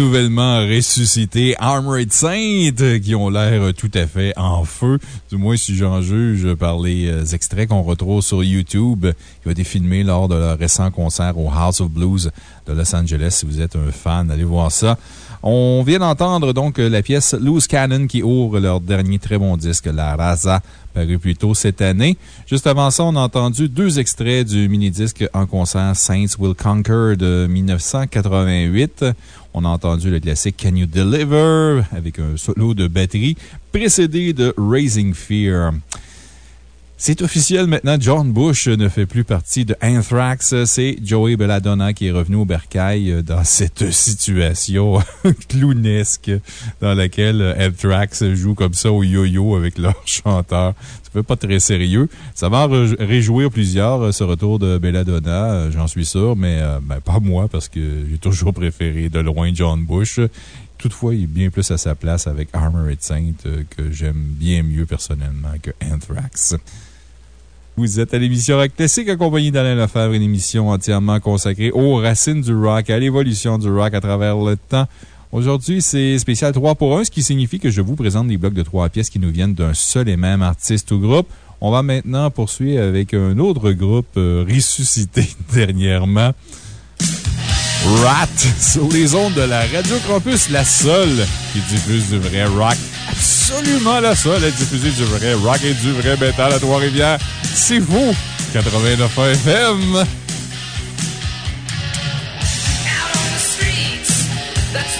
Speaker 2: nouvellement ressuscités, Armored Saint, qui ont l'air tout à fait en feu, du moins si j'en juge par les euh, extraits qu'on retrouve sur YouTube, qui ont été filmés lors de leur récent concert au House of Blues de Los Angeles. Si vous êtes un fan, allez voir ça. On vient d'entendre donc la pièce Loose Cannon qui ouvre leur dernier très bon disque, La Raza, paru plus tôt cette année. Juste avant ça, on a entendu deux extraits du mini-disque en concert Saints Will Conquer de 1988. On a entendu le classique Can You Deliver avec un solo de batterie précédé de Raising Fear. C'est officiel maintenant, John Bush ne fait plus partie de Anthrax. C'est Joey Belladonna qui est revenu au bercail dans cette situation clownesque dans laquelle Anthrax joue comme ça au yo-yo avec leur chanteur. Fait pas très sérieux. Ça va réjouir plusieurs, ce retour de Belladonna, euh, j'en suis sûr, mais euh, ben, pas moi parce que j'ai toujours préféré de loin John Bush. Toutefois, il est bien plus à sa place avec Armored Saint euh, que j'aime bien mieux personnellement que Anthrax. Vous êtes à l'émission Rock Classique accompagné d'Alain Lefebvre, une émission entièrement consacrée aux racines du rock, à l'évolution du rock à travers le temps. Aujourd'hui, c'est spécial 3 pour 1, ce qui signifie que je vous présente des blocs de trois pièces qui nous viennent d'un seul et même artiste ou groupe. On va maintenant poursuivre avec un autre groupe euh, ressuscité dernièrement. Rat, sur les ondes de la Radio Campus, la seule qui diffuse du vrai rock. Absolument la seule à diffuser du vrai rock et du vrai métal à Trois-Rivières. C'est vous, 89 FM.
Speaker 3: That's where we meet.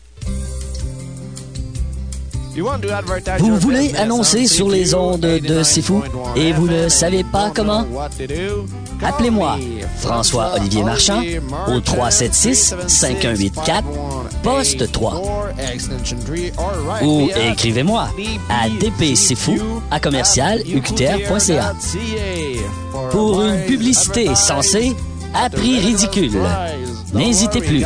Speaker 10: Vous voulez annoncer sur les ondes de Fou et vous ne savez pas comment? Appelez-moi François-Olivier Marchand au 376-5184, poste 3. Ou écrivez-moi à dpcfou à commercial. Pour une publicité censée à prix ridicule. N'hésitez plus.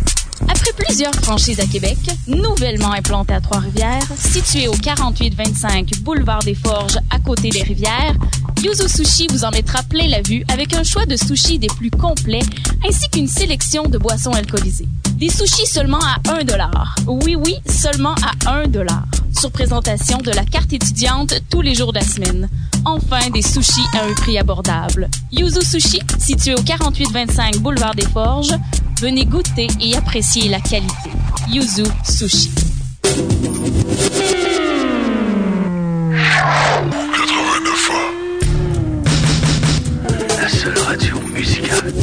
Speaker 9: Après plusieurs franchises à Québec, nouvellement implantée à Trois-Rivières, située au 4825 Boulevard des Forges à côté des rivières, Yuzu Sushi vous en mettra plein la vue avec un choix de sushis des plus complets ainsi qu'une sélection de boissons alcoolisées. Des sushis seulement à 1 Oui, oui, seulement à 1 Sur présentation de la carte étudiante tous les jours de la semaine. Enfin, des sushis à un prix abordable. Yuzu Sushi, situé au 4825 Boulevard des Forges, venez goûter et apprécier la qualité. Yuzu Sushi.
Speaker 11: La seule radio musicale.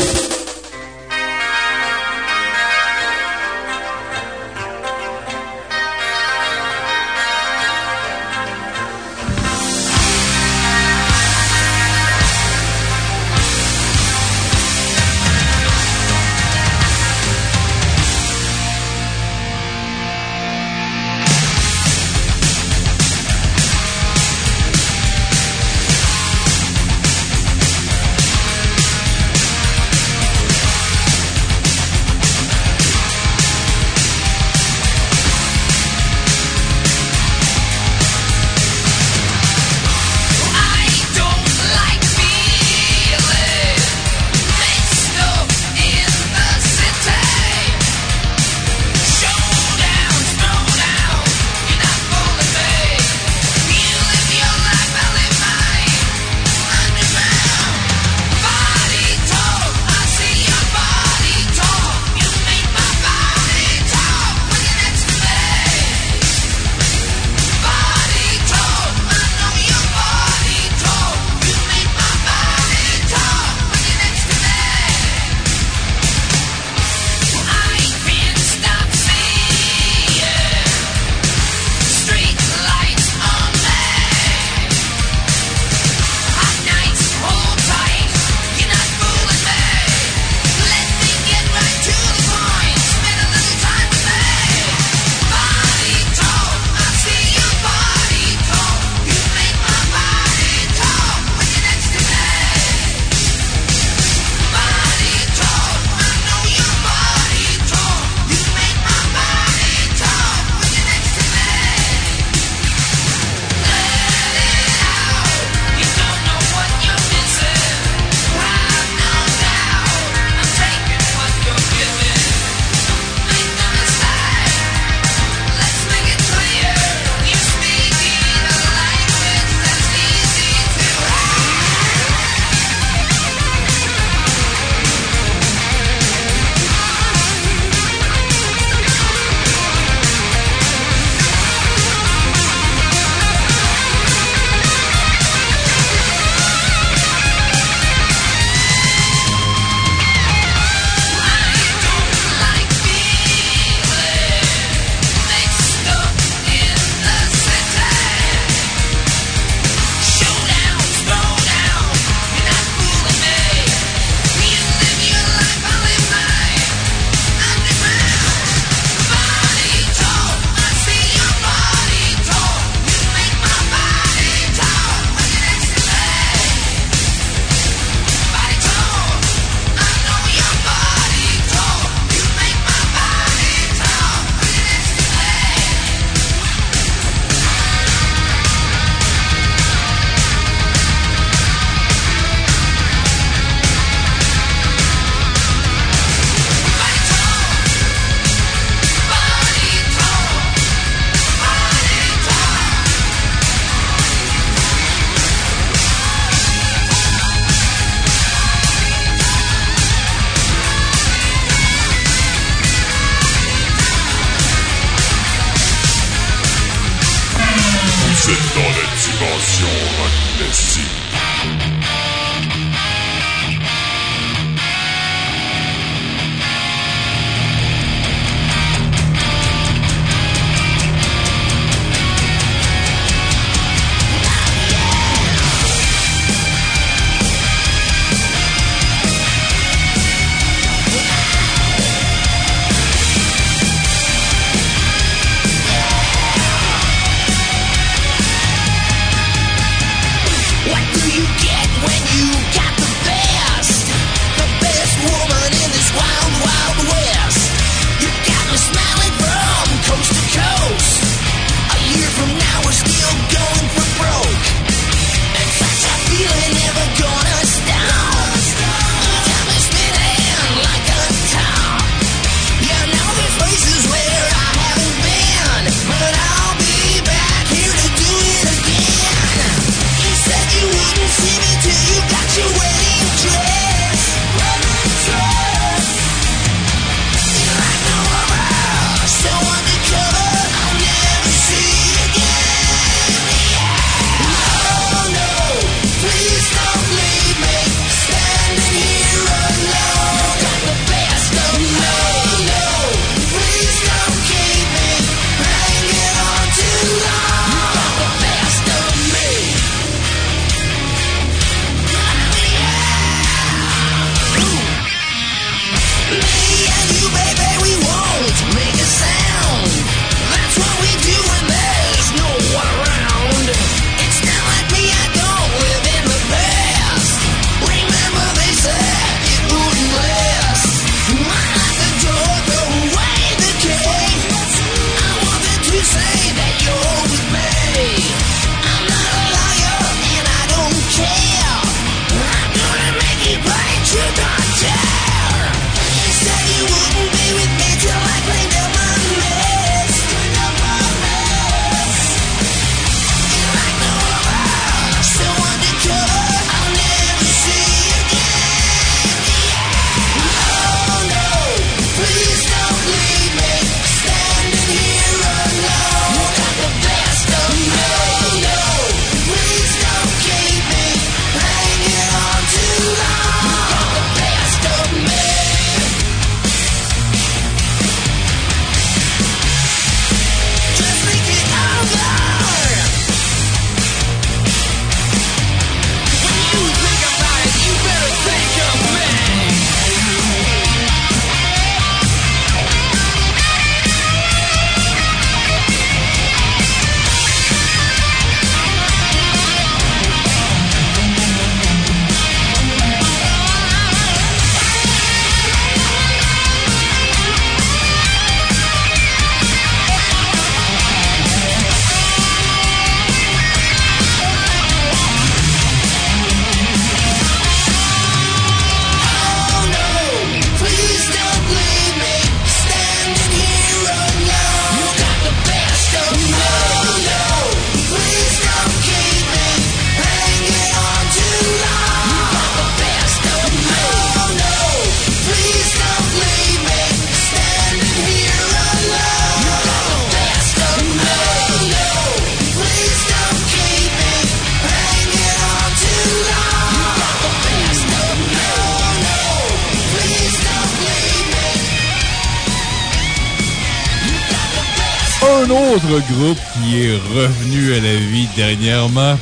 Speaker 2: Dernièrement.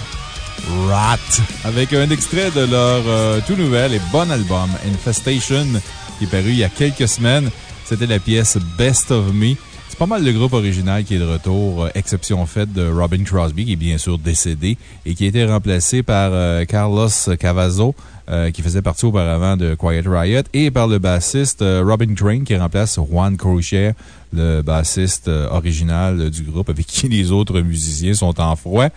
Speaker 2: Rat, avec un extrait de leur euh, tout nouvel et bon album Infestation, qui est paru il y a quelques semaines. C'était la pièce Best of Me. C'est pas mal le groupe original qui est de retour, euh, exception faite de Robin Crosby, qui est bien sûr décédé et qui a été remplacé par euh, Carlos Cavazo, qui faisait partie auparavant de Quiet Riot, et par le bassiste Robin Crane, qui remplace Juan Crochet, le bassiste original du groupe, avec qui les autres musiciens sont en froid.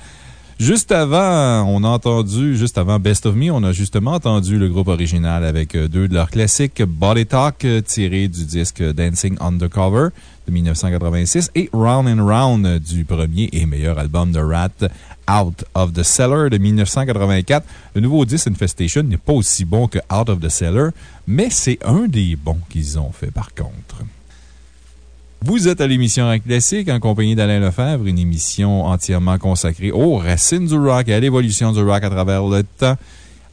Speaker 2: Juste avant, on a entendu, juste avant Best of Me, on a justement entendu le groupe original avec euh, deux de leurs classiques, Body Talk, euh, tiré du disque Dancing Undercover de 1986 et Round and Round du premier et meilleur album de Rat, Out of the Cellar de 1984. Le nouveau disque Infestation n'est pas aussi bon que Out of the Cellar, mais c'est un des bons qu'ils ont fait par contre. Vous êtes à l'émission Rock Classique en compagnie d'Alain Lefebvre, une émission entièrement consacrée aux racines du rock et à l'évolution du rock à travers le temps.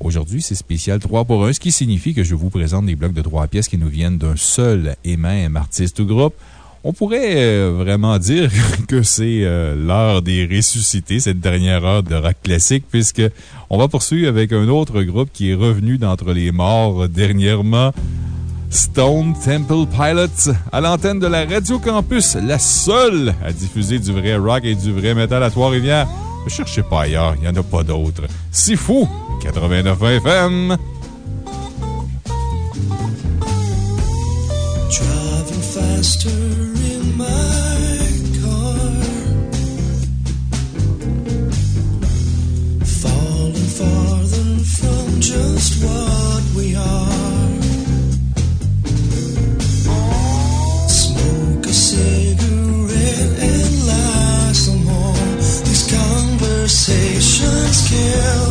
Speaker 2: Aujourd'hui, c'est spécial 3 pour 1, ce qui signifie que je vous présente des blocs de 3 pièces qui nous viennent d'un seul et même artiste ou groupe. On pourrait euh, vraiment dire que c'est euh, l'heure des ressuscités, cette dernière heure de rock classique, puisque on va poursuivre avec un autre groupe qui est revenu d'entre les morts dernièrement. Stone Temple Pilots à l'antenne de la Radio Campus, la seule à diffuser du vrai rock et du vrai métal à Trois-Rivières. Ne cherchez pas ailleurs, il n'y en a pas d'autres. C'est fou! 89 FM!
Speaker 3: Just what we are. passions kill,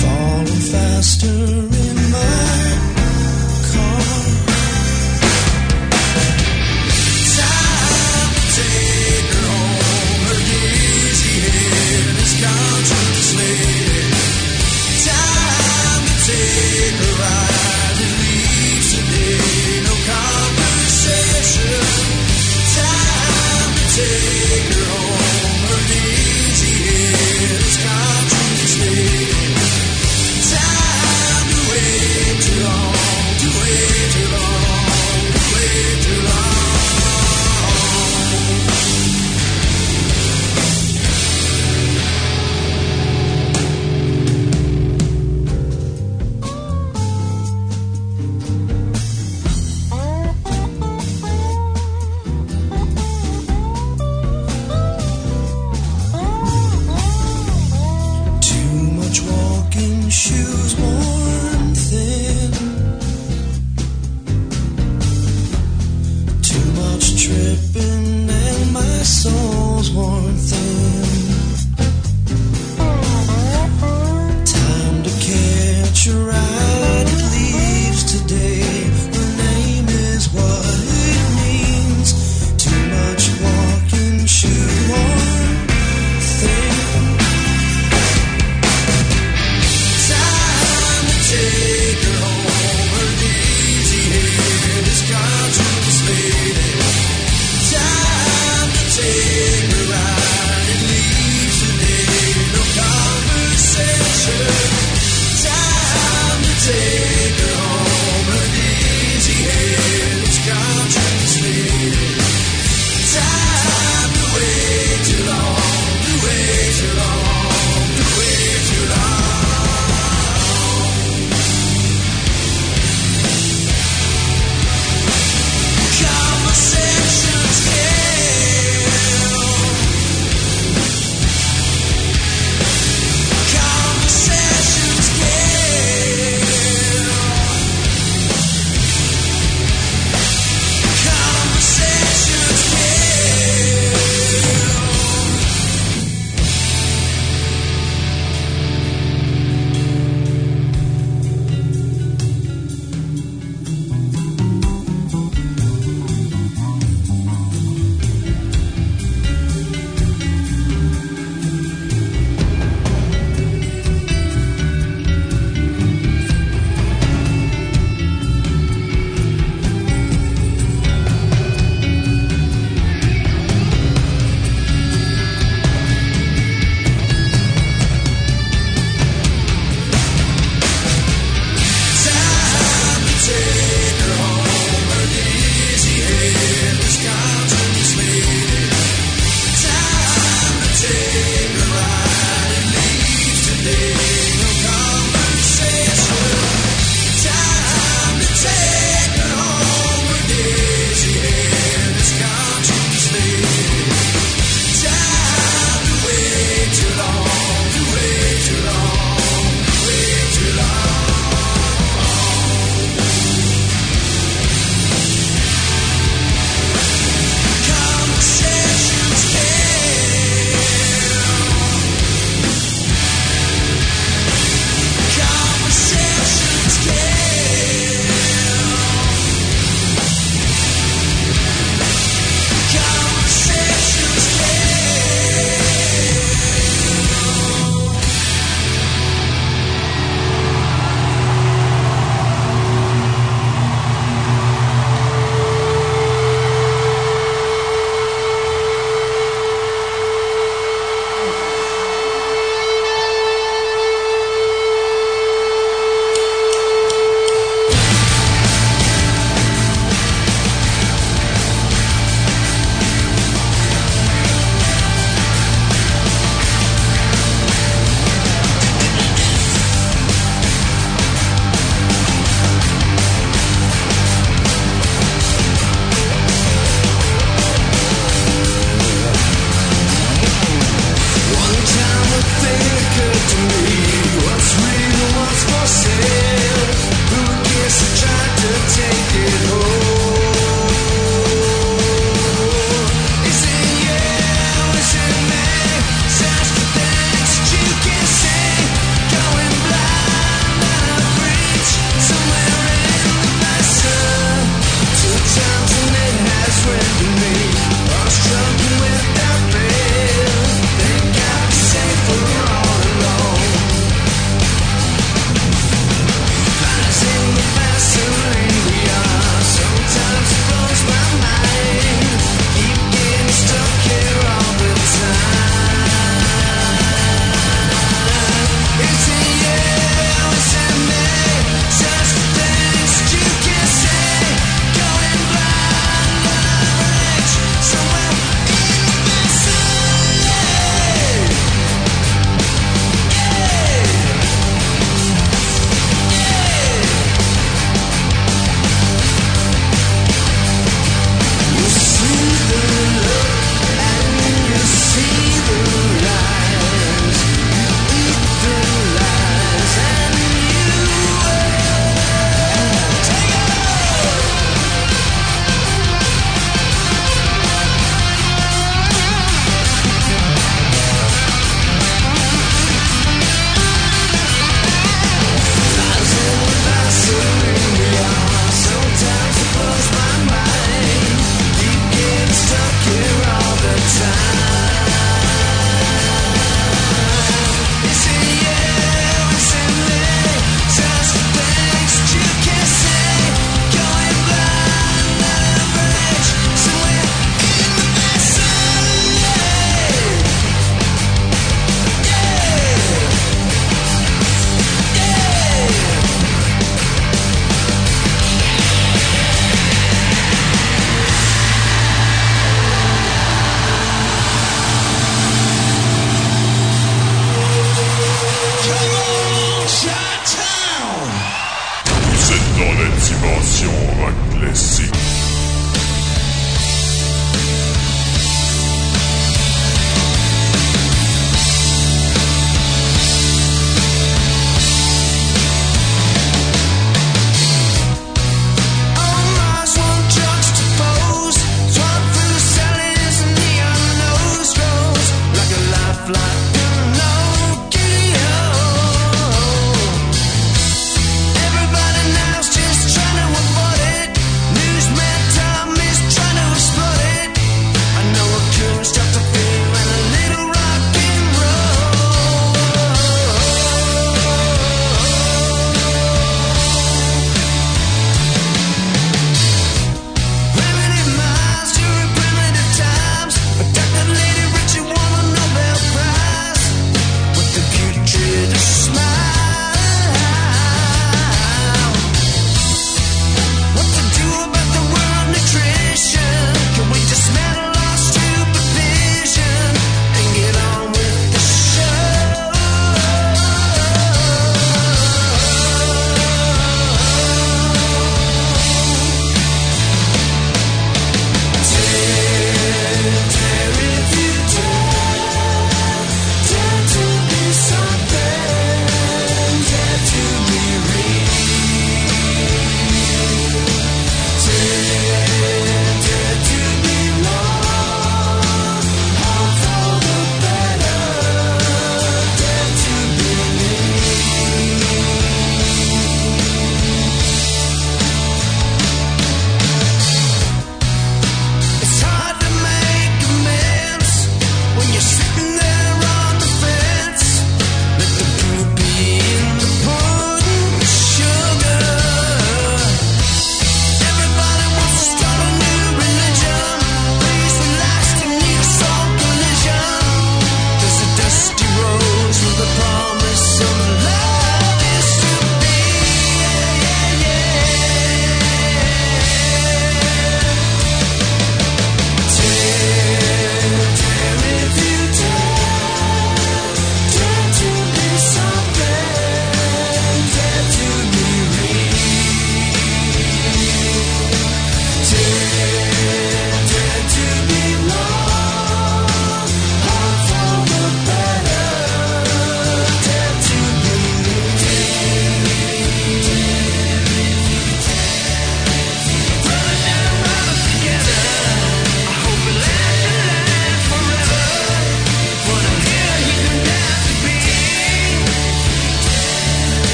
Speaker 3: falling faster in my. Time home, her easy head is. Time to take a
Speaker 18: ride and leave
Speaker 19: today, no conversation. Time to take her
Speaker 20: home. you.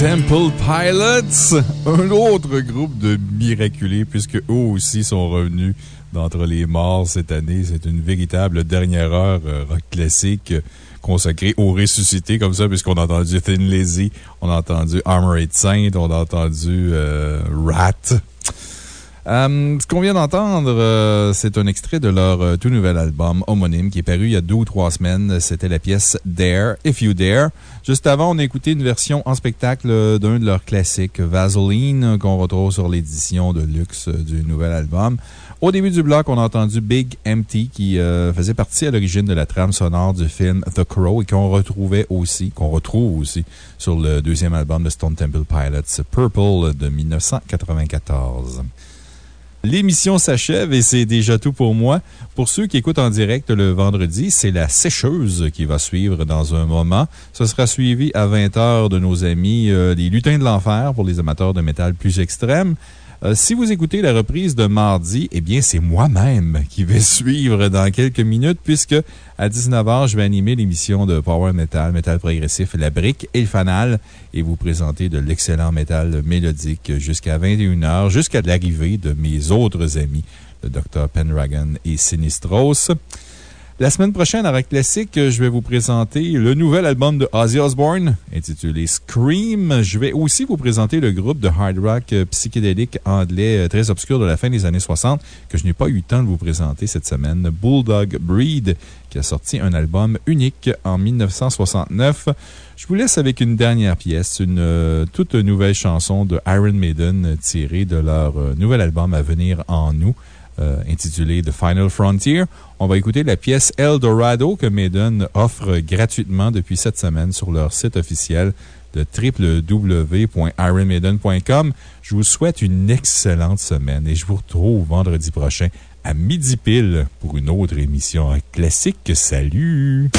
Speaker 20: Temple Pilots, un autre groupe de miraculés, puisque eux aussi sont revenus d'entre les morts cette année. C'est une véritable dernière heure euh, rock classique euh, consacrée aux ressuscités, comme ça, puisqu'on a entendu Thin Lizzy, on a entendu Armored Saint, on a entendu euh, Rat.
Speaker 2: Euh, ce qu'on vient d'entendre, euh, c'est un extrait de leur euh, tout nouvel album homonyme qui est paru il y a deux ou trois semaines. C'était la pièce Dare, If You Dare. Juste avant, on a écouté une version en spectacle d'un de leurs classiques, Vaseline, qu'on retrouve sur l'édition de luxe du nouvel album. Au début du bloc, on a entendu Big Empty qui faisait partie à l'origine de la trame sonore du film The Crow et qu'on retrouvait aussi, qu'on retrouve aussi sur le deuxième album de Stone Temple Pilots, Purple de 1994. L'émission s'achève et c'est déjà tout pour moi. Pour ceux qui écoutent en direct le vendredi, c'est la sécheuse qui va suivre dans un moment. Ce sera suivi à 20 h de nos amis euh, les Lutins de l'Enfer pour les amateurs de métal plus extrême. Euh, si vous écoutez la reprise de mardi, eh bien, c'est moi-même qui vais suivre dans quelques minutes, puisque à 19h, je vais animer l'émission de Power Metal, Metal Progressif, La Brique et le Fanal, et vous présenter de l'excellent métal mélodique jusqu'à 21h, jusqu'à l'arrivée de mes autres amis, le Dr. Pendragon et Sinistros. La semaine prochaine, à Rock Classique, je vais vous présenter le nouvel album de Ozzy Osbourne, intitulé Scream. Je vais aussi vous présenter le groupe de hard rock euh, psychédélique anglais euh, très obscur de la fin des années 60 que je n'ai pas eu le temps de vous présenter cette semaine, Bulldog Breed, qui a sorti un album unique en 1969. Je vous laisse avec une dernière pièce, une euh, toute nouvelle chanson de Iron Maiden tirée de leur nouvel album à venir en nous. Euh, intitulé The Final Frontier. On va écouter la pièce Eldorado que Maiden offre gratuitement depuis cette semaine sur leur site officiel de www.ironmaiden.com. Je vous souhaite une excellente semaine et je vous retrouve vendredi prochain à midi pile pour une autre émission classique. Salut!